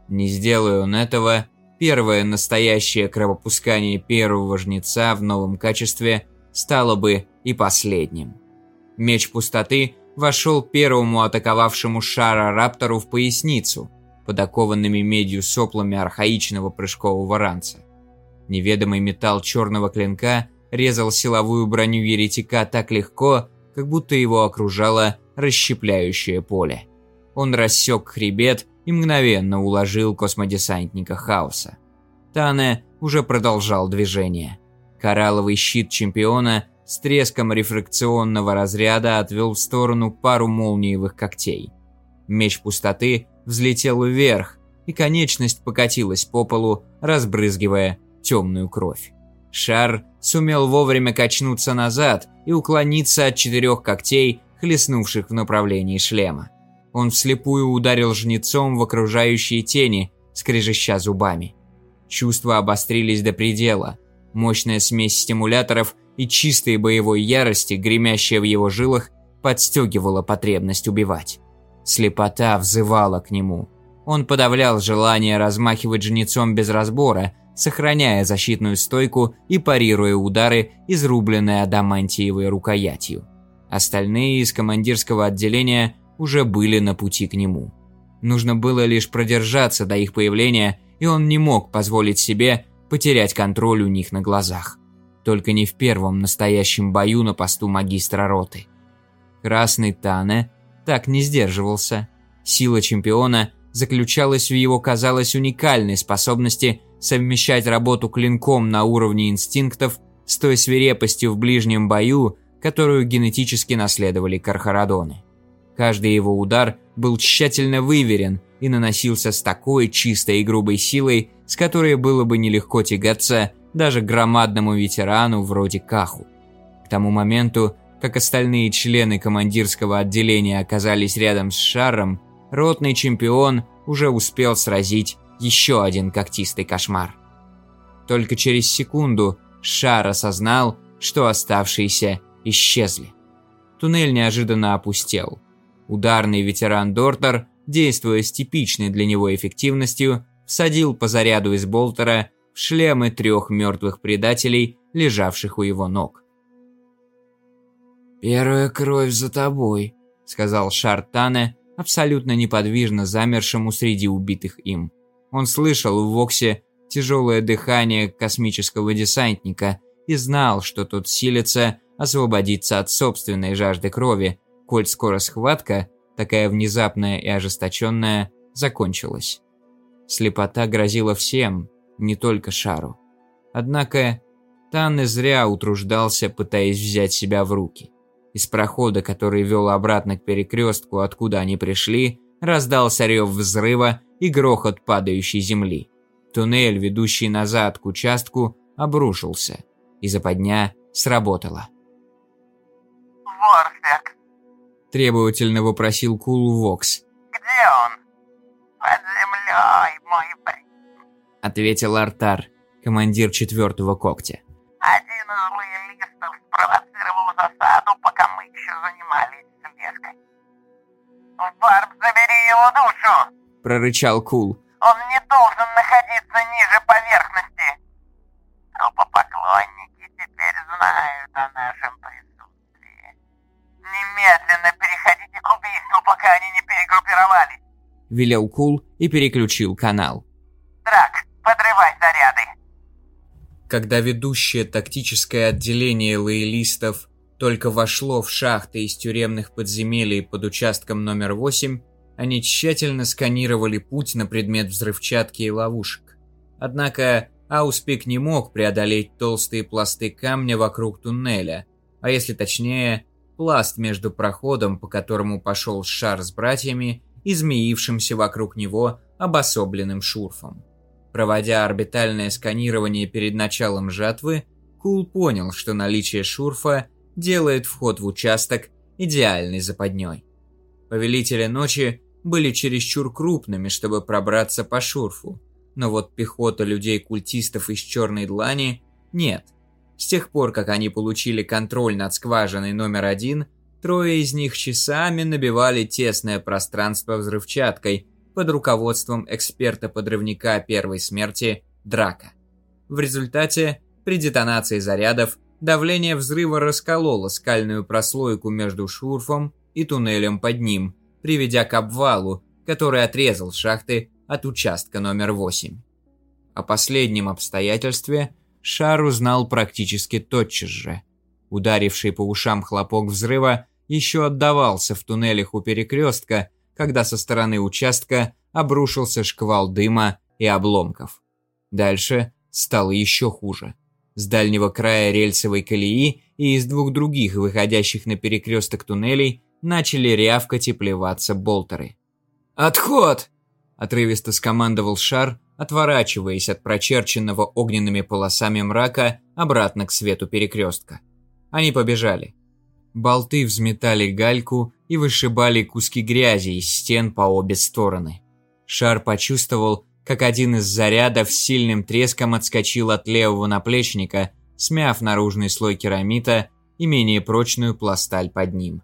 Speaker 1: Не сделая он этого, первое настоящее кровопускание первого жнеца в новом качестве стало бы и последним. Меч пустоты вошел первому атаковавшему шара раптору в поясницу, под окованными медью соплами архаичного прыжкового ранца. Неведомый металл черного клинка резал силовую броню еретика так легко, как будто его окружало расщепляющее поле. Он рассек хребет и мгновенно уложил космодесантника хаоса. Тане уже продолжал движение. Коралловый щит чемпиона с треском рефракционного разряда отвел в сторону пару молниевых когтей. Меч пустоты взлетел вверх, и конечность покатилась по полу, разбрызгивая темную кровь. Шар сумел вовремя качнуться назад и уклониться от четырех когтей, хлестнувших в направлении шлема. Он вслепую ударил жнецом в окружающие тени, скрежеща зубами. Чувства обострились до предела. Мощная смесь стимуляторов и чистой боевой ярости, гремящая в его жилах, подстегивала потребность убивать. Слепота взывала к нему. Он подавлял желание размахивать жнецом без разбора, сохраняя защитную стойку и парируя удары, изрубленные адамантиевой рукоятью. Остальные из командирского отделения уже были на пути к нему. Нужно было лишь продержаться до их появления, и он не мог позволить себе потерять контроль у них на глазах. Только не в первом настоящем бою на посту магистра роты. Красный Тане так не сдерживался. Сила чемпиона заключалась в его, казалось, уникальной способности совмещать работу клинком на уровне инстинктов с той свирепостью в ближнем бою, которую генетически наследовали кархарадоны. Каждый его удар был тщательно выверен и наносился с такой чистой и грубой силой, с которой было бы нелегко тягаться даже громадному ветерану вроде Каху. К тому моменту, как остальные члены командирского отделения оказались рядом с шаром, ротный чемпион уже успел сразить еще один когтистый кошмар. Только через секунду шар осознал, что оставшиеся исчезли. Туннель неожиданно опустел. Ударный ветеран Дортер, действуя с типичной для него эффективностью, всадил по заряду из болтера в шлемы трех мертвых предателей, лежавших у его ног.
Speaker 3: «Первая кровь за тобой», — сказал Шартане, абсолютно неподвижно замершему среди убитых им. Он слышал в Воксе тяжелое дыхание космического десантника и знал, что тот силится освободиться от собственной жажды крови, коль скоро схватка, такая внезапная и ожесточенная, закончилась. Слепота грозила всем, не только Шару. Однако Танне зря утруждался, пытаясь взять себя в руки. Из прохода, который вел обратно к перекрестку, откуда они пришли, раздался рев взрыва и грохот падающей земли. Туннель, ведущий назад к участку, обрушился, и западня сработала.
Speaker 9: Ворфек,
Speaker 1: Требовательно вопросил Кул Вокс.
Speaker 9: где он? Под землей, мой принц.
Speaker 1: Ответил Артар, командир четвертого когтя.
Speaker 9: Один из лоялистов спровоцировал засаду, пока мы еще занимались слежкой. Варп, забери его душу!
Speaker 1: Прорычал Кул.
Speaker 9: Он не должен находиться ниже поверхности. Трупопоклонники теперь знают о нашем присутствии. Немедленно переходите к убийству, пока они не перегруппировались.
Speaker 1: Велел Кул и переключил канал.
Speaker 9: Драк, подрывай заряды.
Speaker 1: Когда ведущее тактическое отделение лоялистов только вошло в шахты из тюремных подземелий под участком номер 8, они тщательно сканировали путь на предмет взрывчатки и ловушек. Однако Ауспик не мог преодолеть толстые пласты камня вокруг туннеля, а если точнее, пласт между проходом, по которому пошел шар с братьями, и змеившимся вокруг него обособленным шурфом. Проводя орбитальное сканирование перед началом жатвы, Кул понял, что наличие шурфа делает вход в участок идеальной западней. Повелители ночи были чересчур крупными, чтобы пробраться по шурфу, но вот пехота людей-культистов из Черной Длани нет. С тех пор, как они получили контроль над скважиной номер один, трое из них часами набивали тесное пространство взрывчаткой под руководством эксперта-подрывника первой смерти Драка. В результате, при детонации зарядов, давление взрыва раскололо скальную прослойку между шурфом и туннелем под ним, приведя к обвалу, который отрезал шахты от участка номер 8. О последнем обстоятельстве Шар узнал практически тотчас же. Ударивший по ушам хлопок взрыва еще отдавался в туннелях у перекрестка, когда со стороны участка обрушился шквал дыма и обломков. Дальше стало еще хуже. С дальнего края рельсовой колеи и из двух других выходящих на перекресток туннелей начали рявкать и плеваться болтеры. «Отход!» – отрывисто скомандовал шар, отворачиваясь от прочерченного огненными полосами мрака обратно к свету перекрестка. Они побежали. Болты взметали гальку и вышибали куски грязи из стен по обе стороны. Шар почувствовал, как один из зарядов сильным треском отскочил от левого наплечника, смяв наружный слой керамита и менее прочную пласталь под ним.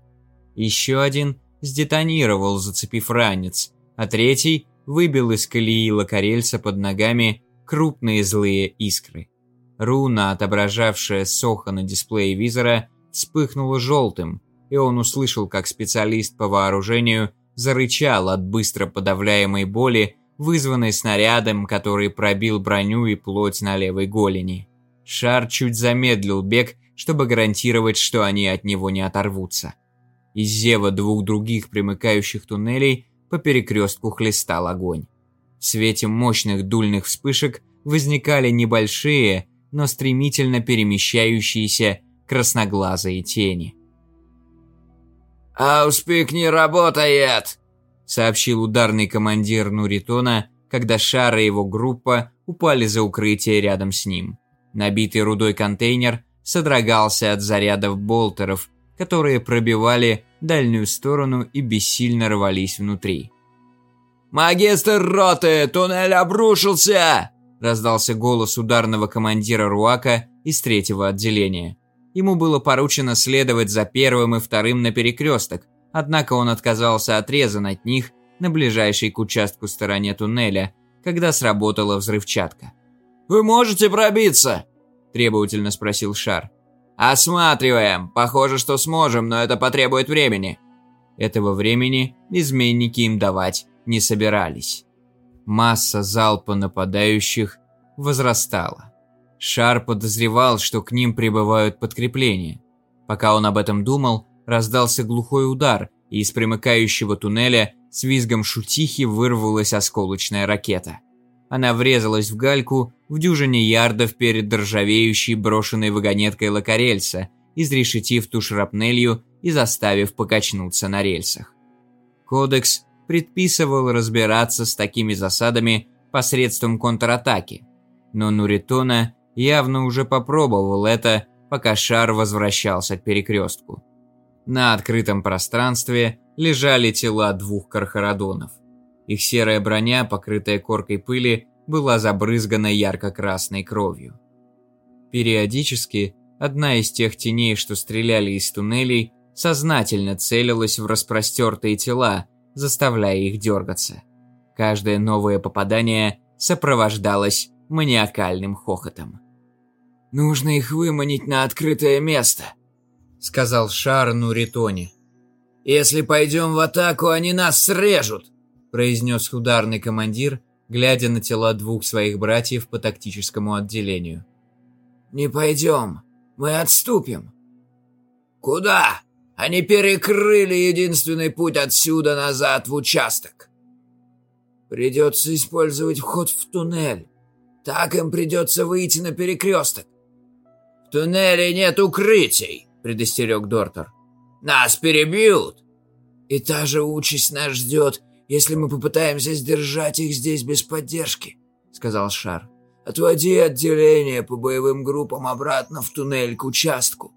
Speaker 1: Еще один сдетонировал, зацепив ранец, а третий выбил из колеи локорельса под ногами крупные злые искры. Руна, отображавшая Соха на дисплее визора, вспыхнула желтым, и он услышал, как специалист по вооружению зарычал от быстро подавляемой боли, вызванной снарядом, который пробил броню и плоть на левой голени. Шар чуть замедлил бег, чтобы гарантировать, что они от него не оторвутся. Из зева двух других примыкающих туннелей по перекрестку хлестал огонь. В свете мощных дульных вспышек возникали небольшие, но стремительно перемещающиеся красноглазые тени.
Speaker 3: «Ауспик не работает!»
Speaker 1: — сообщил ударный командир Нуритона, когда Шар и его группа упали за укрытие рядом с ним. Набитый рудой контейнер содрогался от зарядов болтеров, которые пробивали дальнюю сторону и бессильно рвались внутри.
Speaker 3: «Магистр роты, туннель обрушился!»
Speaker 1: раздался голос ударного командира Руака из третьего отделения. Ему было поручено следовать за первым и вторым на перекресток, однако он отказался отрезан от них на ближайшей к участку стороне туннеля, когда сработала взрывчатка.
Speaker 3: «Вы можете пробиться?»
Speaker 1: – требовательно спросил Шар.
Speaker 3: «Осматриваем. Похоже, что сможем, но это потребует времени».
Speaker 1: Этого времени изменники им давать не собирались. Масса залпа нападающих возрастала. Шар подозревал, что к ним прибывают подкрепления. Пока он об этом думал, раздался глухой удар, и из примыкающего туннеля с визгом шутихи вырвалась осколочная ракета. Она врезалась в гальку в дюжине ярдов перед ржавеющей брошенной вагонеткой лакорельса, изрешетив ту шрапнелью и заставив покачнуться на рельсах. Кодекс предписывал разбираться с такими засадами посредством контратаки, но Нуритона явно уже попробовал это, пока шар возвращался к перекрестку. На открытом пространстве лежали тела двух кархарадонов. Их серая броня, покрытая коркой пыли, была забрызгана ярко-красной кровью. Периодически одна из тех теней, что стреляли из туннелей, сознательно целилась в распростертые тела, заставляя их дергаться. Каждое новое попадание сопровождалось маниакальным хохотом.
Speaker 3: «Нужно их выманить на открытое место», — сказал Шар Нуритоне. «Если пойдем в атаку, они нас срежут», — произнес ударный командир, глядя на тела двух своих братьев по тактическому отделению. «Не пойдем, мы отступим». «Куда?» Они перекрыли единственный путь отсюда назад в участок. Придется использовать вход в туннель. Так им придется выйти на перекресток. В туннеле нет укрытий, предостерег Дортер. Нас перебьют. И та же участь нас ждет, если мы попытаемся сдержать их здесь без поддержки, сказал Шар. Отводи отделение по боевым группам обратно в туннель к участку.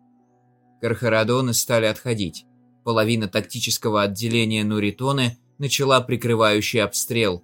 Speaker 1: Кархарадоны стали отходить. Половина тактического отделения Нуритоны начала прикрывающий обстрел,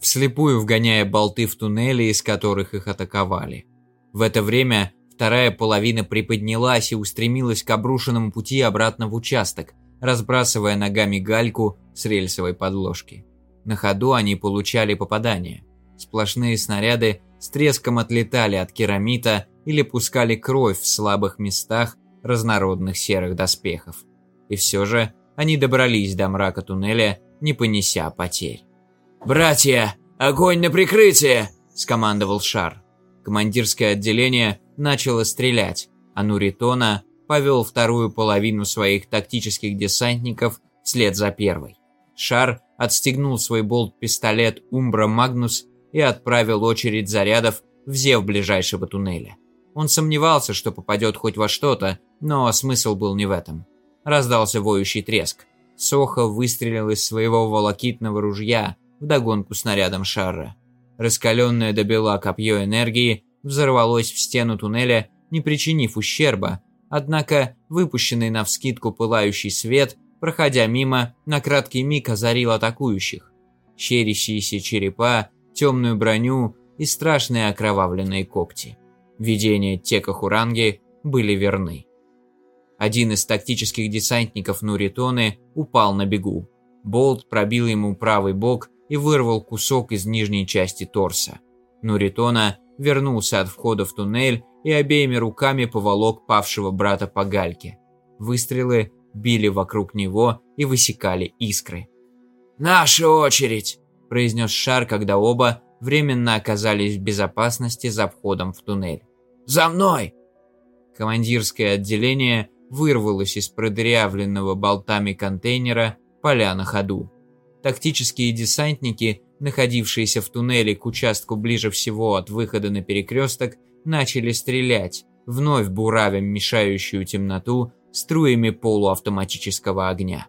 Speaker 1: вслепую вгоняя болты в туннели, из которых их атаковали. В это время вторая половина приподнялась и устремилась к обрушенному пути обратно в участок, разбрасывая ногами гальку с рельсовой подложки. На ходу они получали попадания. Сплошные снаряды с треском отлетали от керамита или пускали кровь в слабых местах разнородных серых доспехов. И все же они добрались до мрака туннеля, не понеся потерь.
Speaker 3: «Братья, огонь на прикрытие!» – скомандовал Шар.
Speaker 1: Командирское отделение начало стрелять, а Нуритона повел вторую половину своих тактических десантников вслед за первой. Шар отстегнул свой болт-пистолет Умбра Магнус и отправил очередь зарядов в зев ближайшего туннеля. Он сомневался, что попадет хоть во что-то, но смысл был не в этом. Раздался воющий треск. Соха выстрелил из своего волокитного ружья вдогонку снарядом шара. Раскаленное до бела копье энергии взорвалось в стену туннеля, не причинив ущерба, однако выпущенный навскидку пылающий свет, проходя мимо, на краткий миг озарил атакующих. Щерящиеся черепа, темную броню и страшные окровавленные когти. Видения Тека Хуранги были верны. Один из тактических десантников Нуритоны упал на бегу. Болт пробил ему правый бок и вырвал кусок из нижней части торса. Нуритона вернулся от входа в туннель и обеими руками поволок павшего брата по гальке. Выстрелы били вокруг него и высекали искры.
Speaker 3: «Наша очередь!»
Speaker 1: – произнес Шар, когда оба временно оказались в безопасности за входом в туннель.
Speaker 3: «За мной!»
Speaker 1: Командирское отделение вырвалось из продырявленного болтами контейнера, поля на ходу. Тактические десантники, находившиеся в туннеле к участку ближе всего от выхода на перекресток, начали стрелять, вновь буравя мешающую темноту струями полуавтоматического огня.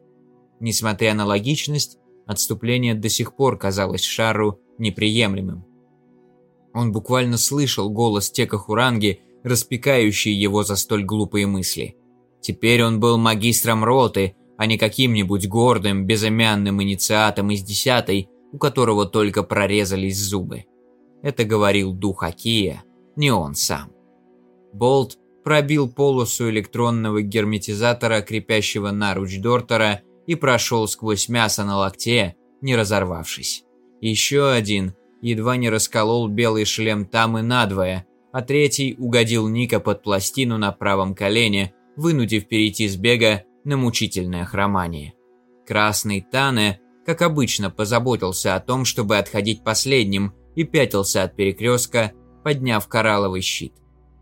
Speaker 1: Несмотря на логичность, отступление до сих пор казалось Шару неприемлемым. Он буквально слышал голос Тека Хуранги, распекающий его за столь глупые мысли. Теперь он был магистром роты, а не каким-нибудь гордым, безымянным инициатом из десятой, у которого только прорезались зубы. Это говорил дух Акия, не он сам. Болт пробил полосу электронного герметизатора, крепящего наруч Дортера, и прошел сквозь мясо на локте, не разорвавшись. Еще один едва не расколол белый шлем Тамы надвое, а третий угодил Ника под пластину на правом колене, вынудив перейти с бега на мучительное хромание. Красный Тане, как обычно, позаботился о том, чтобы отходить последним и пятился от перекрестка, подняв коралловый щит.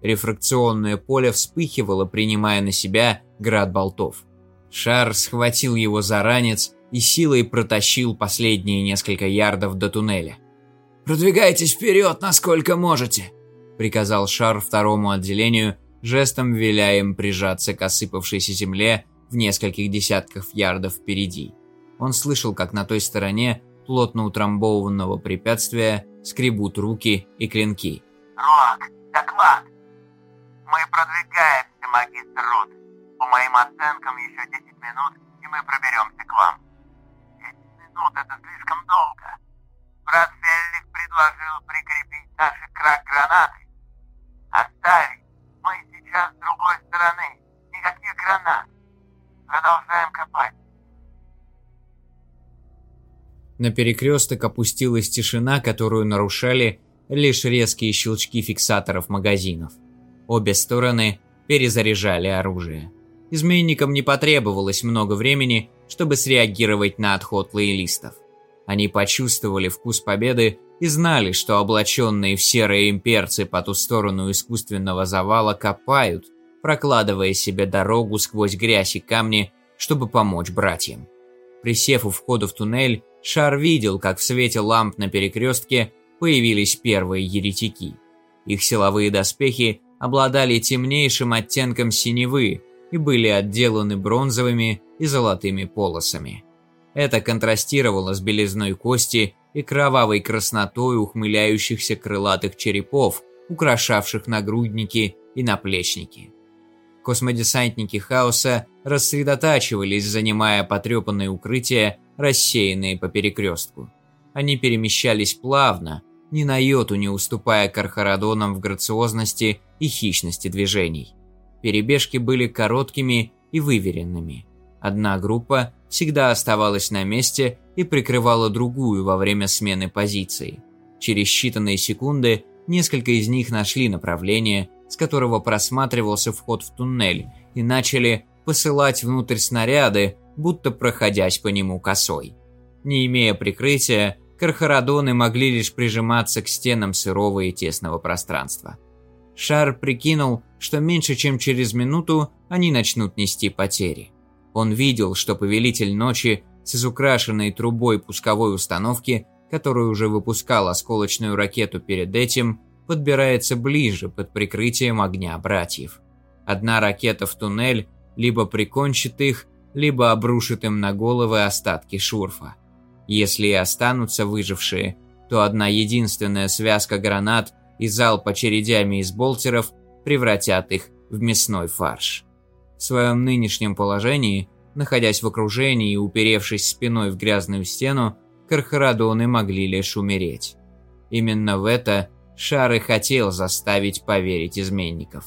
Speaker 1: Рефракционное поле вспыхивало, принимая на себя град болтов. Шар схватил его за ранец и силой протащил последние несколько ярдов до туннеля.
Speaker 3: «Продвигайтесь вперед, насколько можете!» – приказал Шар второму отделению, жестом веля им прижаться к осыпавшейся земле в нескольких десятках ярдов впереди. Он слышал, как на той стороне плотно утрамбованного препятствия скребут руки и клинки.
Speaker 9: «Рок, доклад! Мы продвигаемся, магистр Рот. По моим оценкам, еще 10 минут, и мы проберемся к вам. 10 минут – это слишком долго. Брат Феллик предложил прикрепить наши крак-гранаты. Оставить. Мы сейчас с другой стороны. Никаких гранат. Продолжаем копать.
Speaker 1: На перекресток опустилась тишина, которую нарушали лишь резкие щелчки фиксаторов магазинов. Обе стороны перезаряжали оружие. Изменникам не потребовалось много времени, чтобы среагировать на отход лоялистов. Они почувствовали вкус победы и знали, что облаченные в серые имперцы по ту сторону искусственного завала копают, прокладывая себе дорогу сквозь грязь и камни, чтобы помочь братьям. Присев у входа в туннель, Шар видел, как в свете ламп на перекрестке появились первые еретики. Их силовые доспехи обладали темнейшим оттенком синевы и были отделаны бронзовыми и золотыми полосами. Это контрастировало с белизной кости и кровавой краснотой ухмыляющихся крылатых черепов, украшавших нагрудники и наплечники. Космодесантники хаоса рассредотачивались, занимая потрепанные укрытия, рассеянные по перекрестку. Они перемещались плавно, ни на йоту не уступая кархарадонам в грациозности и хищности движений. Перебежки были короткими и выверенными. Одна группа всегда оставалась на месте и прикрывала другую во время смены позиции. Через считанные секунды несколько из них нашли направление, с которого просматривался вход в туннель, и начали посылать внутрь снаряды, будто проходясь по нему косой. Не имея прикрытия, кархарадоны могли лишь прижиматься к стенам сырого и тесного пространства. Шар прикинул, что меньше чем через минуту они начнут нести потери. Он видел, что Повелитель Ночи с изукрашенной трубой пусковой установки, которую уже выпускал осколочную ракету перед этим, подбирается ближе под прикрытием огня братьев. Одна ракета в туннель либо прикончит их, либо обрушит им на головы остатки шурфа. Если и останутся выжившие, то одна единственная связка гранат и залп очередями из болтеров превратят их в мясной фарш. В своем нынешнем положении, находясь в окружении и уперевшись спиной в грязную стену, кархарадоны могли лишь умереть. Именно в это Шар и хотел заставить поверить изменников.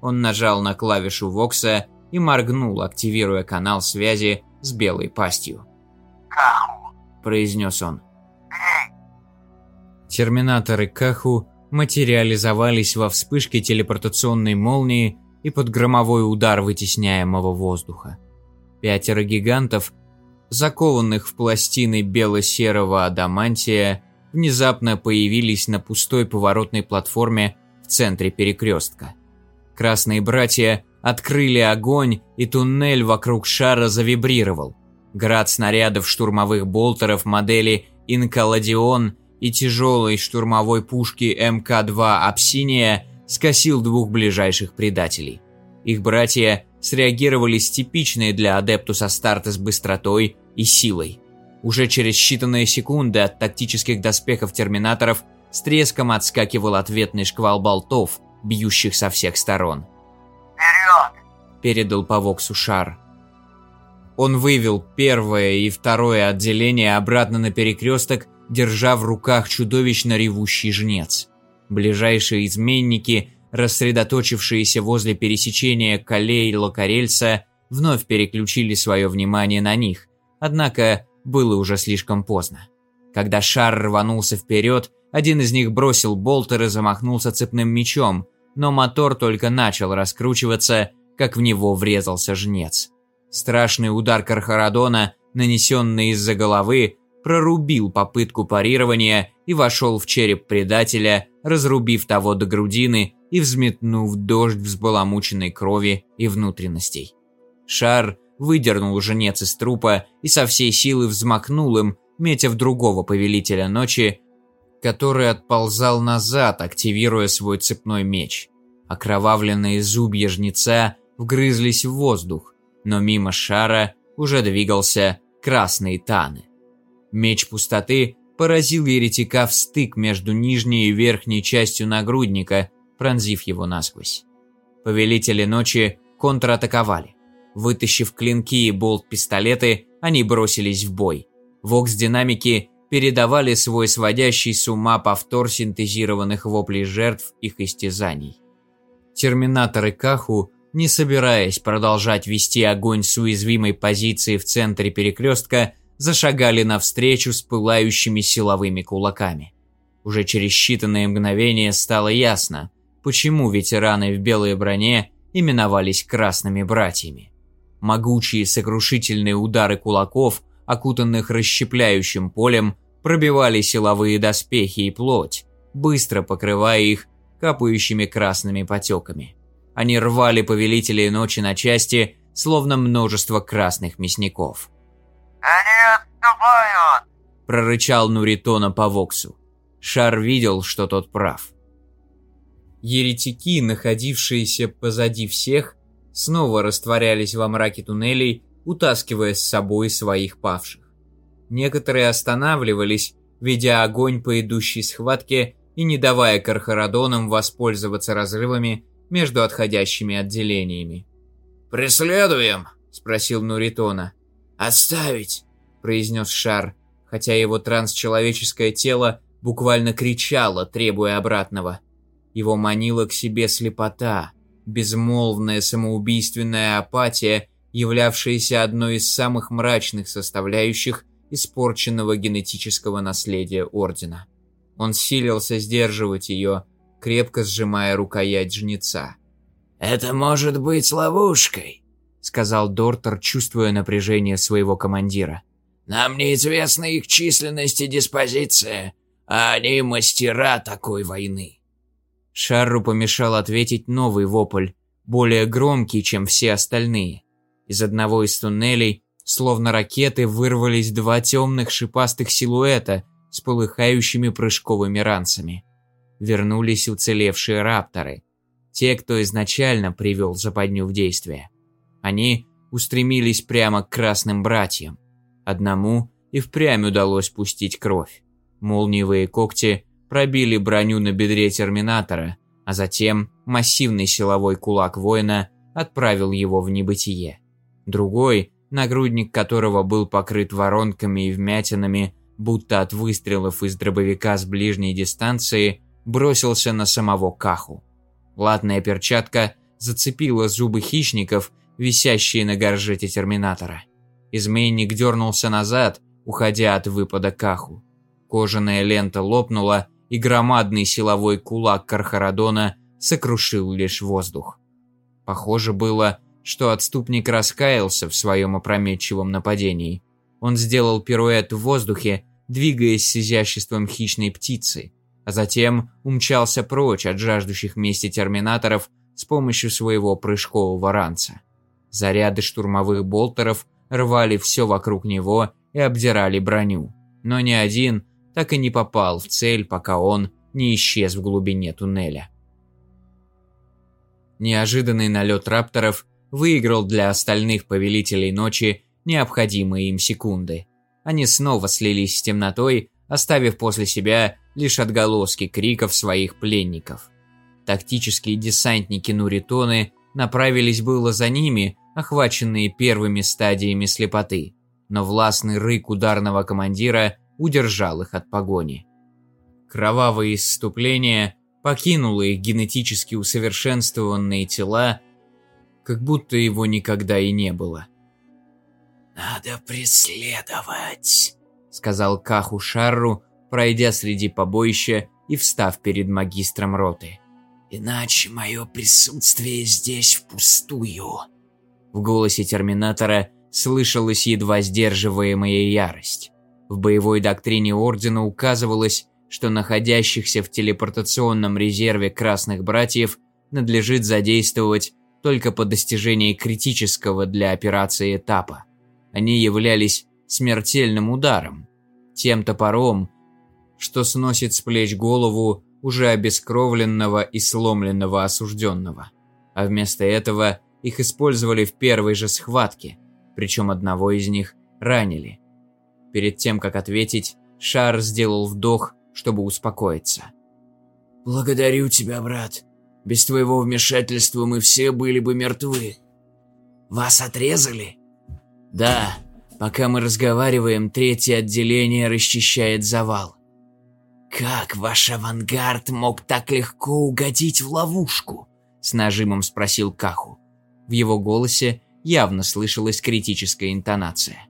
Speaker 1: Он нажал на клавишу Вокса и моргнул, активируя канал связи с белой пастью.
Speaker 9: Каху.
Speaker 1: – произнес он. Терминаторы Каху материализовались во вспышке телепортационной молнии и под громовой удар вытесняемого воздуха. Пятеро гигантов, закованных в пластины бело-серого адамантия, внезапно появились на пустой поворотной платформе в центре перекрестка. Красные братья открыли огонь, и туннель вокруг шара завибрировал. Град снарядов штурмовых болтеров модели «Инкаладион» и тяжелой штурмовой пушки МК-2 «Абсиния» скосил двух ближайших предателей. Их братья среагировали с типичной для Адептуса с быстротой и силой. Уже через считанные секунды от тактических доспехов терминаторов с треском отскакивал ответный шквал болтов, бьющих со всех сторон.
Speaker 9: Вперед!
Speaker 1: Передал по Воксу шар. Он вывел первое и второе отделение обратно на перекресток, держа в руках чудовищно ревущий жнец. Ближайшие изменники, рассредоточившиеся возле пересечения Кале и Локарельса, вновь переключили свое внимание на них, однако было уже слишком поздно. Когда шар рванулся вперед, один из них бросил болтер и замахнулся цепным мечом, но мотор только начал раскручиваться, как в него врезался жнец. Страшный удар Кархарадона, нанесенный из-за головы, прорубил попытку парирования и вошел в череп предателя, разрубив того до грудины и взметнув дождь взбаламученной крови и внутренностей. Шар выдернул женец из трупа и со всей силы взмахнул им, метя в другого повелителя ночи, который отползал назад, активируя свой цепной меч. Окровавленные зубья жнеца вгрызлись в воздух, но мимо шара уже двигался красный Таны. Меч пустоты поразил еретика в стык между нижней и верхней частью нагрудника, пронзив его насквозь. Повелители ночи контратаковали. Вытащив клинки и болт-пистолеты, они бросились в бой. Вокс-динамики передавали свой сводящий с ума повтор синтезированных воплей жертв их истязаний. Терминаторы Каху, не собираясь продолжать вести огонь с уязвимой позиции в центре перекрестка, зашагали навстречу с пылающими силовыми кулаками. Уже через считанные мгновения стало ясно, почему ветераны в белой броне именовались красными братьями. Могучие сокрушительные удары кулаков, окутанных расщепляющим полем, пробивали силовые доспехи и плоть, быстро покрывая их капающими красными потеками. Они рвали повелителей ночи на части, словно множество красных мясников.
Speaker 9: Они отступают!
Speaker 1: Прорычал Нуритона по Воксу. Шар видел, что тот прав. Еретики, находившиеся позади всех, снова растворялись во мраке туннелей, утаскивая с собой своих павших. Некоторые останавливались, ведя огонь по идущей схватке и не давая Кархарадонам воспользоваться разрывами между отходящими отделениями.
Speaker 3: «Преследуем?»
Speaker 1: – спросил Нуритона.
Speaker 3: «Отставить!»
Speaker 1: – произнес Шар, хотя его трансчеловеческое тело буквально кричало, требуя обратного. Его манила к себе слепота – безмолвная самоубийственная апатия, являвшаяся одной из самых мрачных составляющих испорченного генетического наследия Ордена. Он силился сдерживать ее, крепко сжимая рукоять жнеца.
Speaker 3: «Это может быть ловушкой», — сказал Дортер, чувствуя напряжение своего командира. «Нам неизвестна их численность и диспозиция, а они мастера такой войны».
Speaker 1: Шарру помешал ответить новый вопль, более громкий, чем все остальные. Из одного из туннелей, словно ракеты, вырвались два темных шипастых силуэта с полыхающими прыжковыми ранцами. Вернулись уцелевшие рапторы, те, кто изначально привел западню в действие. Они устремились прямо к красным братьям. Одному и впрямь удалось пустить кровь. Молниевые когти пробили броню на бедре Терминатора, а затем массивный силовой кулак воина отправил его в небытие. Другой, нагрудник которого был покрыт воронками и вмятинами, будто от выстрелов из дробовика с ближней дистанции, бросился на самого Каху. Латная перчатка зацепила зубы хищников, висящие на горжете Терминатора. Изменник дернулся назад, уходя от выпада Каху. Кожаная лента лопнула, и громадный силовой кулак Кархарадона сокрушил лишь воздух. Похоже было, что отступник раскаялся в своем опрометчивом нападении. Он сделал пируэт в воздухе, двигаясь с изяществом хищной птицы, а затем умчался прочь от жаждущих мести терминаторов с помощью своего прыжкового ранца. Заряды штурмовых болтеров рвали все вокруг него и обдирали броню. Но ни один так и не попал в цель, пока он не исчез в глубине туннеля. Неожиданный налет рапторов выиграл для остальных повелителей ночи необходимые им секунды. Они снова слились с темнотой, оставив после себя лишь отголоски криков своих пленников. Тактические десантники Нуритоны направились было за ними, охваченные первыми стадиями слепоты, но властный рык ударного командира удержал их от погони. Кровавое исступление покинуло их генетически усовершенствованные тела, как будто его никогда и не было.
Speaker 2: «Надо преследовать», — сказал
Speaker 1: Каху Шарру, пройдя среди побоища и встав перед магистром роты.
Speaker 2: «Иначе мое присутствие здесь впустую».
Speaker 1: В голосе Терминатора слышалась едва сдерживаемая ярость. В боевой доктрине Ордена указывалось, что находящихся в телепортационном резерве Красных Братьев надлежит задействовать только по достижении критического для операции этапа. Они являлись смертельным ударом, тем топором, что сносит с плеч голову уже обескровленного и сломленного осужденного. А вместо этого их использовали в первой же схватке, причем одного из них ранили. Перед тем, как ответить, Шар сделал вдох, чтобы успокоиться.
Speaker 2: «Благодарю тебя, брат. Без твоего вмешательства мы все были бы мертвы. Вас отрезали? Да, пока мы разговариваем, третье отделение расчищает завал. Как ваш авангард мог так легко угодить в ловушку? С нажимом спросил Каху.
Speaker 1: В его голосе явно слышалась критическая интонация.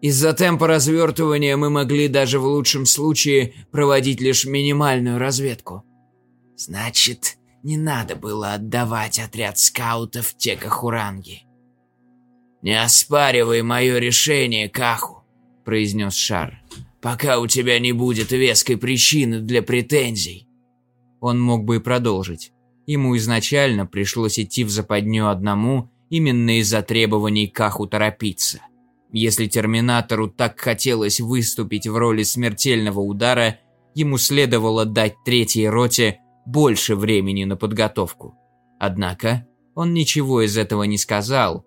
Speaker 2: Из-за темпа развертывания мы могли даже в лучшем случае проводить лишь минимальную разведку. Значит, не надо было отдавать отряд скаутов Текахуранги. «Не оспаривай мое решение, Каху», – произнес Шар, – «пока у тебя не будет веской причины для претензий».
Speaker 1: Он мог бы и продолжить. Ему изначально пришлось идти в западню одному именно из-за требований Каху торопиться. Если Терминатору так хотелось выступить в роли смертельного удара, ему следовало дать третьей роте больше времени на подготовку. Однако он ничего из этого не сказал,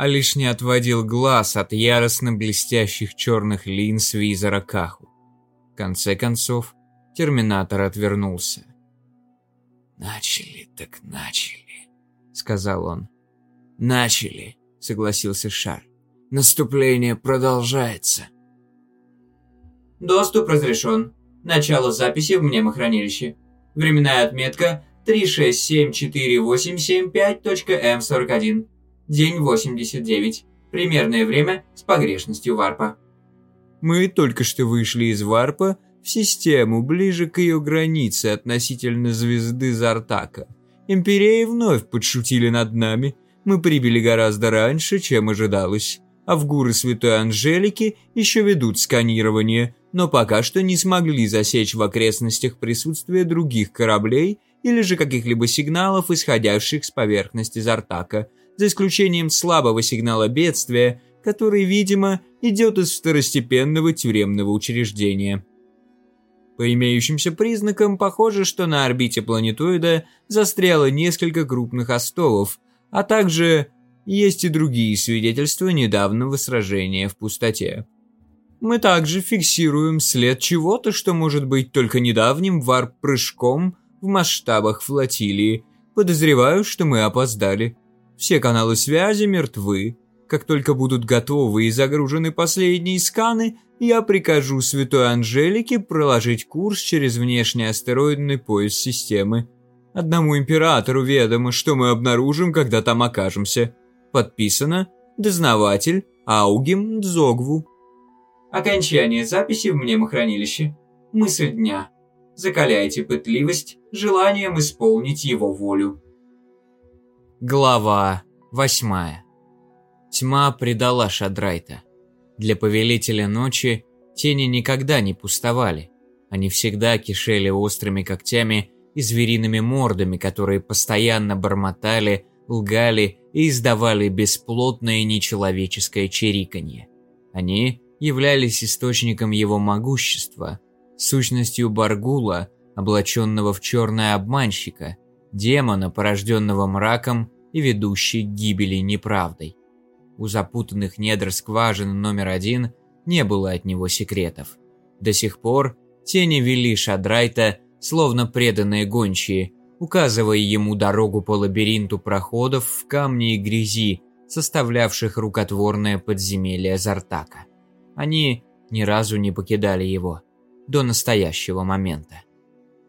Speaker 1: а лишь не отводил глаз от яростно блестящих черных линз визора Каху. В конце концов, Терминатор отвернулся.
Speaker 2: «Начали так начали», — сказал он. «Начали», — согласился Шар. «Наступление продолжается».
Speaker 13: Доступ разрешен. Начало записи в мнемохранилище. Временная отметка 3674875.m41. День 89. Примерное время с погрешностью варпа.
Speaker 1: Мы только что вышли из варпа в систему, ближе к ее границе относительно звезды Зартака. Империи вновь подшутили над нами. Мы прибыли гораздо раньше, чем ожидалось. А в гуры Святой Анжелики еще ведут сканирование, но пока что не смогли засечь в окрестностях присутствие других кораблей или же каких-либо сигналов, исходящих с поверхности Зартака, за исключением слабого сигнала бедствия, который, видимо, идет из второстепенного тюремного учреждения. По имеющимся признакам, похоже, что на орбите планетоида застряло несколько крупных остовов, а также есть и другие свидетельства недавнего сражения в пустоте. Мы также фиксируем след чего-то, что может быть только недавним варп-прыжком в масштабах флотилии. Подозреваю, что мы опоздали. Все каналы связи мертвы. Как только будут готовы и загружены последние сканы, я прикажу Святой Анжелике проложить курс через внешний астероидный пояс системы. Одному императору ведомо, что мы обнаружим, когда там окажемся. Подписано Дознаватель Аугим Дзогву.
Speaker 13: Окончание записи в мнемохранилище. Мысль дня. Закаляйте пытливость желанием исполнить его волю.
Speaker 1: Глава восьмая. Тьма предала Шадрайта. Для Повелителя Ночи тени никогда не пустовали. Они всегда кишели острыми когтями и звериными мордами, которые постоянно бормотали, лгали и издавали бесплотное нечеловеческое чириканье. Они являлись источником его могущества, сущностью Баргула, облаченного в черное обманщика, демона, порожденного мраком и ведущий к гибели неправдой. У запутанных недр скважины номер один не было от него секретов. До сих пор тени вели Шадрайта, словно преданные гончие, указывая ему дорогу по лабиринту проходов в камне и грязи, составлявших рукотворное подземелье Зартака. Они ни разу не покидали его до настоящего момента.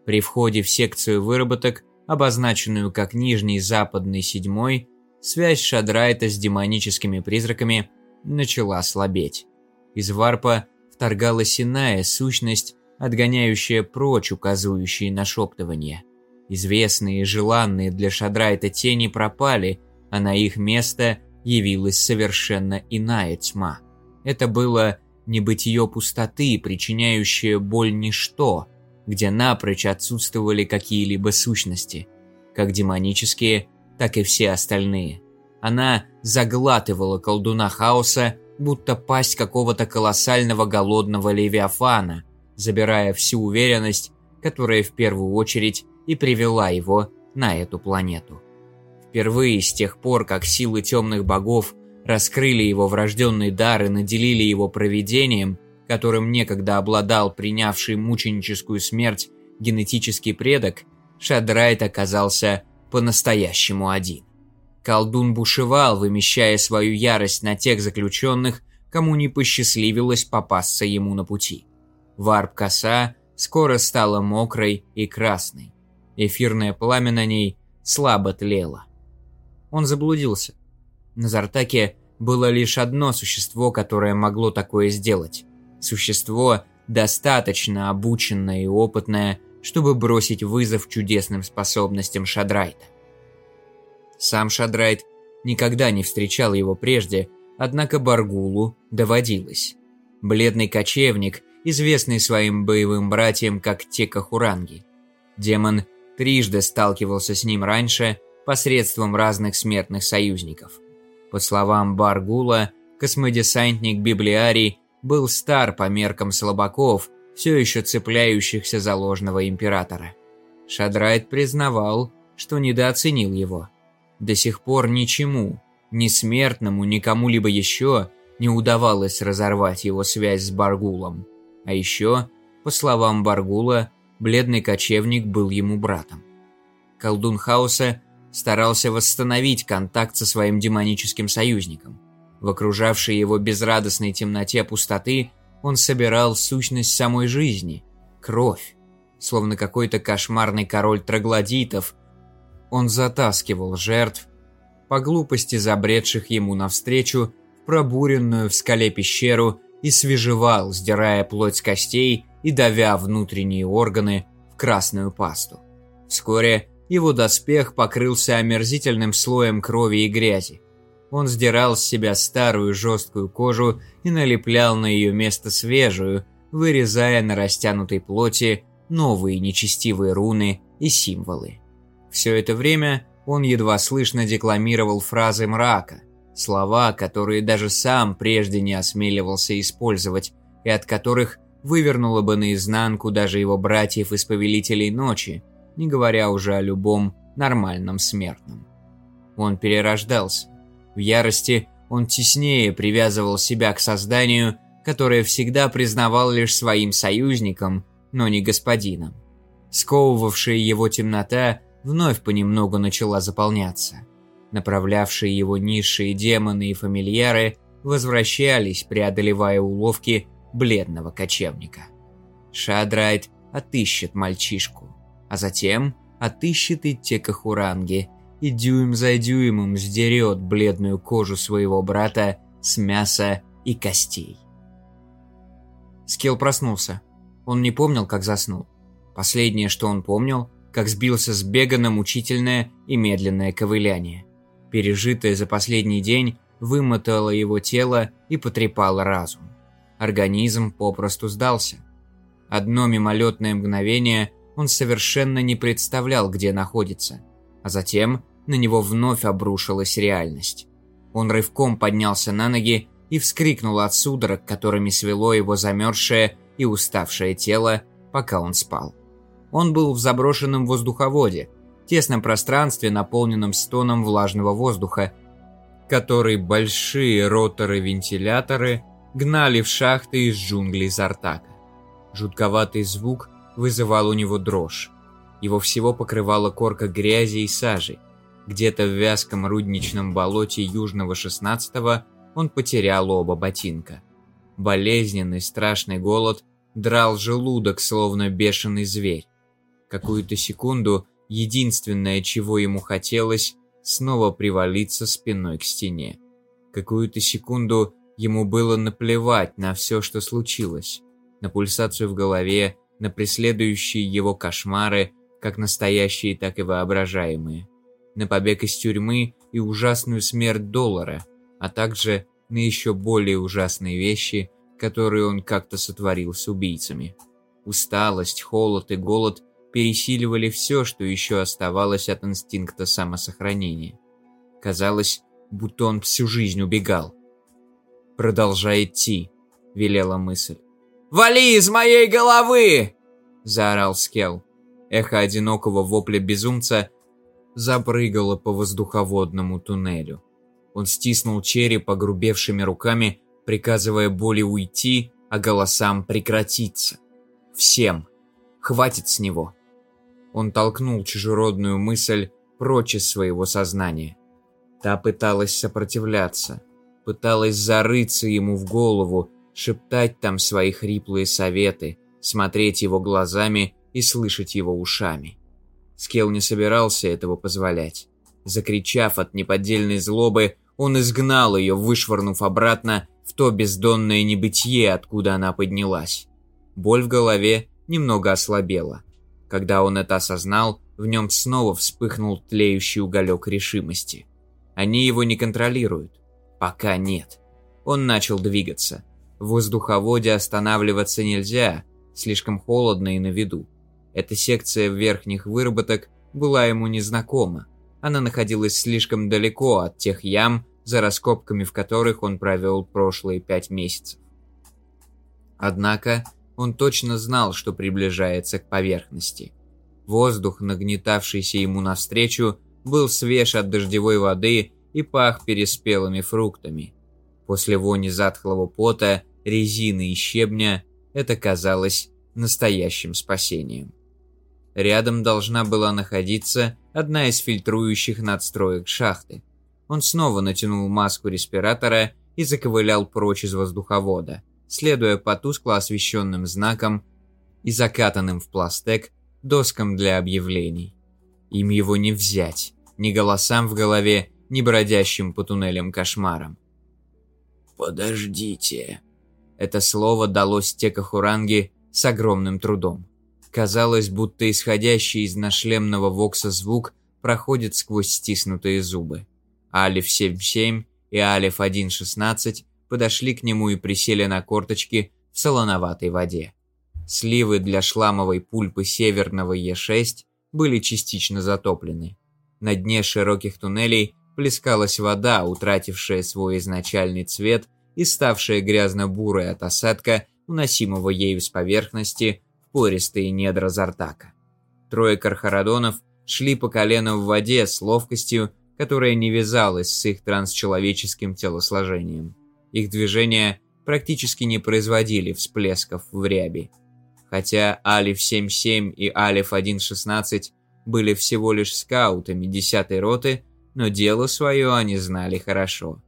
Speaker 1: При входе в секцию выработок, обозначенную как Нижний Западный Седьмой, связь Шадрайта с демоническими призраками начала слабеть. Из варпа вторгалась иная сущность, отгоняющая прочь указывающие на шептывание. Известные и желанные для Шадрайта тени пропали, а на их место явилась совершенно иная тьма. Это было небытие пустоты, причиняющее боль ничто, где напрочь отсутствовали какие-либо сущности, как демонические, так и все остальные. Она заглатывала колдуна хаоса, будто пасть какого-то колоссального голодного левиафана, забирая всю уверенность, которая в первую очередь и привела его на эту планету. Впервые с тех пор, как силы темных богов раскрыли его врожденный дар и наделили его провидением, которым некогда обладал принявший мученическую смерть генетический предок, Шадрайт оказался по-настоящему один. Колдун бушевал, вымещая свою ярость на тех заключенных, кому не посчастливилось попасться ему на пути. Варп-коса скоро стала мокрой и красной. Эфирное пламя на ней слабо тлело. Он заблудился. На Зартаке было лишь одно существо, которое могло такое сделать. Существо, достаточно обученное и опытное, чтобы бросить вызов чудесным способностям Шадрайта. Сам Шадрайт никогда не встречал его прежде, однако Баргулу доводилось. Бледный кочевник, известный своим боевым братьям как Текахуранги. Демон трижды сталкивался с ним раньше посредством разных смертных союзников. По словам Баргула, космодесантник Библиарий был стар по меркам слабаков, все еще цепляющихся за ложного императора. Шадрайт признавал, что недооценил его. До сих пор ничему, ни смертному, ни кому-либо еще не удавалось разорвать его связь с Баргулом. А еще, по словам Баргула, бледный кочевник был ему братом. Колдун Хаоса старался восстановить контакт со своим демоническим союзником. В окружавшей его безрадостной темноте пустоты он собирал сущность самой жизни – кровь. Словно какой-то кошмарный король троглодитов, он затаскивал жертв, по глупости забредших ему навстречу, в пробуренную в скале пещеру и свежевал, сдирая плоть с костей и давя внутренние органы в красную пасту. Вскоре его доспех покрылся омерзительным слоем крови и грязи. Он сдирал с себя старую жесткую кожу и налеплял на ее место свежую, вырезая на растянутой плоти новые нечестивые руны и символы. Все это время он едва слышно декламировал фразы мрака, слова, которые даже сам прежде не осмеливался использовать, и от которых вывернуло бы наизнанку даже его братьев из Повелителей Ночи, не говоря уже о любом нормальном смертном. Он перерождался. В ярости он теснее привязывал себя к созданию, которое всегда признавал лишь своим союзником, но не господином. Сковывавшая его темнота вновь понемногу начала заполняться. Направлявшие его низшие демоны и фамильяры возвращались, преодолевая уловки бледного кочевника. Шадрайт отыщет мальчишку а затем отыщет и те кахуранги и дюйм за дюймом сдерет бледную кожу своего брата с мяса и костей. Скилл проснулся. Он не помнил, как заснул. Последнее, что он помнил, как сбился с бега на мучительное и медленное ковыляние. Пережитое за последний день вымотало его тело и потрепало разум. Организм попросту сдался. Одно мимолетное мгновение он совершенно не представлял, где находится. А затем на него вновь обрушилась реальность. Он рывком поднялся на ноги и вскрикнул от судорог, которыми свело его замерзшее и уставшее тело, пока он спал. Он был в заброшенном воздуховоде, тесном пространстве, наполненном стоном влажного воздуха, который большие роторы-вентиляторы гнали в шахты из джунглей Зартака. Жутковатый звук вызывал у него дрожь. Его всего покрывала корка грязи и сажи. Где-то в вязком рудничном болоте Южного 16-го он потерял оба ботинка. Болезненный страшный голод драл желудок, словно бешеный зверь. Какую-то секунду единственное, чего ему хотелось, снова привалиться спиной к стене. Какую-то секунду ему было наплевать на все, что случилось. На пульсацию в голове, на преследующие его кошмары, как настоящие, так и воображаемые. На побег из тюрьмы и ужасную смерть доллара, а также на еще более ужасные вещи, которые он как-то сотворил с убийцами. Усталость, холод и голод пересиливали все, что еще оставалось от инстинкта самосохранения. Казалось, будто он всю жизнь убегал. «Продолжай идти», — велела мысль. «Вали из моей головы!» — заорал Скел. Эхо одинокого вопля безумца запрыгало по воздуховодному туннелю. Он стиснул череп огрубевшими руками, приказывая боли уйти, а голосам прекратиться. Всем. Хватит с него. Он толкнул чужеродную мысль прочь из своего сознания. Та пыталась сопротивляться, пыталась зарыться ему в голову, шептать там свои хриплые советы, смотреть его глазами и слышать его ушами. Скел не собирался этого позволять. Закричав от неподдельной злобы, он изгнал ее, вышвырнув обратно в то бездонное небытие, откуда она поднялась. Боль в голове немного ослабела. Когда он это осознал, в нем снова вспыхнул тлеющий уголек решимости. Они его не контролируют. Пока нет. Он начал двигаться. В воздуховоде останавливаться нельзя, слишком холодно и на виду. Эта секция верхних выработок была ему незнакома. Она находилась слишком далеко от тех ям, за раскопками в которых он провел прошлые пять месяцев. Однако он точно знал, что приближается к поверхности. Воздух, нагнетавшийся ему навстречу, был свеж от дождевой воды и пах переспелыми фруктами. После вони затхлого пота, резины и щебня это казалось настоящим спасением. Рядом должна была находиться одна из фильтрующих надстроек шахты. Он снова натянул маску респиратора и заковылял прочь из воздуховода следуя по тускло освещенным знакам и закатанным в пластек доскам для объявлений. Им его не взять, ни голосам в голове, ни бродящим по туннелям кошмарам.
Speaker 2: «Подождите».
Speaker 1: Это слово далось Текахуранги с огромным трудом. Казалось, будто исходящий из нашлемного вокса звук проходит сквозь стиснутые зубы. Алиф 77 и Алиф 1.16 подошли к нему и присели на корточки в солоноватой воде. Сливы для шламовой пульпы северного Е6 были частично затоплены. На дне широких туннелей плескалась вода, утратившая свой изначальный цвет и ставшая грязно-бурой от осадка, уносимого ею с поверхности пористые недра Зартака. Трое кархарадонов шли по колено в воде с ловкостью, которая не вязалась с их трансчеловеческим телосложением. Их движения практически не производили всплесков в ряби. Хотя Алиф-77 и Алиф-116 были всего лишь скаутами 10-й роты, но дело свое они знали хорошо.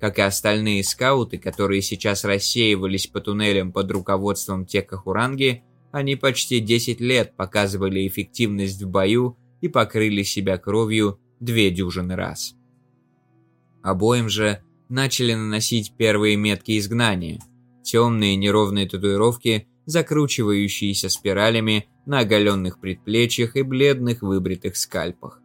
Speaker 1: Как и остальные скауты, которые сейчас рассеивались по туннелям под руководством Текахуранги, они почти 10 лет показывали эффективность в бою и покрыли себя кровью две дюжины раз. Обоим же начали наносить первые метки изгнания. Темные неровные татуировки, закручивающиеся спиралями на оголенных предплечьях и бледных выбритых скальпах.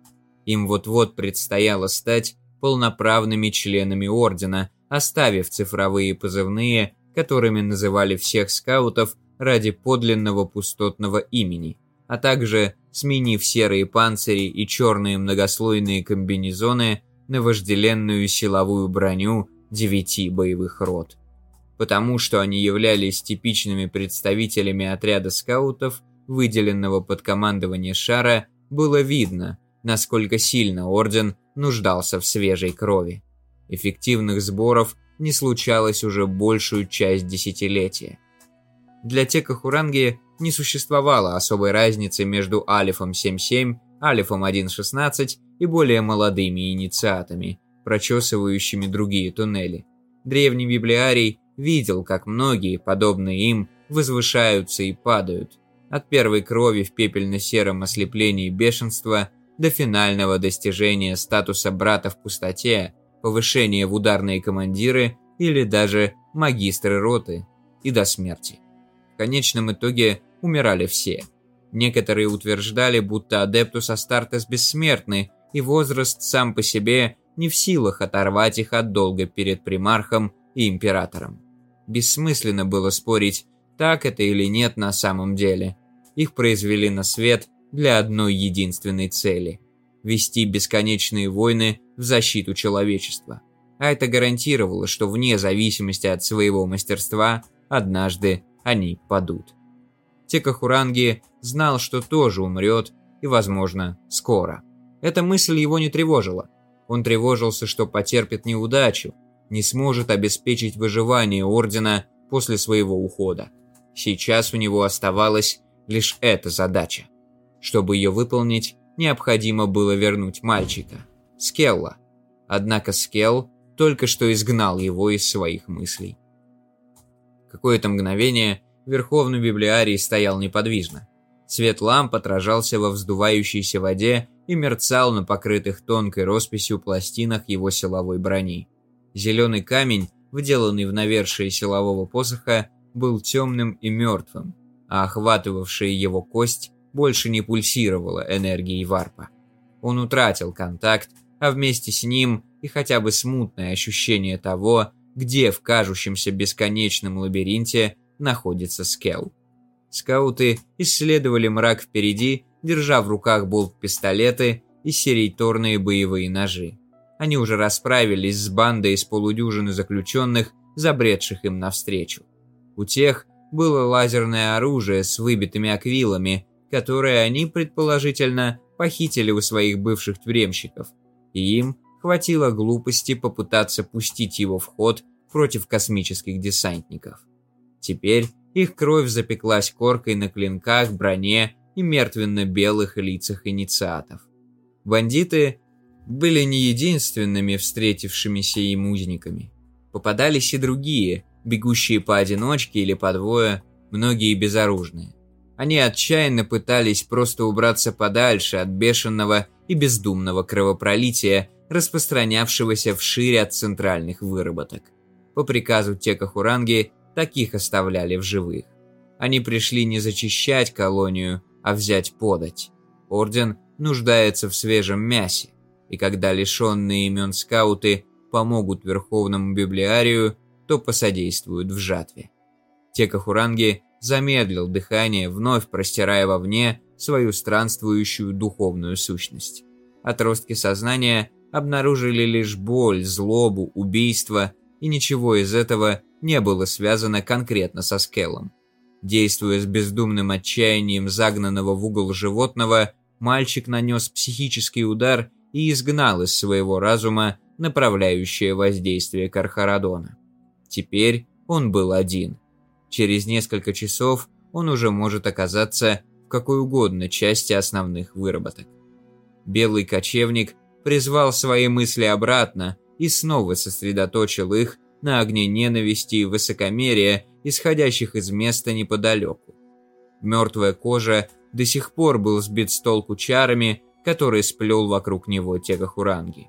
Speaker 1: Им вот-вот предстояло стать полноправными членами Ордена, оставив цифровые позывные, которыми называли всех скаутов ради подлинного пустотного имени, а также сменив серые панцири и черные многослойные комбинезоны на вожделенную силовую броню девяти боевых рот. Потому что они являлись типичными представителями отряда скаутов, выделенного под командование Шара, было видно, насколько сильно Орден нуждался в свежей крови. Эффективных сборов не случалось уже большую часть десятилетия. Для Текахуранги не существовало особой разницы между Алифом 77, Алифом 1.16 и более молодыми инициатами, прочесывающими другие туннели. Древний библиарий видел, как многие, подобные им, возвышаются и падают. От первой крови в пепельно-сером ослеплении бешенства до финального достижения статуса брата в пустоте, повышения в ударные командиры или даже магистры роты и до смерти. В конечном итоге умирали все. Некоторые утверждали, будто Адептус Астартес бессмертны, и возраст сам по себе не в силах оторвать их от долга перед примархом и императором. Бессмысленно было спорить, так это или нет на самом деле. Их произвели на свет для одной единственной цели – вести бесконечные войны в защиту человечества. А это гарантировало, что вне зависимости от своего мастерства, однажды они падут. Текахуранги знал, что тоже умрет, и, возможно, скоро. Эта мысль его не тревожила. Он тревожился, что потерпит неудачу, не сможет обеспечить выживание Ордена после своего ухода. Сейчас у него оставалась лишь эта задача. Чтобы ее выполнить, необходимо было вернуть мальчика, Скелла. Однако Скелл только что изгнал его из своих мыслей. Какое-то мгновение Верховный Библиарий стоял неподвижно. Свет ламп отражался во вздувающейся воде и мерцал на покрытых тонкой росписью пластинах его силовой брони. Зеленый камень, вделанный в навершие силового посоха, был темным и мертвым, а охватывавшая его кость больше не пульсировала энергией варпа. Он утратил контакт, а вместе с ним и хотя бы смутное ощущение того, где в кажущемся бесконечном лабиринте находится Скелл. Скауты исследовали мрак впереди, держа в руках болт-пистолеты и серейторные боевые ножи. Они уже расправились с бандой из полудюжины заключенных, забредших им навстречу. У тех было лазерное оружие с выбитыми аквилами, которое они, предположительно, похитили у своих бывших тюремщиков, и им хватило глупости попытаться пустить его в ход против космических десантников. Теперь их кровь запеклась коркой на клинках, броне и мертвенно-белых лицах инициатов. Бандиты были не единственными встретившимися им узниками. Попадались и другие, бегущие поодиночке или по двое, многие безоружные. Они отчаянно пытались просто убраться подальше от бешеного и бездумного кровопролития, распространявшегося вширь от центральных выработок. По приказу Текахуранги таких оставляли в живых. Они пришли не зачищать колонию, а взять подать. Орден нуждается в свежем мясе, и когда лишенные имен скауты помогут Верховному Библиарию, то посодействуют в жатве. Текахуранги замедлил дыхание, вновь простирая вовне свою странствующую духовную сущность. Отростки сознания обнаружили лишь боль, злобу, убийство, и ничего из этого не было связано конкретно со Скеллом. Действуя с бездумным отчаянием загнанного в угол животного, мальчик нанес психический удар и изгнал из своего разума направляющее воздействие Кархарадона. Теперь он был один. Через несколько часов он уже может оказаться в какой угодно части основных выработок. Белый кочевник призвал свои мысли обратно и снова сосредоточил их на огне ненависти и высокомерия, исходящих из места неподалеку. Мертвая кожа до сих пор был сбит с толку чарами, которые сплел вокруг него Тегахуранги.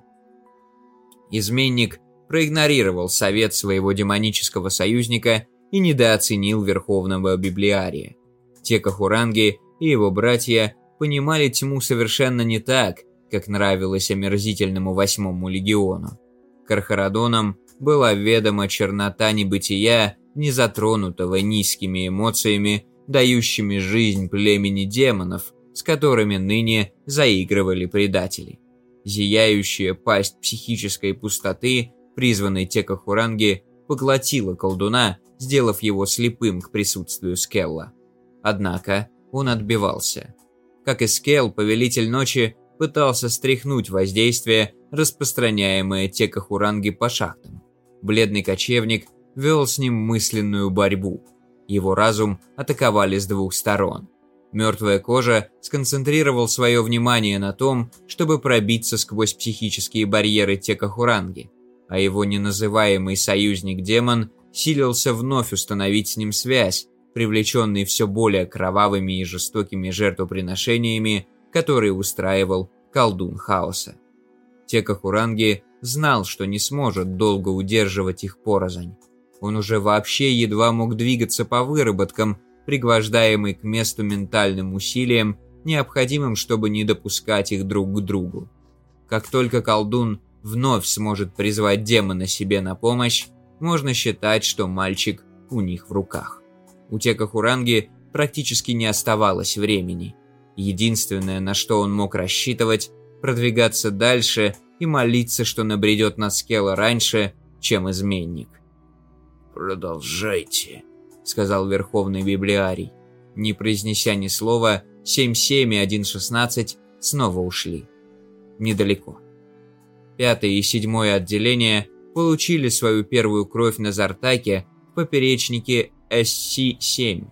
Speaker 1: Изменник проигнорировал совет своего демонического союзника и недооценил Верховного Библиария. Текахуранги и его братья понимали тьму совершенно не так, как нравилось омерзительному восьмому легиону. Кархарадонам была ведома чернота небытия, не затронутого низкими эмоциями дающими жизнь племени демонов, с которыми ныне заигрывали предатели. Зияющая пасть психической пустоты, призванной Текахуранги, поглотила колдуна, сделав его слепым к присутствию Скелла. Однако он отбивался. Как и Скелл, Повелитель Ночи пытался стряхнуть воздействие, распространяемое Текахуранги по шахтам. Бледный кочевник вел с ним мысленную борьбу. Его разум атаковали с двух сторон. Мертвая кожа сконцентрировал свое внимание на том, чтобы пробиться сквозь психические барьеры Текахуранги, а его неназываемый союзник-демон силился вновь установить с ним связь, привлеченный все более кровавыми и жестокими жертвоприношениями, которые устраивал колдун хаоса. Текахуранги знал, что не сможет долго удерживать их порознь. Он уже вообще едва мог двигаться по выработкам, пригвождаемый к месту ментальным усилием, необходимым, чтобы не допускать их друг к другу. Как только колдун вновь сможет призвать демона себе на помощь, можно считать, что мальчик у них в руках. У Текахуранги практически не оставалось времени. Единственное, на что он мог рассчитывать, продвигаться дальше и молиться, что набредет на Скелла раньше, чем изменник.
Speaker 2: «Продолжайте», —
Speaker 1: сказал Верховный Библиарий. Не произнеся ни слова, 7-7 и 1-16 снова ушли. Недалеко. Пятое и седьмое отделение получили свою первую кровь на Зартаке в поперечнике SC-7.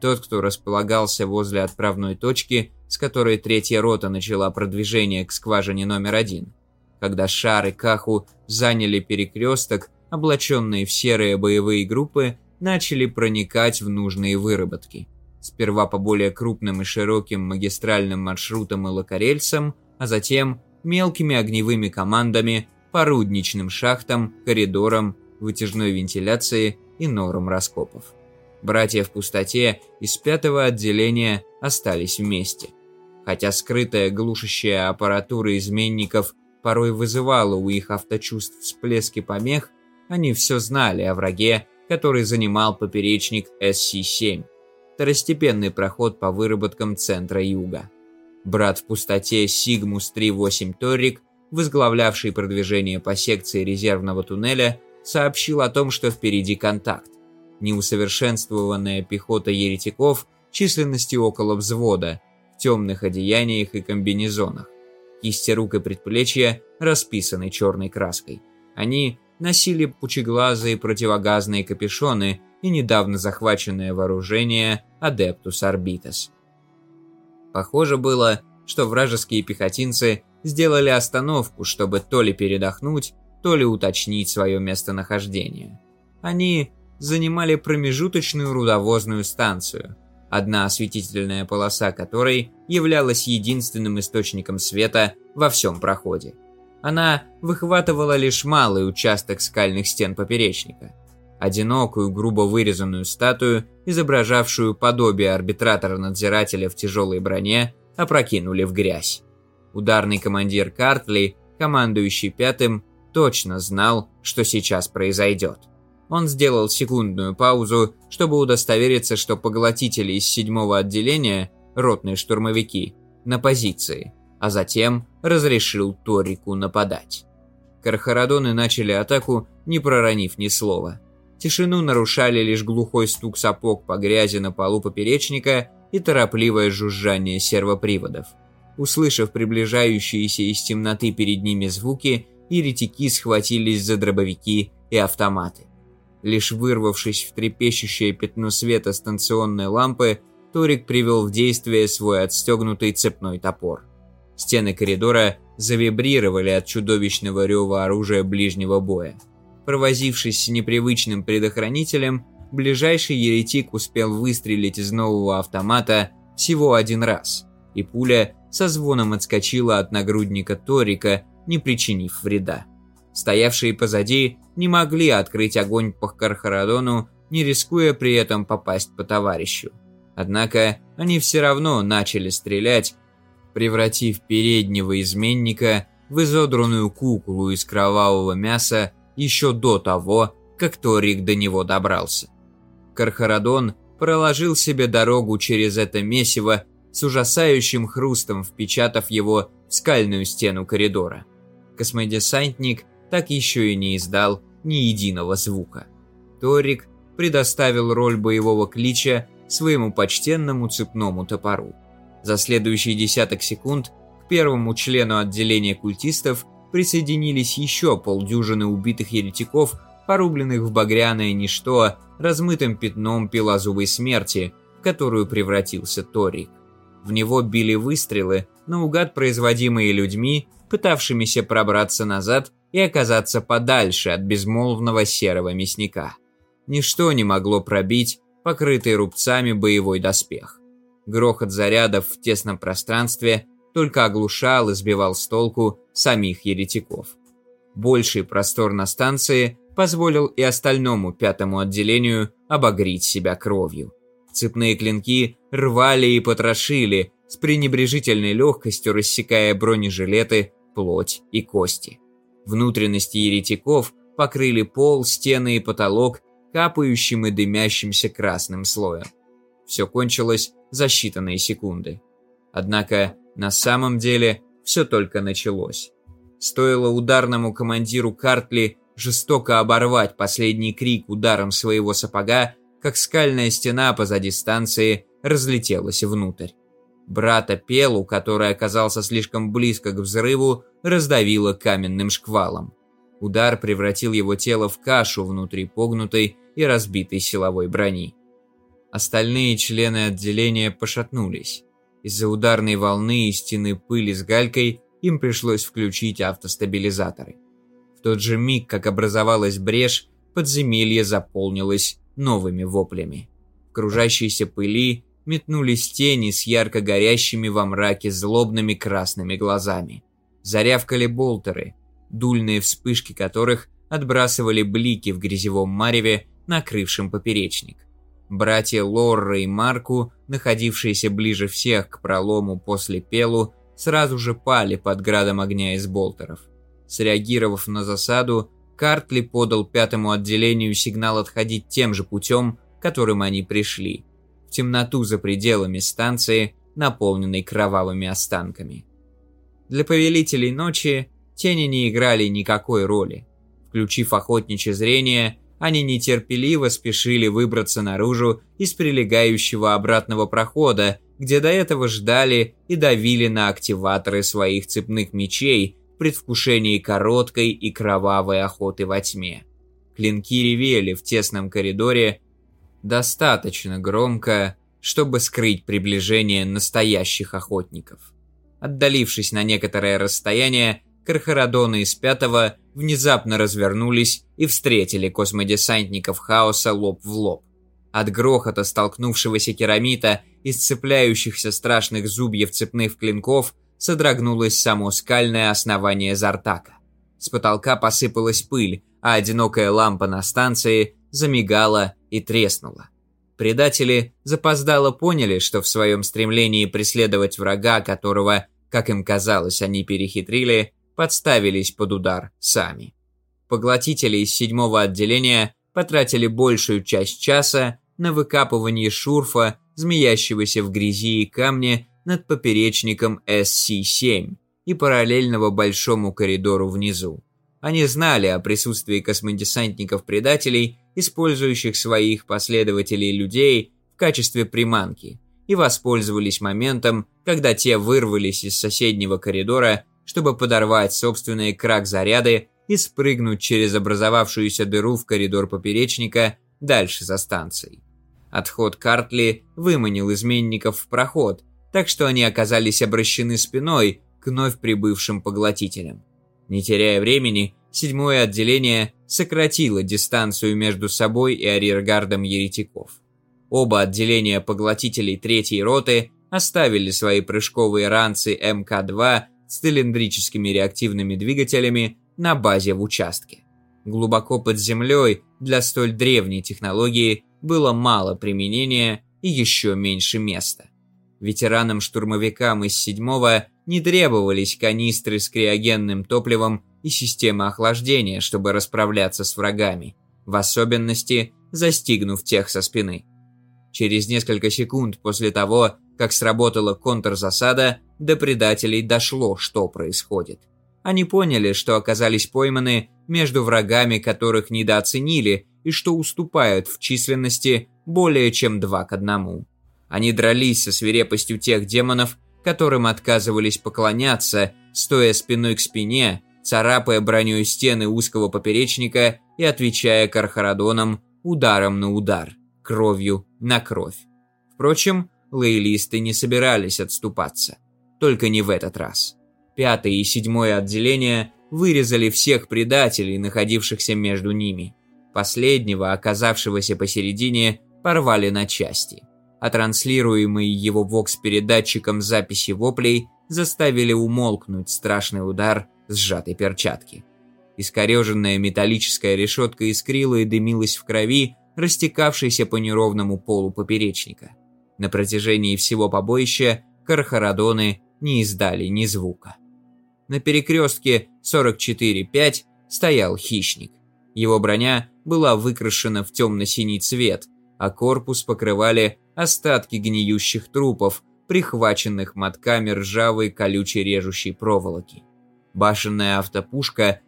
Speaker 1: Тот, кто располагался возле отправной точки, с которой третья рота начала продвижение к скважине номер один. Когда Шар и Каху заняли перекресток, облаченные в серые боевые группы, начали проникать в нужные выработки. Сперва по более крупным и широким магистральным маршрутам и локорельсам, а затем мелкими огневыми командами по рудничным шахтам, коридорам, вытяжной вентиляции и норам раскопов. Братья в пустоте из пятого отделения остались вместе. Хотя скрытая глушащая аппаратура изменников порой вызывала у их авточувств всплески помех, они все знали о враге, который занимал поперечник SC-7, второстепенный проход по выработкам центра юга. Брат в пустоте Сигмус 38 Торрик, возглавлявший продвижение по секции резервного туннеля, сообщил о том, что впереди контакт. Неусовершенствованная пехота еретиков численностью около взвода, в темных одеяниях и комбинезонах. Кисти рук и предплечья расписаны черной краской. Они носили пучеглазые противогазные капюшоны и недавно захваченное вооружение Адептус Арбитас. Похоже было, что вражеские пехотинцы сделали остановку, чтобы то ли передохнуть, то ли уточнить свое местонахождение. Они занимали промежуточную рудовозную станцию, одна осветительная полоса которой являлась единственным источником света во всем проходе. Она выхватывала лишь малый участок скальных стен поперечника. Одинокую, грубо вырезанную статую, изображавшую подобие арбитратора-надзирателя в тяжелой броне, опрокинули в грязь. Ударный командир Картли, командующий пятым, точно знал, что сейчас произойдет. Он сделал секундную паузу, чтобы удостовериться, что поглотители из седьмого отделения, ротные штурмовики, на позиции – а затем разрешил Торику нападать. Кархарадоны начали атаку, не проронив ни слова. Тишину нарушали лишь глухой стук сапог по грязи на полу поперечника и торопливое жужжание сервоприводов. Услышав приближающиеся из темноты перед ними звуки, еретики схватились за дробовики и автоматы. Лишь вырвавшись в трепещущее пятно света станционной лампы, Торик привел в действие свой отстегнутый цепной топор. Стены коридора завибрировали от чудовищного рева оружия ближнего боя. Провозившись с непривычным предохранителем, ближайший еретик успел выстрелить из нового автомата всего один раз, и пуля со звоном отскочила от нагрудника Торика, не причинив вреда. Стоявшие позади не могли открыть огонь по Кархарадону, не рискуя при этом попасть по товарищу. Однако они все равно начали стрелять, превратив переднего изменника в изодранную куклу из кровавого мяса еще до того, как Торик до него добрался. Кархарадон проложил себе дорогу через это месиво с ужасающим хрустом, впечатав его в скальную стену коридора. Космодесантник так еще и не издал ни единого звука. Торик предоставил роль боевого клича своему почтенному цепному топору. За следующие десяток секунд к первому члену отделения культистов присоединились еще полдюжины убитых еретиков, порубленных в багряное ничто размытым пятном пилозубой смерти, в которую превратился Торик. В него били выстрелы, наугад производимые людьми, пытавшимися пробраться назад и оказаться подальше от безмолвного серого мясника. Ничто не могло пробить покрытый рубцами боевой доспех. Грохот зарядов в тесном пространстве только оглушал и сбивал с толку самих еретиков. Больший простор на станции позволил и остальному пятому отделению обогреть себя кровью. Цепные клинки рвали и потрошили, с пренебрежительной легкостью рассекая бронежилеты, плоть и кости. Внутренности еретиков покрыли пол, стены и потолок капающим и дымящимся красным слоем. Все кончилось за считанные секунды. Однако на самом деле все только началось. Стоило ударному командиру Картли жестоко оборвать последний крик ударом своего сапога, как скальная стена позади станции разлетелась внутрь. Брата Пелу, который оказался слишком близко к взрыву, раздавило каменным шквалом. Удар превратил его тело в кашу внутри погнутой и разбитой силовой брони. Остальные члены отделения пошатнулись. Из-за ударной волны и стены пыли с галькой им пришлось включить автостабилизаторы. В тот же миг, как образовалась брешь, подземелье заполнилось новыми воплями. В кружащейся пыли метнулись тени с ярко горящими во мраке злобными красными глазами. Зарявкали болтеры, дульные вспышки которых отбрасывали блики в грязевом мареве, накрывшем поперечник. Братья Лорра и Марку, находившиеся ближе всех к пролому после Пелу, сразу же пали под градом огня из болтеров. Среагировав на засаду, Картли подал пятому отделению сигнал отходить тем же путем, которым они пришли – в темноту за пределами станции, наполненной кровавыми останками. Для повелителей ночи тени не играли никакой роли. Включив охотничье зрение, они нетерпеливо спешили выбраться наружу из прилегающего обратного прохода, где до этого ждали и давили на активаторы своих цепных мечей в предвкушении короткой и кровавой охоты во тьме. Клинки ревели в тесном коридоре, достаточно громко, чтобы скрыть приближение настоящих охотников. Отдалившись на некоторое расстояние, Кархарадоны из пятого внезапно развернулись и встретили космодесантников хаоса лоб в лоб. От грохота столкнувшегося керамита и сцепляющихся страшных зубьев цепных клинков содрогнулось само скальное основание Зартака. С потолка посыпалась пыль, а одинокая лампа на станции замигала и треснула. Предатели запоздало поняли, что в своем стремлении преследовать врага, которого, как им казалось, они перехитрили, подставились под удар сами. Поглотители из седьмого отделения потратили большую часть часа на выкапывание шурфа, змеящегося в грязи и камне над поперечником SC-7 и параллельного большому коридору внизу. Они знали о присутствии космодесантников-предателей использующих своих последователей людей в качестве приманки, и воспользовались моментом, когда те вырвались из соседнего коридора, чтобы подорвать собственные крак-заряды и спрыгнуть через образовавшуюся дыру в коридор поперечника дальше за станцией. Отход Картли выманил изменников в проход, так что они оказались обращены спиной к вновь прибывшим поглотителям. Не теряя времени, седьмое отделение сократило дистанцию между собой и арьергардом еретиков. Оба отделения поглотителей третьей роты оставили свои прыжковые ранцы МК-2 с цилиндрическими реактивными двигателями на базе в участке. Глубоко под землей для столь древней технологии было мало применения и еще меньше места. Ветеранам-штурмовикам из седьмого не требовались канистры с криогенным топливом и системы охлаждения, чтобы расправляться с врагами, в особенности застигнув тех со спины. Через несколько секунд после того, как сработала контрзасада, до предателей дошло, что происходит. Они поняли, что оказались пойманы между врагами, которых недооценили, и что уступают в численности более чем два к одному. Они дрались со свирепостью тех демонов, которым отказывались поклоняться, стоя спиной к спине, царапая броней стены узкого поперечника и отвечая кархарадонам ударом на удар, кровью на кровь. Впрочем, лоялисты не собирались отступаться. Только не в этот раз. Пятое и седьмое отделения вырезали всех предателей, находившихся между ними. Последнего, оказавшегося посередине, порвали на части а транслируемые его вокс-передатчиком записи воплей заставили умолкнуть страшный удар сжатой перчатки. Искореженная металлическая решетка искрила и дымилась в крови, растекавшейся по неровному полу поперечника. На протяжении всего побоища кархарадоны не издали ни звука. На перекрестке 44-5 стоял хищник. Его броня была выкрашена в темно-синий цвет, а корпус покрывали остатки гниющих трупов, прихваченных мотками ржавой колючей режущей проволоки. Башенная автопушка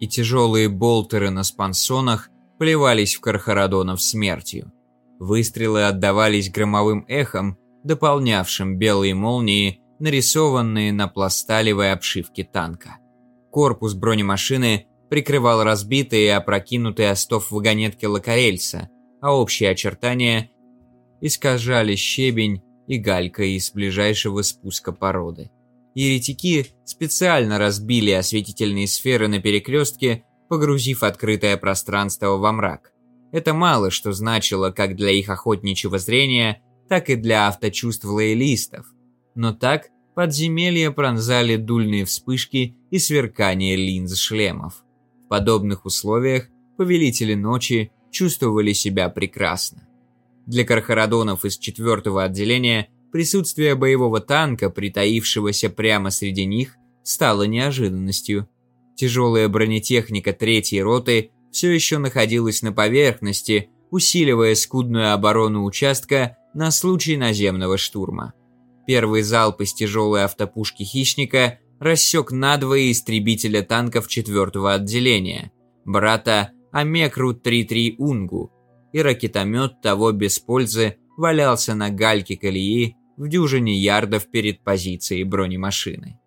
Speaker 1: и тяжелые болтеры на спансонах плевались в Кархарадонов смертью. Выстрелы отдавались громовым эхом, дополнявшим белые молнии, нарисованные на пласталевой обшивке танка. Корпус бронемашины прикрывал разбитый и опрокинутый остов вагонетки лакарельса, а общие очертания искажали щебень и галька из ближайшего спуска породы. Еретики специально разбили осветительные сферы на перекрестке, погрузив открытое пространство во мрак. Это мало что значило как для их охотничьего зрения, так и для авточувств лоялистов. Но так подземелья пронзали дульные вспышки и сверкание линз шлемов. В подобных условиях повелители ночи чувствовали себя прекрасно. Для кархарадонов из четвертого отделения присутствие боевого танка, притаившегося прямо среди них, стало неожиданностью. Тяжелая бронетехника третьей роты все еще находилась на поверхности, усиливая скудную оборону участка на случай наземного штурма. Первый залп из тяжелой автопушки «Хищника» рассек надвое истребителя танков четвертого отделения, брата Амекру-33 Унгу, и ракетомет того без пользы валялся на гальке колеи в дюжине ярдов перед позицией бронемашины.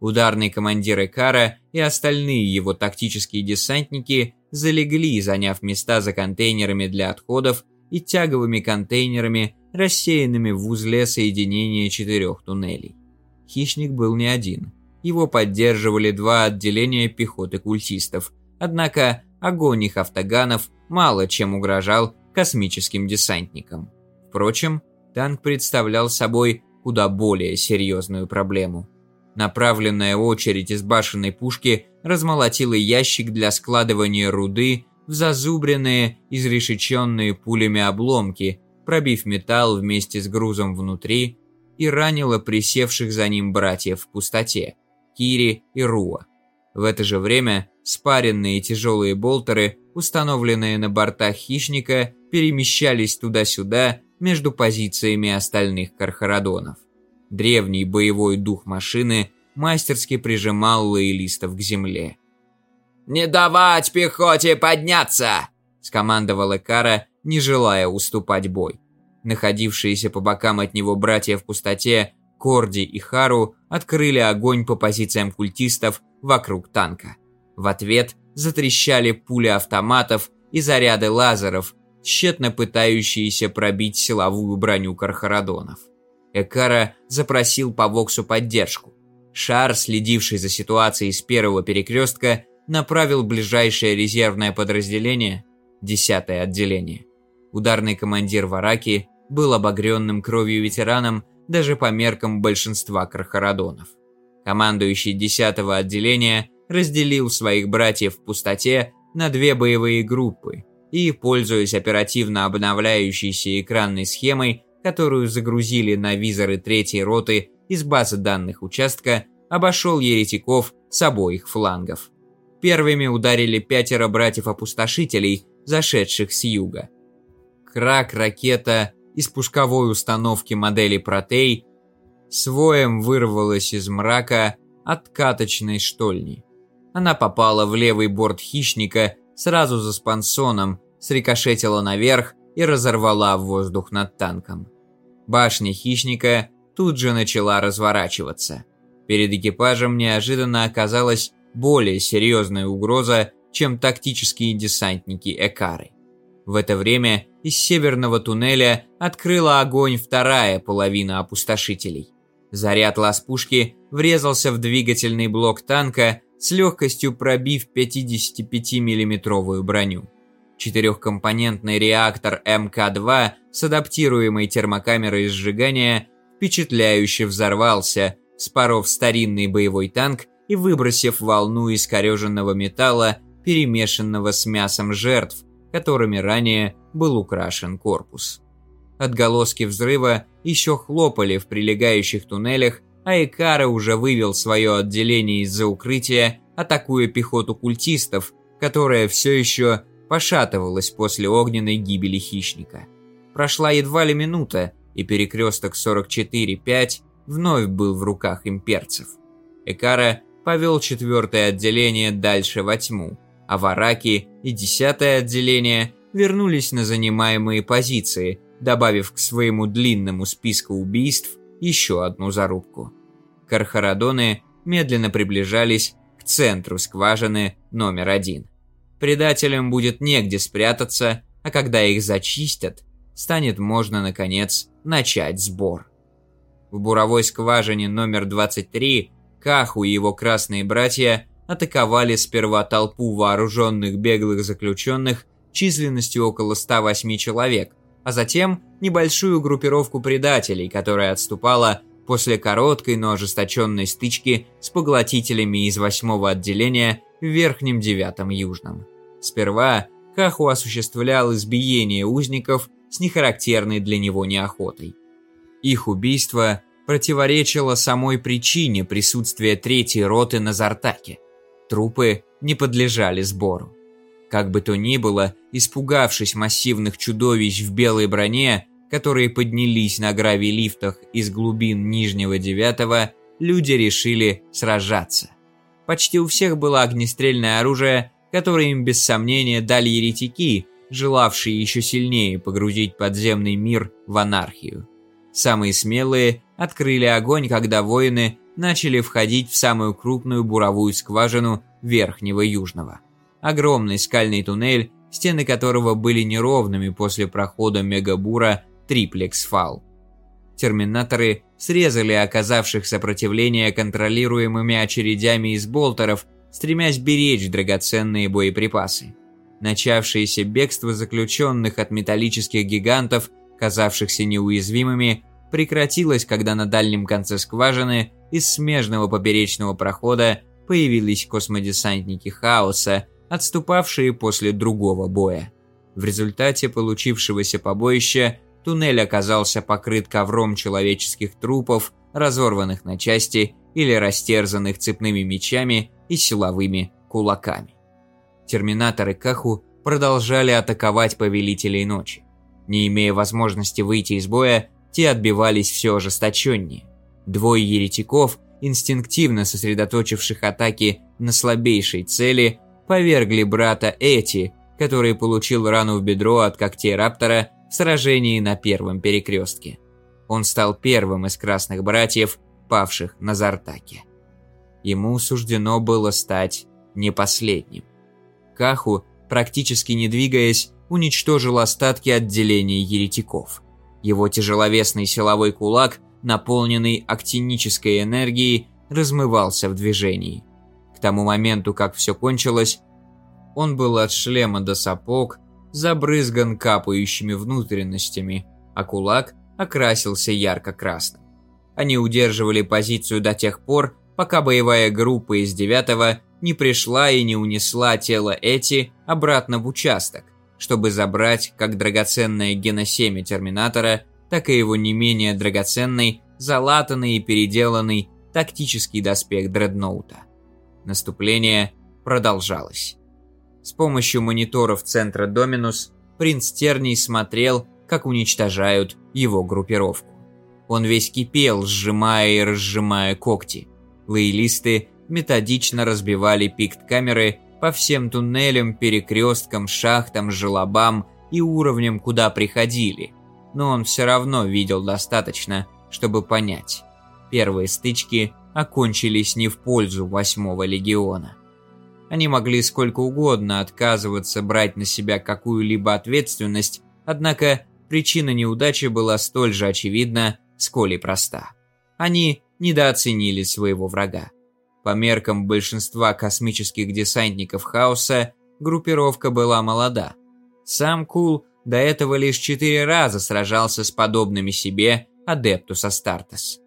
Speaker 1: Ударный командир Экара и остальные его тактические десантники залегли, заняв места за контейнерами для отходов и тяговыми контейнерами, рассеянными в узле соединения четырех туннелей. Хищник был не один. Его поддерживали два отделения пехоты культистов, однако огонь их автоганов мало чем угрожал космическим десантникам. Впрочем, танк представлял собой куда более серьезную проблему. Направленная очередь из башенной пушки размолотила ящик для складывания руды в зазубренные, изрешеченные пулями обломки, пробив металл вместе с грузом внутри и ранила присевших за ним братьев в пустоте – Кири и Руа. В это же время спаренные тяжелые болтеры установленные на бортах «Хищника», перемещались туда-сюда между позициями остальных кархарадонов. Древний боевой дух машины мастерски прижимал лоялистов к земле.
Speaker 3: «Не давать пехоте подняться!» – скомандовала Кара, не желая уступать бой. Находившиеся по бокам от него братья в пустоте, Корди и Хару открыли огонь по позициям культистов вокруг танка. В ответ затрещали пули автоматов и заряды лазеров, тщетно пытающиеся пробить силовую броню кархарадонов. Экара запросил по Воксу поддержку. Шар, следивший за ситуацией с первого перекрестка, направил ближайшее резервное подразделение, десятое отделение. Ударный командир Вараки был обогренным кровью ветераном даже по меркам большинства кархарадонов. Командующий десятого отделения разделил своих братьев в пустоте на две боевые группы и, пользуясь оперативно обновляющейся экранной схемой, которую загрузили на визоры третьей роты из базы данных участка, обошел еретиков с обоих флангов. Первыми ударили пятеро братьев-опустошителей, зашедших с юга. Крак, ракета
Speaker 1: из пусковой установки модели Протей своем вырвалась из мрака откаточной штольни. Она попала в левый борт хищника сразу за спансоном, срикошетила наверх и разорвала воздух над танком. Башня хищника тут же начала разворачиваться. Перед экипажем неожиданно оказалась более серьезная угроза, чем тактические десантники Экары. В это время из северного туннеля открыла огонь вторая половина опустошителей. Заряд лаз-пушки врезался в двигательный блок танка, с легкостью пробив 55 миллиметровую броню. Четырехкомпонентный реактор МК-2 с адаптируемой термокамерой сжигания впечатляюще взорвался, споров старинный боевой танк и выбросив волну искореженного металла, перемешанного с мясом жертв, которыми ранее был украшен корпус. Отголоски взрыва еще хлопали в прилегающих туннелях, а Икара уже вывел свое отделение из-за укрытия, атакуя пехоту культистов, которая все еще пошатывалась после огненной гибели хищника. Прошла едва ли минута, и перекресток 44-5 вновь был в руках имперцев. Экара повел четвертое отделение дальше во тьму, а Вараки и десятое отделение вернулись на занимаемые позиции, добавив к своему длинному списку убийств еще одну зарубку. Кархарадоны медленно приближались к центру скважины номер один. Предателям будет негде спрятаться, а когда их зачистят, станет можно, наконец, начать сбор. В буровой скважине номер 23 Каху и его красные братья атаковали сперва толпу вооруженных беглых заключенных численностью около 108 человек, а затем небольшую группировку предателей, которая отступала после короткой, но ожесточенной стычки с поглотителями из восьмого отделения в Верхнем Девятом Южном. Сперва Каху осуществлял избиение узников с нехарактерной для него неохотой. Их убийство противоречило самой причине присутствия третьей роты на Зартаке. Трупы не подлежали сбору. Как бы то ни было, испугавшись массивных чудовищ в белой броне, которые поднялись на гравий-лифтах из глубин Нижнего Девятого, люди решили сражаться. Почти у всех было огнестрельное оружие, которое им без сомнения дали еретики, желавшие еще сильнее погрузить подземный мир в анархию. Самые смелые открыли огонь, когда воины начали входить в самую крупную буровую скважину Верхнего Южного. Огромный скальный туннель, стены которого были неровными после прохода мегабура Триплекс Фал. Терминаторы срезали оказавших сопротивление контролируемыми очередями из болтеров, стремясь беречь драгоценные боеприпасы. Начавшееся бегство заключенных от металлических гигантов, казавшихся неуязвимыми, прекратилось, когда на дальнем конце скважины из смежного поперечного прохода появились космодесантники Хаоса, отступавшие после другого боя. В результате получившегося побоища Туннель оказался покрыт ковром человеческих трупов, разорванных на части или растерзанных цепными мечами и силовыми кулаками. Терминаторы Каху продолжали атаковать повелителей ночи. Не имея возможности выйти из боя, те отбивались все ожесточеннее. Двое еретиков, инстинктивно сосредоточивших атаки на слабейшей цели, повергли брата Эти, который получил рану в бедро от когтей Раптора в сражении на первом перекрестке. Он стал первым из красных братьев, павших на Зартаке. Ему суждено было стать не последним. Каху, практически не двигаясь, уничтожил остатки отделения еретиков. Его тяжеловесный силовой кулак, наполненный актинической энергией, размывался в движении. К тому моменту, как все кончилось, он был от шлема до сапог забрызган капающими внутренностями, а кулак окрасился ярко-красным. Они удерживали позицию до тех пор, пока боевая группа из девятого не пришла и не унесла тело Эти обратно в участок, чтобы забрать как драгоценное геносемя Терминатора, так и его не менее драгоценный, залатанный и переделанный тактический доспех Дредноута. Наступление продолжалось. С помощью мониторов центра Доминус принц Терний смотрел, как уничтожают его группировку. Он весь кипел, сжимая и разжимая когти. Лоялисты методично разбивали пикт-камеры по всем туннелям, перекресткам, шахтам, желобам и уровням, куда приходили. Но он все равно видел достаточно, чтобы понять. Первые стычки окончились не в пользу восьмого легиона. Они могли сколько угодно отказываться брать на себя какую-либо ответственность, однако причина неудачи была столь же очевидна, сколь и проста. Они недооценили своего врага. По меркам большинства космических десантников Хаоса, группировка была молода. Сам Кул до этого лишь четыре раза сражался с подобными себе Адептус Астартес.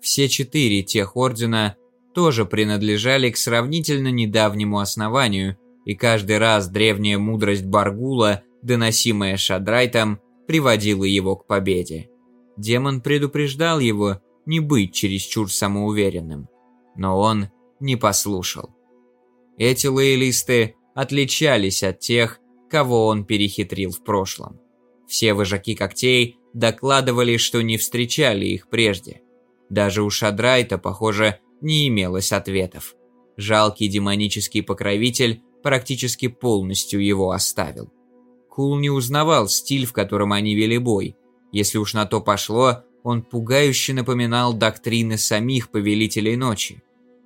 Speaker 1: Все четыре тех ордена тоже принадлежали к сравнительно недавнему основанию, и каждый раз древняя мудрость Баргула, доносимая Шадрайтом, приводила его к победе. Демон предупреждал его не быть чересчур самоуверенным, но он не послушал. Эти лоялисты отличались от тех, кого он перехитрил в прошлом. Все вожаки когтей докладывали, что не встречали их прежде. Даже у Шадрайта, похоже, не имелось ответов. Жалкий демонический покровитель практически полностью его оставил. Кул не узнавал стиль, в котором они вели бой. Если уж на то пошло, он пугающе напоминал доктрины самих повелителей ночи.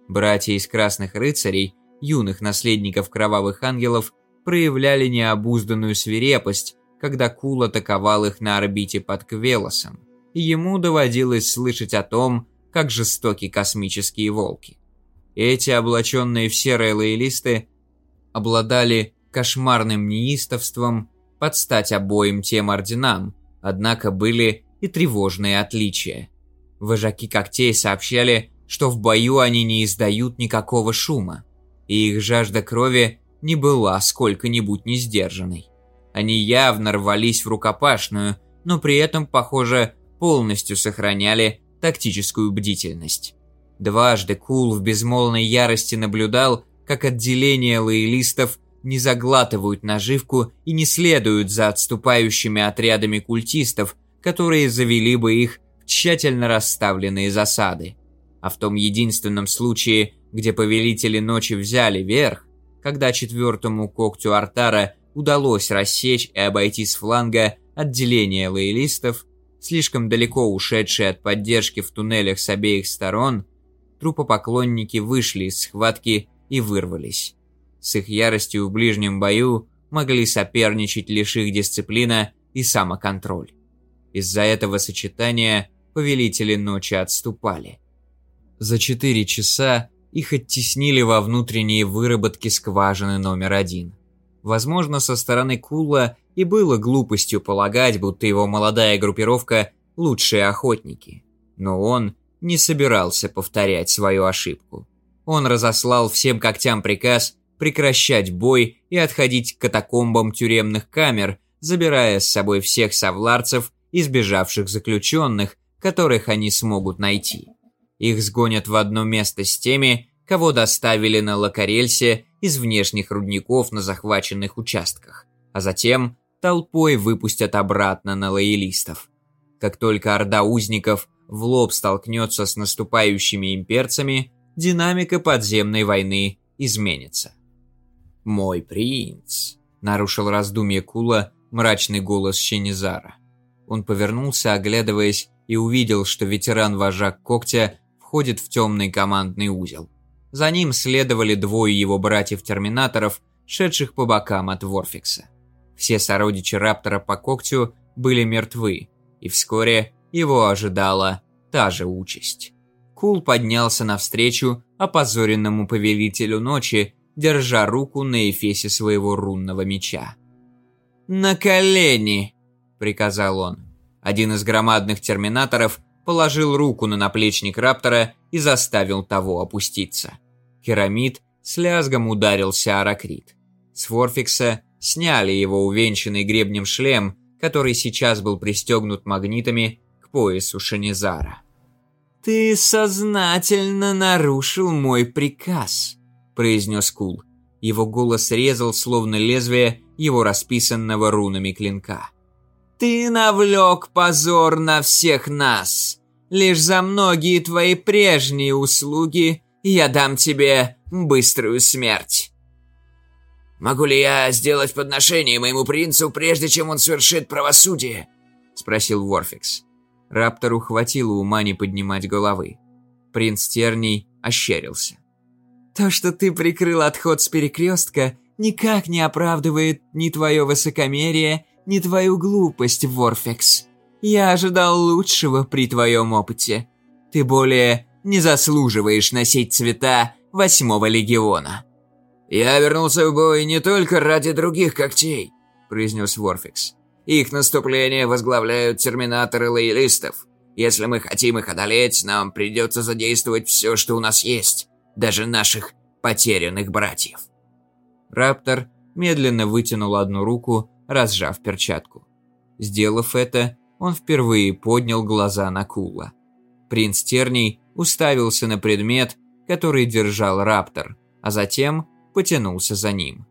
Speaker 1: Братья из Красных Рыцарей, юных наследников Кровавых Ангелов, проявляли необузданную свирепость, когда Кул атаковал их на орбите под Квелосом, и ему доводилось слышать о том, как жестоки космические волки. Эти облаченные в серые лоялисты обладали кошмарным неистовством под стать обоим тем орденам, однако были и тревожные отличия. Вожаки когтей сообщали, что в бою они не издают никакого шума, и их жажда крови не была сколько-нибудь не сдержанной. Они явно рвались в рукопашную, но при этом, похоже, полностью сохраняли тактическую бдительность. Дважды Кул в безмолвной ярости наблюдал, как отделения лоялистов не заглатывают наживку и не следуют за отступающими отрядами культистов, которые завели бы их в тщательно расставленные засады. А в том единственном случае, где повелители ночи взяли верх, когда четвертому когтю Артара удалось рассечь и обойти с фланга отделение лоялистов, слишком далеко ушедшие от поддержки в туннелях с обеих сторон, трупопоклонники вышли из схватки и вырвались. С их яростью в ближнем бою могли соперничать лишь их дисциплина и самоконтроль. Из-за этого сочетания повелители ночи отступали. За четыре часа их оттеснили во внутренние выработки скважины номер один. Возможно, со стороны Кула и было глупостью полагать, будто его молодая группировка – лучшие охотники. Но он не собирался повторять свою ошибку. Он разослал всем когтям приказ прекращать бой и отходить к катакомбам тюремных камер, забирая с собой всех совларцев и сбежавших заключенных, которых они смогут найти. Их сгонят в одно место с теми, кого доставили на Лакарельсе из внешних рудников на захваченных участках, а затем толпой выпустят обратно на лоялистов. Как только орда узников в лоб столкнется с наступающими имперцами, динамика подземной войны изменится. «Мой принц», — нарушил раздумье Кула мрачный голос Щенизара. Он повернулся, оглядываясь, и увидел, что ветеран-вожак когтя входит в темный командный узел. За ним следовали двое его братьев-терминаторов, шедших по бокам от Ворфикса. Все сородичи Раптора по когтю были мертвы, и вскоре его ожидала та же участь. Кул поднялся навстречу опозоренному повелителю ночи, держа руку на эфесе своего рунного меча. «На колени!» – приказал он. Один из громадных терминаторов положил руку на наплечник Раптора и заставил того опуститься. Керамид с лязгом ударился о ракрит. С Форфикса сняли его увенчанный гребнем шлем, который сейчас был пристегнут магнитами к поясу Шанизара. «Ты сознательно нарушил мой приказ», – произнес Кул. Его голос резал, словно лезвие его расписанного рунами клинка.
Speaker 14: Ты навлек позор на всех нас. Лишь за многие твои прежние услуги я дам тебе быструю смерть.
Speaker 15: «Могу ли я сделать подношение моему принцу, прежде чем он совершит правосудие?» – спросил Ворфикс.
Speaker 16: Раптору хватило ума не поднимать головы. Принц Терний ощерился.
Speaker 14: «То, что ты прикрыл отход с перекрестка, никак не оправдывает ни твое высокомерие, ни твою глупость, Ворфикс. Я ожидал лучшего при твоем опыте. Ты более не заслуживаешь носить цвета восьмого легиона».
Speaker 15: «Я вернулся в бой не только ради других когтей», – произнес Ворфикс. «Их наступление возглавляют терминаторы лоялистов. Если мы хотим их одолеть, нам придется задействовать все, что у нас есть, даже наших потерянных братьев».
Speaker 16: Раптор медленно вытянул одну руку, разжав перчатку. Сделав это, он впервые поднял глаза на Кула. Принц Терний уставился на предмет, который держал Раптор, а затем потянулся за ним.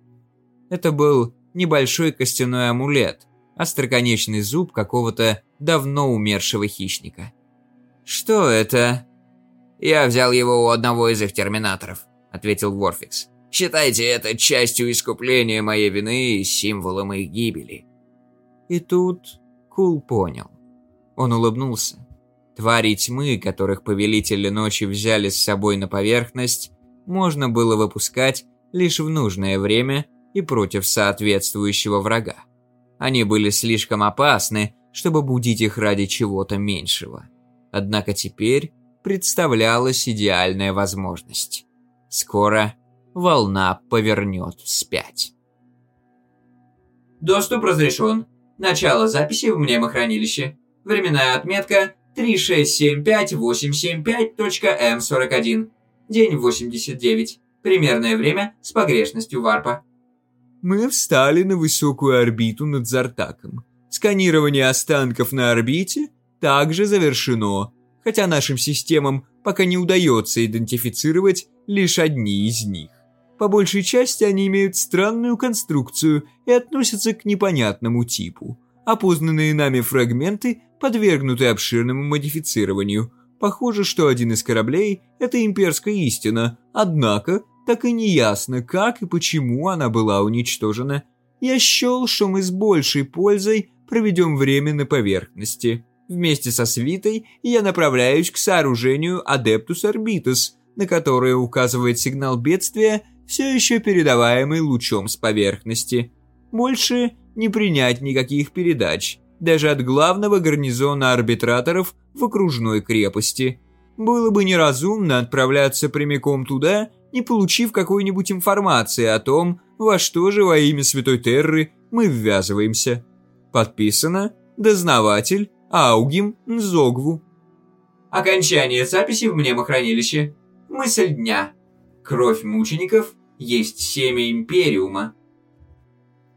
Speaker 16: Это был небольшой костяной амулет, остроконечный зуб какого-то давно умершего хищника.
Speaker 14: «Что это?»
Speaker 15: «Я взял его у одного из их терминаторов», — ответил Ворфикс. «Считайте это частью искупления моей вины и символом их гибели».
Speaker 16: И тут Кул понял. Он улыбнулся. Твари тьмы, которых повелители ночи взяли с собой на поверхность, можно было выпускать лишь в нужное время и против соответствующего врага. Они были слишком опасны, чтобы будить их ради чего-то меньшего. Однако теперь представлялась идеальная возможность. Скоро волна повернет вспять.
Speaker 17: Доступ разрешен. Начало записи в мнемохранилище. Временная отметка 3675875.m41. День 89. Примерное время с погрешностью варпа.
Speaker 1: Мы встали на высокую орбиту над Зартаком. Сканирование останков на орбите также завершено, хотя нашим системам пока не удается идентифицировать лишь одни из них. По большей части они имеют странную конструкцию и относятся к непонятному типу. Опознанные нами фрагменты подвергнуты обширному модифицированию. Похоже, что один из кораблей – это имперская истина, однако так и не ясно, как и почему она была уничтожена. Я счел, что мы с большей пользой проведем время на поверхности. Вместе со свитой я направляюсь к сооружению Адептус Орбитус, на которое указывает сигнал бедствия, все еще передаваемый лучом с поверхности. Больше не принять никаких передач, даже от главного гарнизона арбитраторов в окружной крепости. Было бы неразумно отправляться прямиком туда не получив какой-нибудь информации о том, во что же во имя Святой Терры мы ввязываемся. Подписано Дознаватель Аугим Нзогву.
Speaker 17: Окончание записи в мнемохранилище. Мысль дня. Кровь мучеников есть семя Империума.